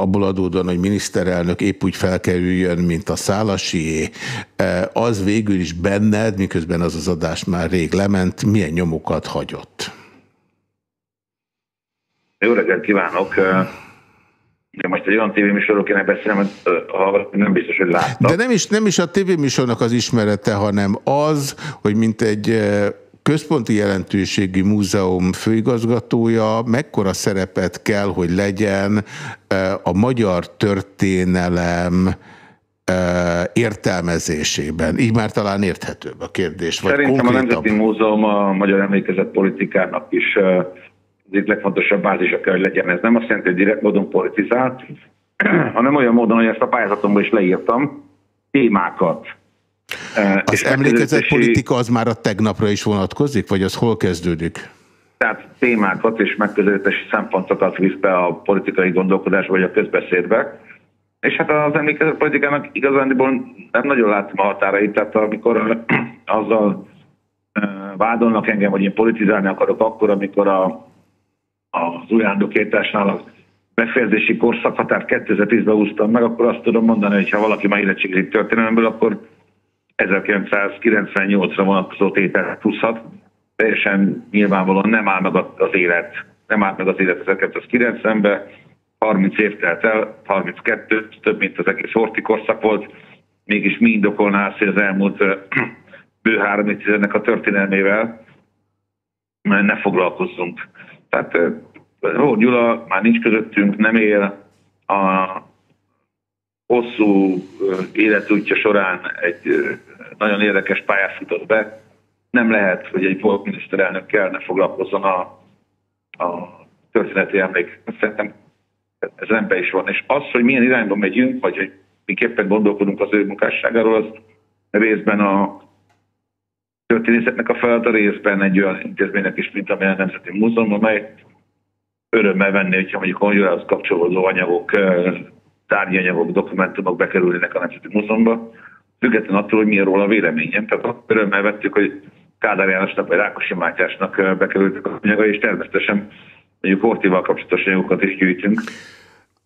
abból adódóan, hogy miniszterelnök épp úgy felkerüljön, mint a szálasié, e, az végül is benned, miközben az az adás már rég lement, milyen nyomokat hagyott? Jó reggelt kívánok! De most egy olyan tévéműsorról kéne beszélnem, hogy nem biztos, hogy láttam. De nem is, nem is a tévéműsornak az ismerete, hanem az, hogy mint egy központi jelentőségi múzeum főigazgatója mekkora szerepet kell, hogy legyen a magyar történelem értelmezésében. Így már talán érthetőbb a kérdés. Vagy Szerintem konkrétabb. a Nemzeti Múzeum a magyar emlékezet politikának is az egyik legfontosabb bázisa kell, hogy legyen. Ez nem azt jelenti, hogy direkt módon politizált, hanem olyan módon, hogy ezt a pályázatomban is leírtam, témákat, az emlékezett politika az már a tegnapra is vonatkozik, vagy az hol kezdődik? Tehát témákat és megközelítési szempontokat visz be a politikai gondolkodásba vagy a közbeszédbe. És hát az emlékezett politikának igazándiból nem nagyon látom a határait, tehát amikor azzal vádolnak engem, hogy én politizálni akarok akkor, amikor a, az újjándokításnál a befejezési korszakhatárt 2010-ben húztam meg, akkor azt tudom mondani, hogy ha valaki már érettségizik történelemből, akkor 1998-ra vonatkozó tételt pluszhat. Teljesen nyilvánvalóan nem áll meg az élet, nem áll meg az élet 1990-ben, 30 év telt el, 32, több mint az egész horti korszak volt, mégis mi indokolná azt, hogy az elmúlt bő három évtizednek a történelmével ne foglalkozzunk. Tehát Ród Gyula már nincs közöttünk, nem él, a hosszú életútja során egy nagyon érdekes pályát futott be. Nem lehet, hogy egy volt miniszterelnök kellene foglalkozzon a, a történeti emlék. Szerintem ez ember is van. És az, hogy milyen irányba megyünk, vagy hogy miképpen gondolkodunk az ő munkásságáról, az részben a történészetnek a feladat, részben egy olyan intézménynek is, mint amilyen a Nemzeti Múzeum, amely örömmel venni, hogyha mondjuk Hongyurához kapcsolódó anyagok, tárgyi anyagok, dokumentumok bekerülnének a Nemzeti Múzeumba, független attól, hogy milyen róla a véleményem. Tehát örömmel vettük, hogy Kádár Jánosnak vagy Rákosi Mátyásnak bekerültek a anyagai, és természetesen mondjuk Hortival kapcsolatos anyagokat is gyűjtünk.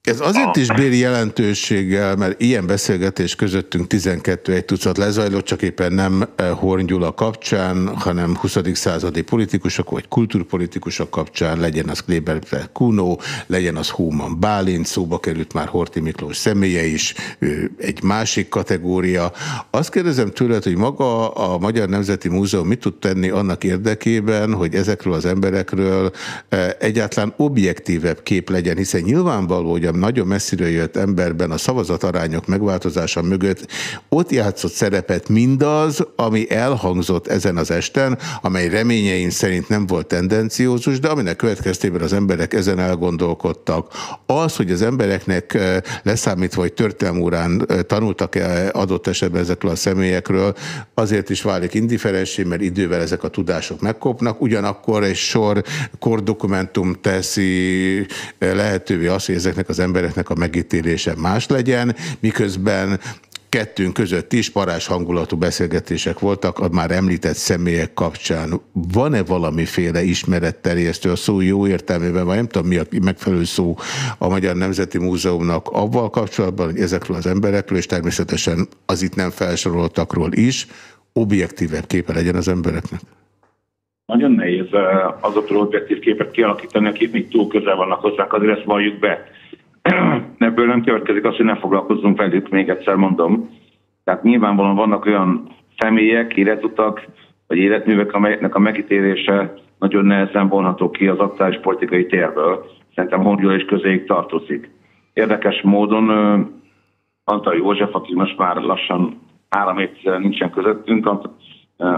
Ez azért is béri jelentőséggel, mert ilyen beszélgetés közöttünk 12 egy tucat lezajlott, csak éppen nem eh, Horn Gyula kapcsán, hanem 20. századi politikusok vagy kulturpolitikusok kapcsán, legyen az Kléber Kuno, legyen az Hóman Bálint, szóba került már Horti Miklós személye is, ő egy másik kategória. Azt kérdezem tőled, hogy maga a Magyar Nemzeti Múzeum mit tud tenni annak érdekében, hogy ezekről az emberekről eh, egyáltalán objektívebb kép legyen, hiszen nyilvánvaló, hogy a nagyon messziről jött emberben a szavazatarányok megváltozása mögött ott játszott szerepet mindaz, ami elhangzott ezen az esten, amely reményeim szerint nem volt tendenciózus, de aminek következtében az emberek ezen elgondolkodtak. Az, hogy az embereknek eh, leszámítva, hogy történelmúrán eh, tanultak-e adott esetben ezekről a személyekről, azért is válik indiferensé, mert idővel ezek a tudások megkopnak, ugyanakkor egy sor kordokumentum teszi eh, lehetővé azt, hogy ezeknek az embereknek a megítélése más legyen, miközben kettőnk között is parás hangulatú beszélgetések voltak a már említett személyek kapcsán. Van-e valamiféle ismeretterjesztő a szó jó értelmében, vagy nem tudom mi a megfelelő szó a Magyar Nemzeti Múzeumnak avval kapcsolatban, hogy ezekről az emberekről, és természetesen az itt nem felsoroltakról is, objektívebb képe legyen az embereknek? Nagyon nehéz eh, azokról objektív képet kialakítani, akik még túl közel vannak hozzánk, azért ezt valljuk be ebből nem következik az, hogy ne foglalkozzunk velük, még egyszer mondom. Tehát nyilvánvalóan vannak olyan személyek, életutak, vagy életművek, amelyeknek a megítélése nagyon nehezen vonható ki az aktuális politikai térből. Szerintem Hongyol is közéig tartozik. Érdekes módon Antal József, aki most már lassan három évtizeden nincsen közöttünk,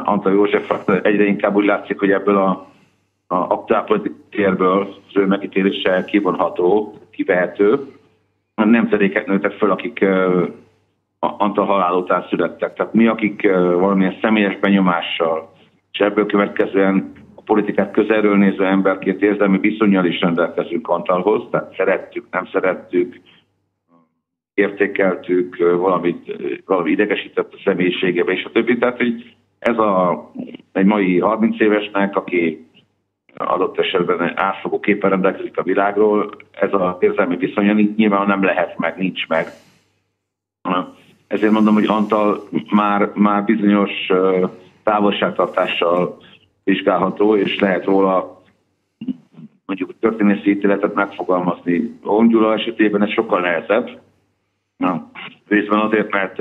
Antal József egyre inkább úgy látszik, hogy ebből a a aktuálpolitikérből az ő megítélése kivonható, kivehető. A nemzedékek nőttek föl, akik Antal halál után születtek. Tehát mi, akik valamilyen személyes benyomással, és ebből következően a politikát közelről néző emberként érzelmi viszonyal is rendelkezünk Antalhoz, tehát szerettük, nem szerettük, értékeltük, valamit, valami idegesített a személyiségébe, és a többi. Tehát, hogy ez a, egy mai 30 évesnek, aki adott esetben átfogó képen rendelkezik a világról, ez az érzelmi viszonya nyilván nem lehet meg, nincs meg. Ezért mondom, hogy Antal már, már bizonyos távolságtartással vizsgálható, és lehet róla mondjuk történészi ítéletet megfogalmazni. Ongyula esetében ez sokkal nehezebb. Na, részben azért, mert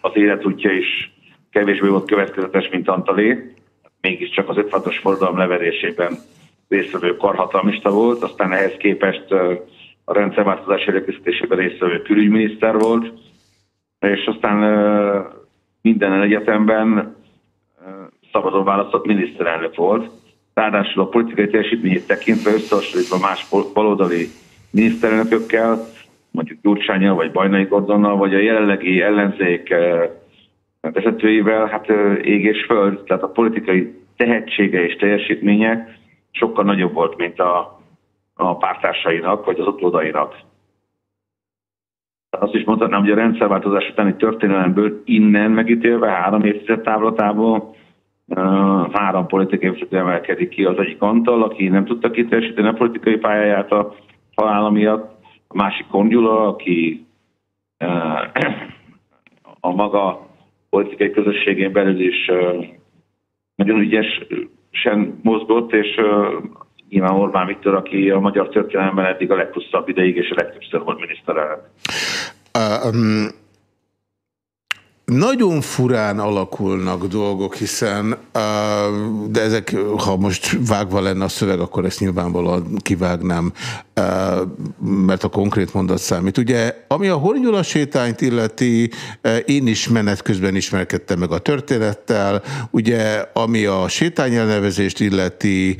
az életútja is kevésbé volt következetes, mint Antalé. Mégiscsak az 56-os forradalom leverésében résztvevő karhatalmista volt, aztán ehhez képest a rendszerváltozás előkészítésében résztvevő külügyminiszter volt, és aztán minden egyetemben szabadon választott miniszterelnök volt. Ráadásul a politikai teljesítményét tekintve összehasonlítva más baloldali miniszterelnökökkel, mondjuk Gyurcsányjal, vagy Bajnai Gordonnal, vagy a jelenlegi ellenzék vezetőivel, hát ég és föld, tehát a politikai tehetsége és teljesítménye sokkal nagyobb volt, mint a, a pártársainak, vagy az ottudainak. Azt is mondhatnám, hogy a rendszerváltozás utáni történelemből innen megítélve három évtized távlatából három politikai vezető emelkedik ki. Az egyik Antal, aki nem tudta kiteljesíteni a politikai pályáját a halála miatt, a másik Kongyula, aki a maga politikai közösségén belül is nagyon ügyesen mozgott, és nyilván Orbán Viktor, aki a magyar történelemben eddig a leghosszabb ideig és a legtöbbször volt miniszterelnök. Uh, um, nagyon furán alakulnak dolgok, hiszen, de ezek, ha most vágva lenne a szöveg, akkor ezt nyilvánvalóan kivágnám, mert a konkrét mondat számít. Ugye, ami a Hornyula sétányt illeti, én is menet közben ismerkedtem meg a történettel, ugye, ami a sétány elnevezést illeti,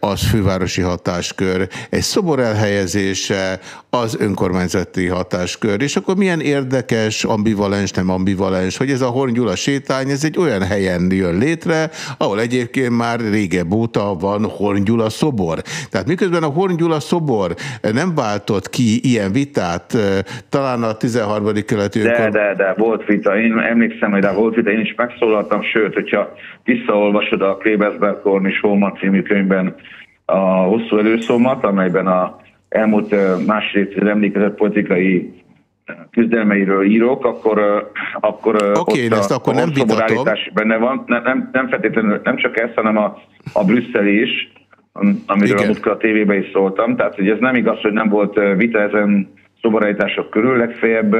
az fővárosi hatáskör, egy szobor elhelyezése, az önkormányzati hatáskör, és akkor milyen érdekes, ambivalens, nem ambivalens, hogy ez a Horngyula sétány, ez egy olyan helyen jön létre, ahol egyébként már régebb óta van Horngyula szobor. Tehát miközben a Horngyula szobor nem váltott ki ilyen vitát, talán a 13. keleti De, de, de, volt vita. Én emlékszem, hogy de volt vita, én is megszólaltam, sőt, hogyha visszaolvasod a Klebersberg Korn és Holman című könyvben a hosszú előszómat, amelyben a elmúlt másrészt emlékezett politikai küzdelmeiről írok, akkor, akkor okay, ott ezt a, akkor nem vitatom. benne van. Nem, nem, nem feltétlenül, nem csak ez, hanem a, a Brüsszel is, amiről Igen. a tévében is szóltam. Tehát, hogy ez nem igaz, hogy nem volt vita ezen szoborállítások körül, legfeljebb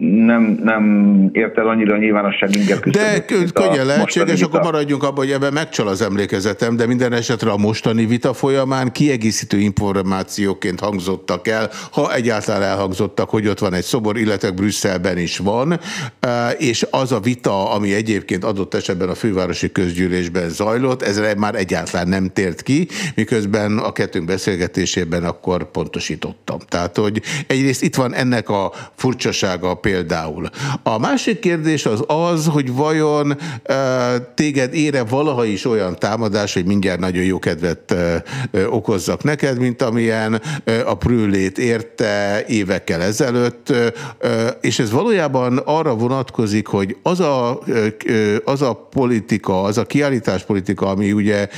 nem, nem ért el annyira a nyilvánosság inkább De könnyen lehetséges, akkor maradjunk abban, hogy ebben megcsal az emlékezetem, de minden esetre a mostani vita folyamán kiegészítő információként hangzottak el, ha egyáltalán elhangzottak, hogy ott van egy szobor, illetve Brüsszelben is van, eh, és az a vita, ami egyébként adott esetben a fővárosi közgyűlésben zajlott, ezre már egyáltalán nem tért ki, miközben a kettőnk beszélgetésében akkor pontosítottam. Tehát, hogy egyrészt itt van ennek a furcsasága, például. A másik kérdés az az, hogy vajon téged ére valaha is olyan támadás, hogy mindjárt nagyon jó kedvet okozzak neked, mint amilyen a prőlét érte évekkel ezelőtt, és ez valójában arra vonatkozik, hogy az a, az a politika, az a kiállításpolitika, ami ugye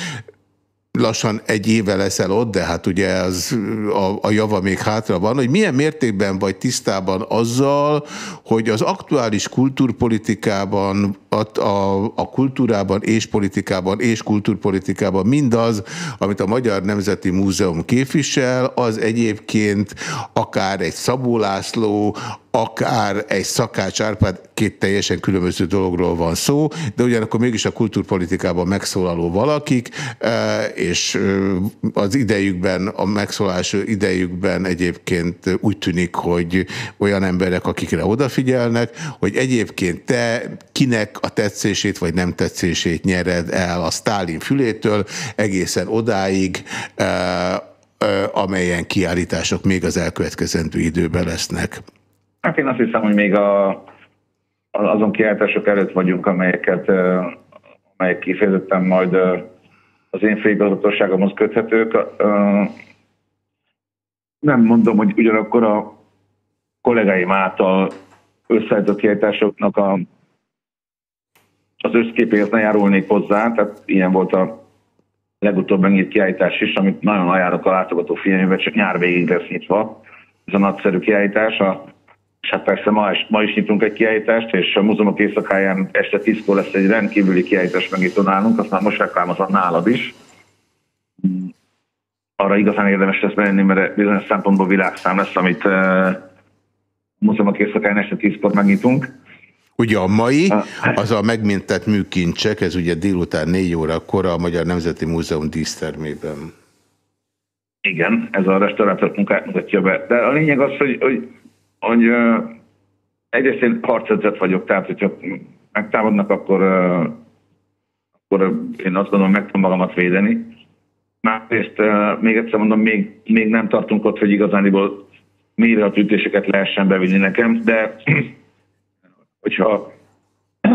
lassan egy éve leszel ott, de hát ugye az, a, a java még hátra van, hogy milyen mértékben vagy tisztában azzal, hogy az aktuális kultúrpolitikában, a, a, a kultúrában és politikában és kultúrpolitikában mindaz, amit a Magyar Nemzeti Múzeum képvisel, az egyébként akár egy Szabó László, akár egy Szakács Árpád, két teljesen különböző dologról van szó, de ugyanakkor mégis a kultúrpolitikában megszólaló valakik, e, és e, az idejükben, a megszólás idejükben egyébként úgy tűnik, hogy olyan emberek, akikre odafigyelnek, hogy egyébként te kinek a tetszését vagy nem tetszését nyered el a Stálin fülétől egészen odáig, amelyen kiállítások még az elkövetkezendő időben lesznek. Hát én azt hiszem, hogy még a, azon kiállítások előtt vagyunk, amelyeket, amelyek kifejezetten majd az én főigazgatóságomhoz köthetők. Nem mondom, hogy ugyanakkor a kollégáim által összeállított kiállításoknak a, az összképéhez ne járulnék hozzá, tehát ilyen volt a legutóbb megnyit kiállítás is, amit nagyon ajánlok a látogató figyelmébe, csak nyár végig lesz nyitva. Ez a nagyszerű kiállítás, a és hát persze ma is, ma is nyitunk egy kiállítást, és a múzeumok éjszakáján este 10 lesz egy rendkívüli kiállítás megnyitó nálunk, azt már most reklámozom nálad is. Arra igazán érdemes lesz menni, mert bizonyos szempontból világszám lesz, amit uh, múzeumok éjszakáján este 10-kor megnyitunk. Ugye a mai, az a megmintett műkincsek, ez ugye délután 4 órakor a Magyar Nemzeti Múzeum dísztermében. Igen, ez a restaurátor munkát mutatja be. De a lényeg az, hogy, hogy hogy uh, egyrészt én harcedzet vagyok, tehát hogyha megtámadnak, akkor, uh, akkor én azt gondolom, meg tudom magamat védeni. Másrészt uh, még egyszer mondom, még, még nem tartunk ott, hogy igazániból a ütéseket lehessen bevinni nekem, de hogyha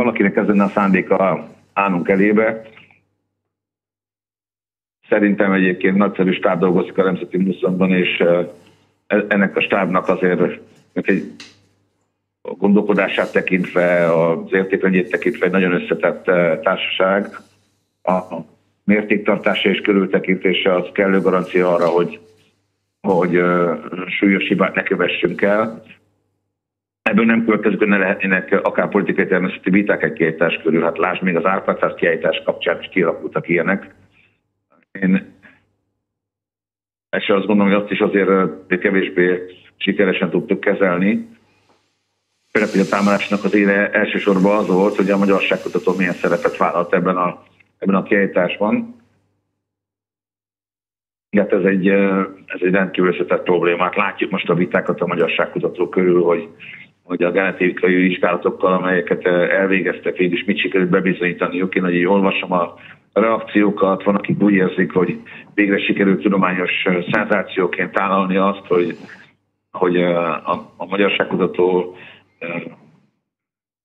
valakinek ez lenne a szándéka állnunk elébe, szerintem egyébként nagyszerű stáb dolgozik a Nemzeti Múzeumban, és ennek a stábnak azért egy a gondolkodását tekintve, az értékrendjét tekintve egy nagyon összetett eh, társaság. A mértéktartása és körültekintése az kellő garancia arra, hogy, hogy eh, súlyos hibát ne kövessünk el. Ebből nem következik, hogy ne lehetnének akár politikai természeti viták egy kiállítás körül. Hát lásd, még az árpácász kiállítás kapcsán is kialakultak ilyenek. Én és azt gondolom, hogy azt is azért kevésbé sikeresen tudtuk kezelni. Például a támadásnak az éle elsősorban az volt, hogy a magyarságkutató milyen szerepet vállalt ebben a, ebben a kiállításban. Hát ez egy, ez egy rendkívül összetett problémát. Látjuk most a vitákat a magyarságkutató körül, hogy, hogy a genetikai vizsgálatokkal, amelyeket elvégeztek, végül is mit sikerült bebizonyítaniuk. Én, hogy olvasom a reakciókat, van, akik úgy érzik, hogy végre sikerült tudományos szenzációként tálalni azt, hogy, hogy a, a magyarságkutató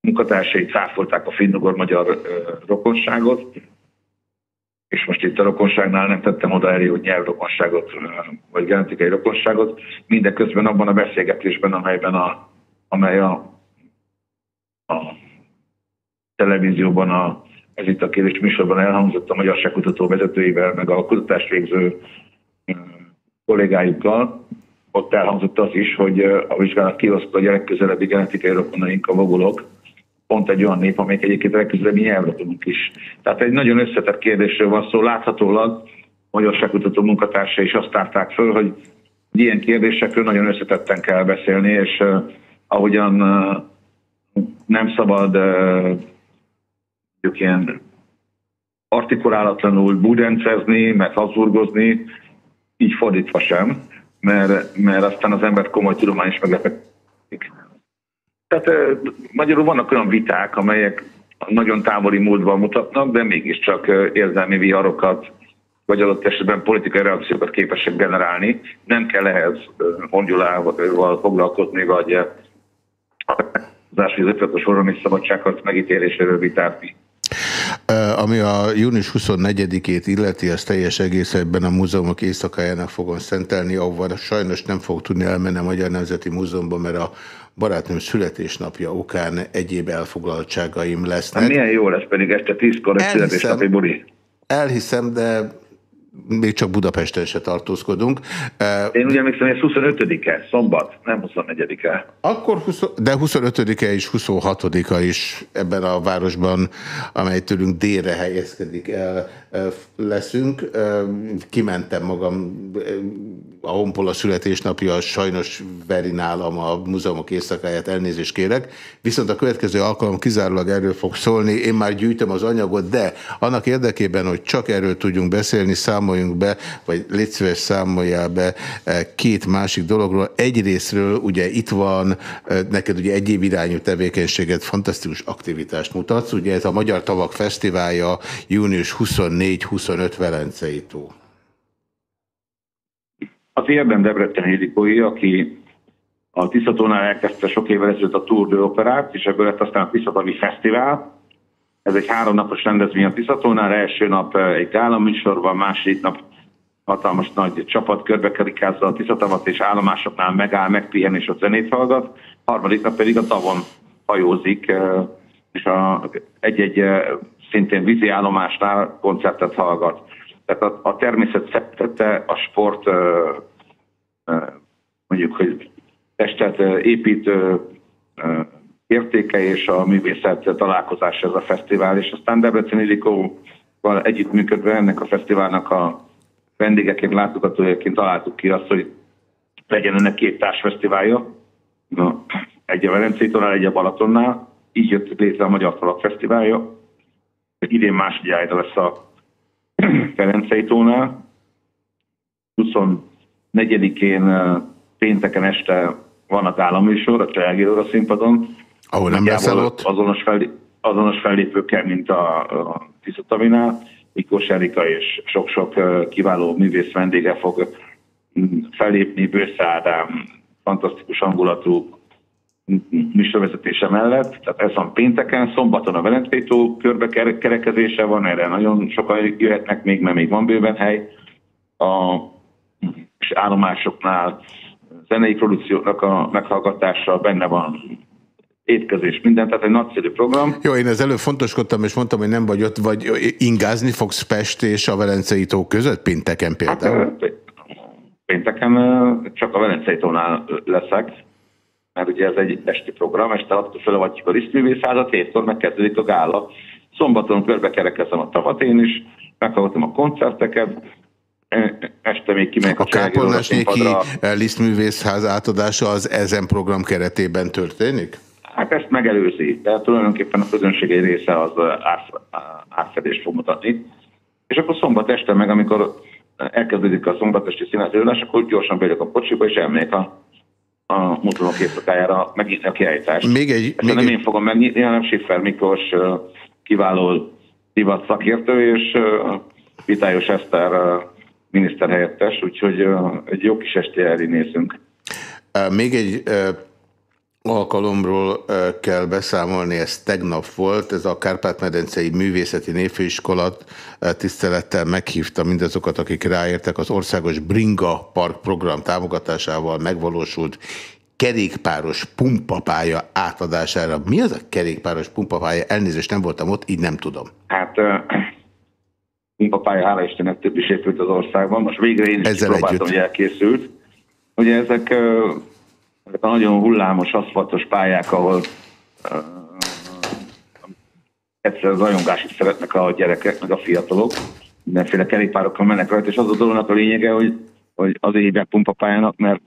munkatársai cáfolták a finnugor magyar rokonságot, és most itt a rokonságnál nem tettem oda elé, hogy nyelvrokonságot, vagy genetikai rokonságot, mindeközben abban a beszélgetésben, amelyben a, amely a, a televízióban a ez itt a kérdés műsorban elhangzott a magyarságkutató vezetőivel, meg a kutatást végző kollégáikkal. Ott elhangzott az is, hogy a vizsgálat kihozta, hogy a legközelebbi genetikai rokonaink a vogolok, pont egy olyan nép, amelyik egyébként legközelebbi nyelvrokonunk is. Tehát egy nagyon összetett kérdésről van szó. Láthatólag magyarságkutató munkatársa is azt tárták föl, hogy ilyen kérdésekről nagyon összetetten kell beszélni, és ahogyan nem szabad mondjuk ilyen artikulálatlanul budencezni, meg hazurgozni, így fordítva sem, mert, mert aztán az ember komoly tudományos meglepetik. Tehát magyarul vannak olyan viták, amelyek nagyon távoli múltban mutatnak, de mégiscsak érzelmi viharokat, vagy adott esetben politikai reakciókat képesek generálni. Nem kell ehhez hongyulával foglalkozni, vagy az ásvíz 5 forralmi szabadságot megítéléséről vitálni. Ami a június 24-ét illeti, az teljes egészében a múzeumok éjszakájának fogom szentelni, ahova sajnos nem fog tudni elmenni a Magyar Nemzeti Múzeumban, mert a barátnőm születésnapja okán egyéb elfoglaltságaim lesznek. Hát milyen jó lesz pedig este tízkor egy születésnapi buli. Elhiszem, de még csak Budapesten se tartózkodunk. Én ugye emlékszem, hogy ez 25-e, szombat, nem 24-e. Akkor, 20, de 25-e és 26-a is ebben a városban, amely tőlünk délre helyezkedik el, leszünk. Kimentem magam, a Honpola születésnapja sajnos veri nálam a múzeumok éjszakáját, elnézést kérek, viszont a következő alkalom kizárólag erről fog szólni. Én már gyűjtöm az anyagot, de annak érdekében, hogy csak erről tudjunk beszélni, számoljunk be, vagy légy szíves számoljál be két másik dologról. Egyrésztről ugye itt van, neked ugye egyéb irányú tevékenységet, fantasztikus aktivitást mutatsz, ugye ez a Magyar Tavak Fesztiválja június 24-25 Velencei tó. Az érdem Debrecen Hélikói, aki a Tiszatónál elkezdte sok évvel ezelőtt a Tour de Operát, és ebből lett aztán a Tiszatavi Fesztivál. Ez egy háromnapos rendezvény a Tiszatónál, első nap egy államműsorban, második nap hatalmas nagy csapat körbekerikázza a Tiszatavat, és állomásoknál megáll, megpihen és a zenét hallgat. Harmadik nap pedig a tavon hajózik, és egy-egy szintén vízi állomásnál koncertet hallgat. Tehát a, a természet szeptete, a sport mondjuk, hogy testet építő értéke és a művészet találkozás ez a fesztivál, és aztán Debrecen Ilikóval együttműködve ennek a fesztiválnak a vendégeként, látogatójaként találtuk ki azt, hogy legyen ennek két társfesztiválja, egy a Velencei tónál, egy a Balatonnál, így jött létre a Magyar Falak Fesztiválja, idén másodjára lesz a Ferencei tónál. 24-én pénteken este van az államűsor, a Cselgéről a színpadon. Ahol nem leszel ott? Azonos, fel, azonos fellépőkkel, mint a, a Tiszatavinál. Miklós Erika és sok-sok kiváló művész vendége fog mm, fellépni, Bősze Ádám, fantasztikus hangulatú műsorvezetése mellett, tehát ez van pénteken, szombaton a Velencétó körbe kerekezése van, erre nagyon sokan jöhetnek még, mert még van bőven hely. A és állomásoknál zenei produkcióknak a meghallgatása benne van étkezés, minden, tehát egy nagyszerű program. Jó, én ezzel előbb fontoskodtam, és mondtam, hogy nem vagy ott, vagy ingázni fogsz Pest és a Velencei tó között pénteken például? Hát, pénteken csak a Velencei tónál leszek, mert ugye ez egy esti program, este 6 felavatjuk a Lisztművészházat, hétkor megkezdődik a gála. Szombaton körbe kerekezem a tavat én is, meghallgatom a koncerteket, este még kimegyek a, a Kápolnásnéki Lisztművészház átadása az ezen program keretében történik? Hát ezt megelőzi, de tulajdonképpen a közönség egy része az átfedést fog mutatni. És akkor szombat este meg, amikor elkezdődik a szombatesti színezőlás, akkor gyorsan bejövök a kocsiba, és elmegyek a a motorok éjszakájára megnyitni a kiállítást. Még egy, még nem egy... én fogom megnyitni, hanem Siffer Miklós kiváló divat szakértő, és Vitályos Eszter miniszterhelyettes, úgyhogy egy jó kis esti nézünk. Még egy alkalomról kell beszámolni, ez tegnap volt, ez a Kárpát-medencei Művészeti Névfőiskola tisztelettel meghívta mindazokat, akik ráértek az Országos Bringa Park program támogatásával megvalósult kerékpáros pumpapálya átadására. Mi az a kerékpáros pumpapálya? Elnézést nem voltam ott, így nem tudom. Hát pumpapálya, hála Istennek több is épült az országban. Most végre én is Ezzel próbáltam, együtt. hogy elkészült. Ugye ezek ezek a nagyon hullámos, aszfaltos pályák, ahol egyszerűen rajongásig szeretnek a gyerekek, meg a fiatalok, mindenféle kerékpárokkal mennek rajta, és az a dolognak a lényege, hogy, hogy azért hívják pumpapályának, mert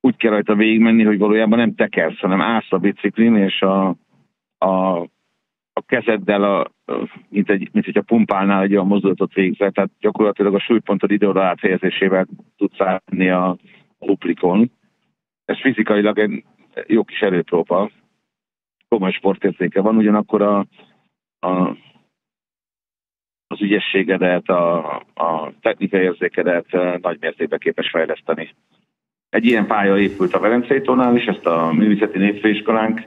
úgy kell rajta végigmenni, hogy valójában nem tekersz, hanem állsz a biciklin, és a, a, a kezeddel, a, mint, egy, mint hogy a pumpálnál egy olyan mozdulatot végzel, tehát gyakorlatilag a súlypontod ide áthelyezésével tudsz állni a, luplikon, ez fizikailag egy jó kis erőpróba, komoly sportértéke van, ugyanakkor a, a, az ügyességedet, a, a technikai érzékedet nagy mértékben képes fejleszteni. Egy ilyen pálya épült a Velencei tónál is, ezt a művészeti népfőiskolánk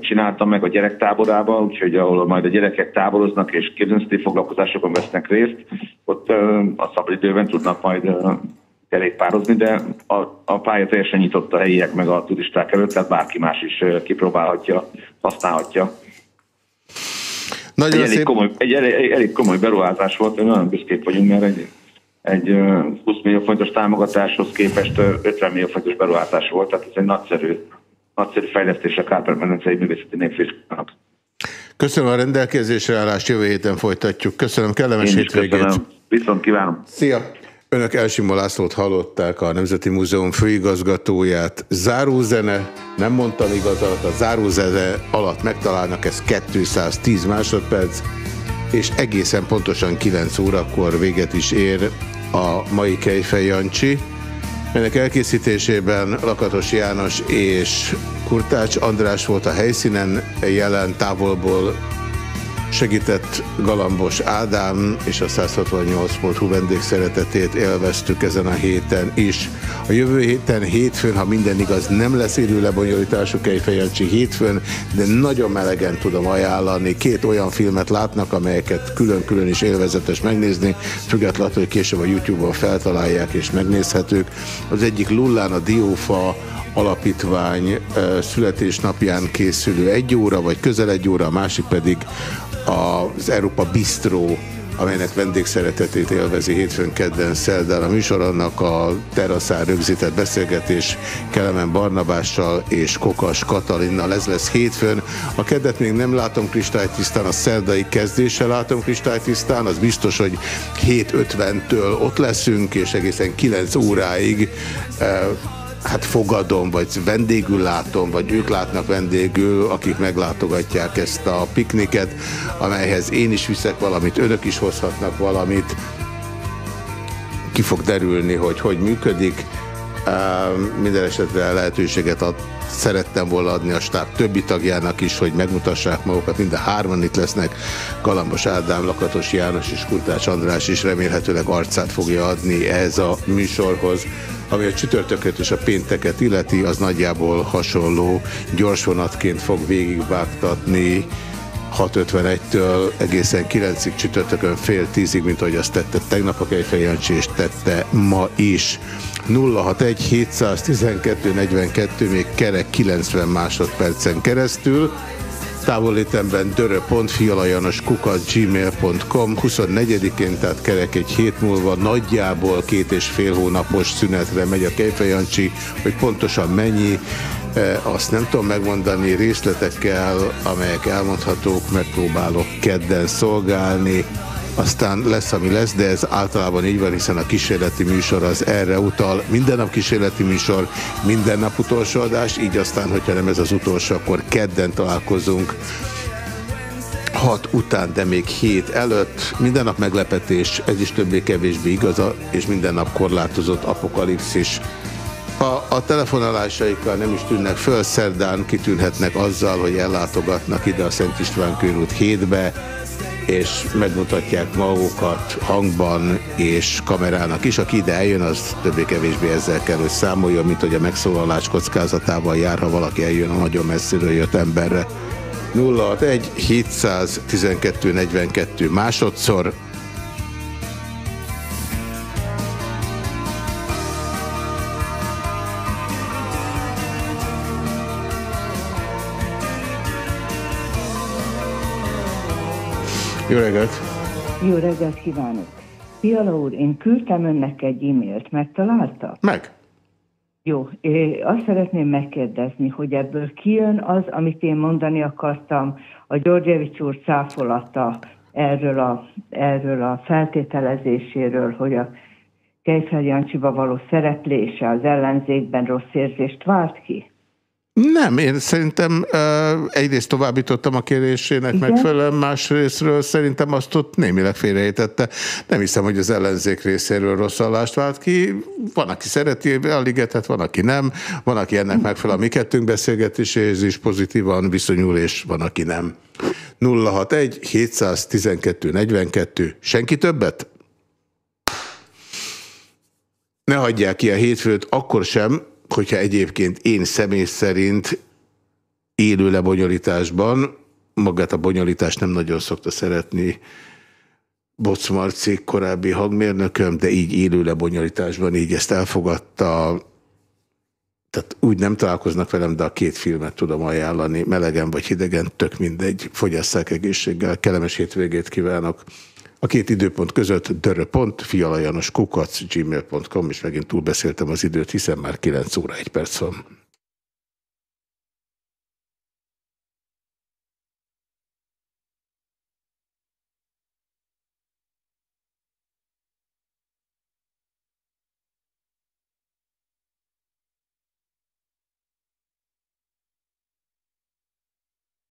csináltam meg a gyerektáborába, úgyhogy ahol majd a gyerekek táboroznak és képzőszti foglalkozásokon vesznek részt, ott a szabadidőben tudnak majd kerékpározni, de a, a pálya teljesen nyitott a helyiek meg a turisták előtt, tehát bárki más is kipróbálhatja, használhatja. Nagyon egy, elég komoly, egy elég, elég komoly beruházás volt, nagyon büszkék vagyunk, mert egy, egy 20 millió fontos támogatáshoz képest 50 millió fontos beruházás volt, tehát ez egy nagyszerű, nagyszerű fejlesztés a Kárpát-medencei művészeti népfőiskolának. Köszönöm a rendelkezésre állást, jövő héten folytatjuk. Köszönöm, kellemes hétvégét. Viszont kívánom. Szia! Önök Elsimó Lászlót hallották, a Nemzeti Múzeum főigazgatóját. Zárózene, nem mondtam igazat, a zárózene alatt megtalálnak, ez 210 másodperc, és egészen pontosan 9 órakor véget is ér a mai Kejfej Jancsi. Ennek elkészítésében Lakatos János és Kurtács András volt a helyszínen, jelen távolból segített Galambos Ádám, és a 168.hu vendégszeretetét élveztük ezen a héten is. A jövő héten hétfőn, ha minden igaz, nem lesz élő lebonyolítású Kejfejancsi hétfőn, de nagyon melegen tudom ajánlani. Két olyan filmet látnak, amelyeket külön-külön is élvezetes megnézni, függetlenül, hogy később a YouTube-on feltalálják és megnézhetők. Az egyik Lullán a Diófa, alapítvány születésnapján készülő egy óra, vagy közel egy óra, a másik pedig az Európa Bistró, amelynek vendégszeretetét élvezi hétfőn kedden szerdán. A műsor annak a teraszán rögzített beszélgetés Kelemen Barnabással és Kokas Katalinnal. Ez lesz hétfőn. A keddet még nem látom kristálytisztán, a szerdai kezdéssel látom kristálytisztán. Az biztos, hogy 7.50-től ott leszünk, és egészen 9 óráig hát fogadom, vagy vendégül látom, vagy ők látnak vendégül, akik meglátogatják ezt a pikniket, amelyhez én is viszek valamit, önök is hozhatnak valamit. Ki fog derülni, hogy hogy működik. Minden esetre lehetőséget ad, szerettem volna adni a stáb többi tagjának is, hogy megmutassák magukat. Mind a hárman itt lesznek. Galambos Ádám, Lakatos János és Kurtács András is remélhetőleg arcát fogja adni ez a műsorhoz. Ami a csütörtököt és a pénteket illeti, az nagyjából hasonló gyorsvonatként fog végigvágtatni 6.51-től egészen 9-ig csütörtökön fél tízig, mint ahogy azt tette tegnap a Kejfejancsi, és tette ma is. 061 712 42 még kerek 90 másodpercen keresztül távolétemben dörö.fialajanos kukat gmail.com 24-én, tehát kerek egy hét múlva nagyjából két és fél hónapos szünetre megy a Kejfejancsi, hogy pontosan mennyi, e, azt nem tudom megmondani részletekkel, amelyek elmondhatók, megpróbálok kedden szolgálni aztán lesz, ami lesz, de ez általában így van, hiszen a kísérleti műsor az erre utal. Minden nap kísérleti műsor, minden nap utolsó adás, így aztán, hogyha nem ez az utolsó, akkor kedden találkozunk. Hat után, de még hét előtt. Minden nap meglepetés, ez is többé-kevésbé igaza, és minden nap korlátozott apokalipszis. Ha a telefonálásaikkal nem is tűnnek föl, szerdán kitűnhetnek azzal, hogy ellátogatnak ide a Szent István körút hétbe, és megmutatják magukat hangban és kamerának is. Aki ide eljön, az többé-kevésbé ezzel kell, hogy számoljon, mint hogy a megszólalás kockázatával jár, ha valaki eljön a nagyon messziről jött emberre. 061 712 42 másodszor Jó reggelt! Jó reggelt kívánok! Fiala úr, én küldtem önnek egy e-mailt, megtalálta? Meg. Jó, azt szeretném megkérdezni, hogy ebből kijön az, amit én mondani akartam, a Györgyevics úr cáfolata erről a, erről a feltételezéséről, hogy a Kejfel Jancsiba való szereplése az ellenzékben rossz érzést vált ki? Nem, én szerintem uh, egyrészt továbbítottam a kérésének Igen? megfelelően, másrésztről szerintem azt ott némileg félrejtette. Nem hiszem, hogy az ellenzék részéről rossz allást vált ki. Van, aki szereti a ligetet, van, aki nem. Van, aki ennek megfelel a mi kettőnk beszélgetéséhez is pozitívan viszonyul, és van, aki nem. 061 712 42. Senki többet? Ne hagyják ki a hétfőt, akkor sem, hogyha egyébként én személy szerint élő lebonyolításban, magát a bonyolítást nem nagyon szokta szeretni Bocmarci korábbi hangmérnököm, de így élő lebonyolításban így ezt elfogadta. Tehát úgy nem találkoznak velem, de a két filmet tudom ajánlani, melegen vagy hidegen, tök mindegy, fogyasszák egészséggel. Kellemes hétvégét kívánok! A két időpont között dörö.pont, fialajanos kukac, gmail.com, és megint túlbeszéltem az időt, hiszen már 9 óra 1 perc van.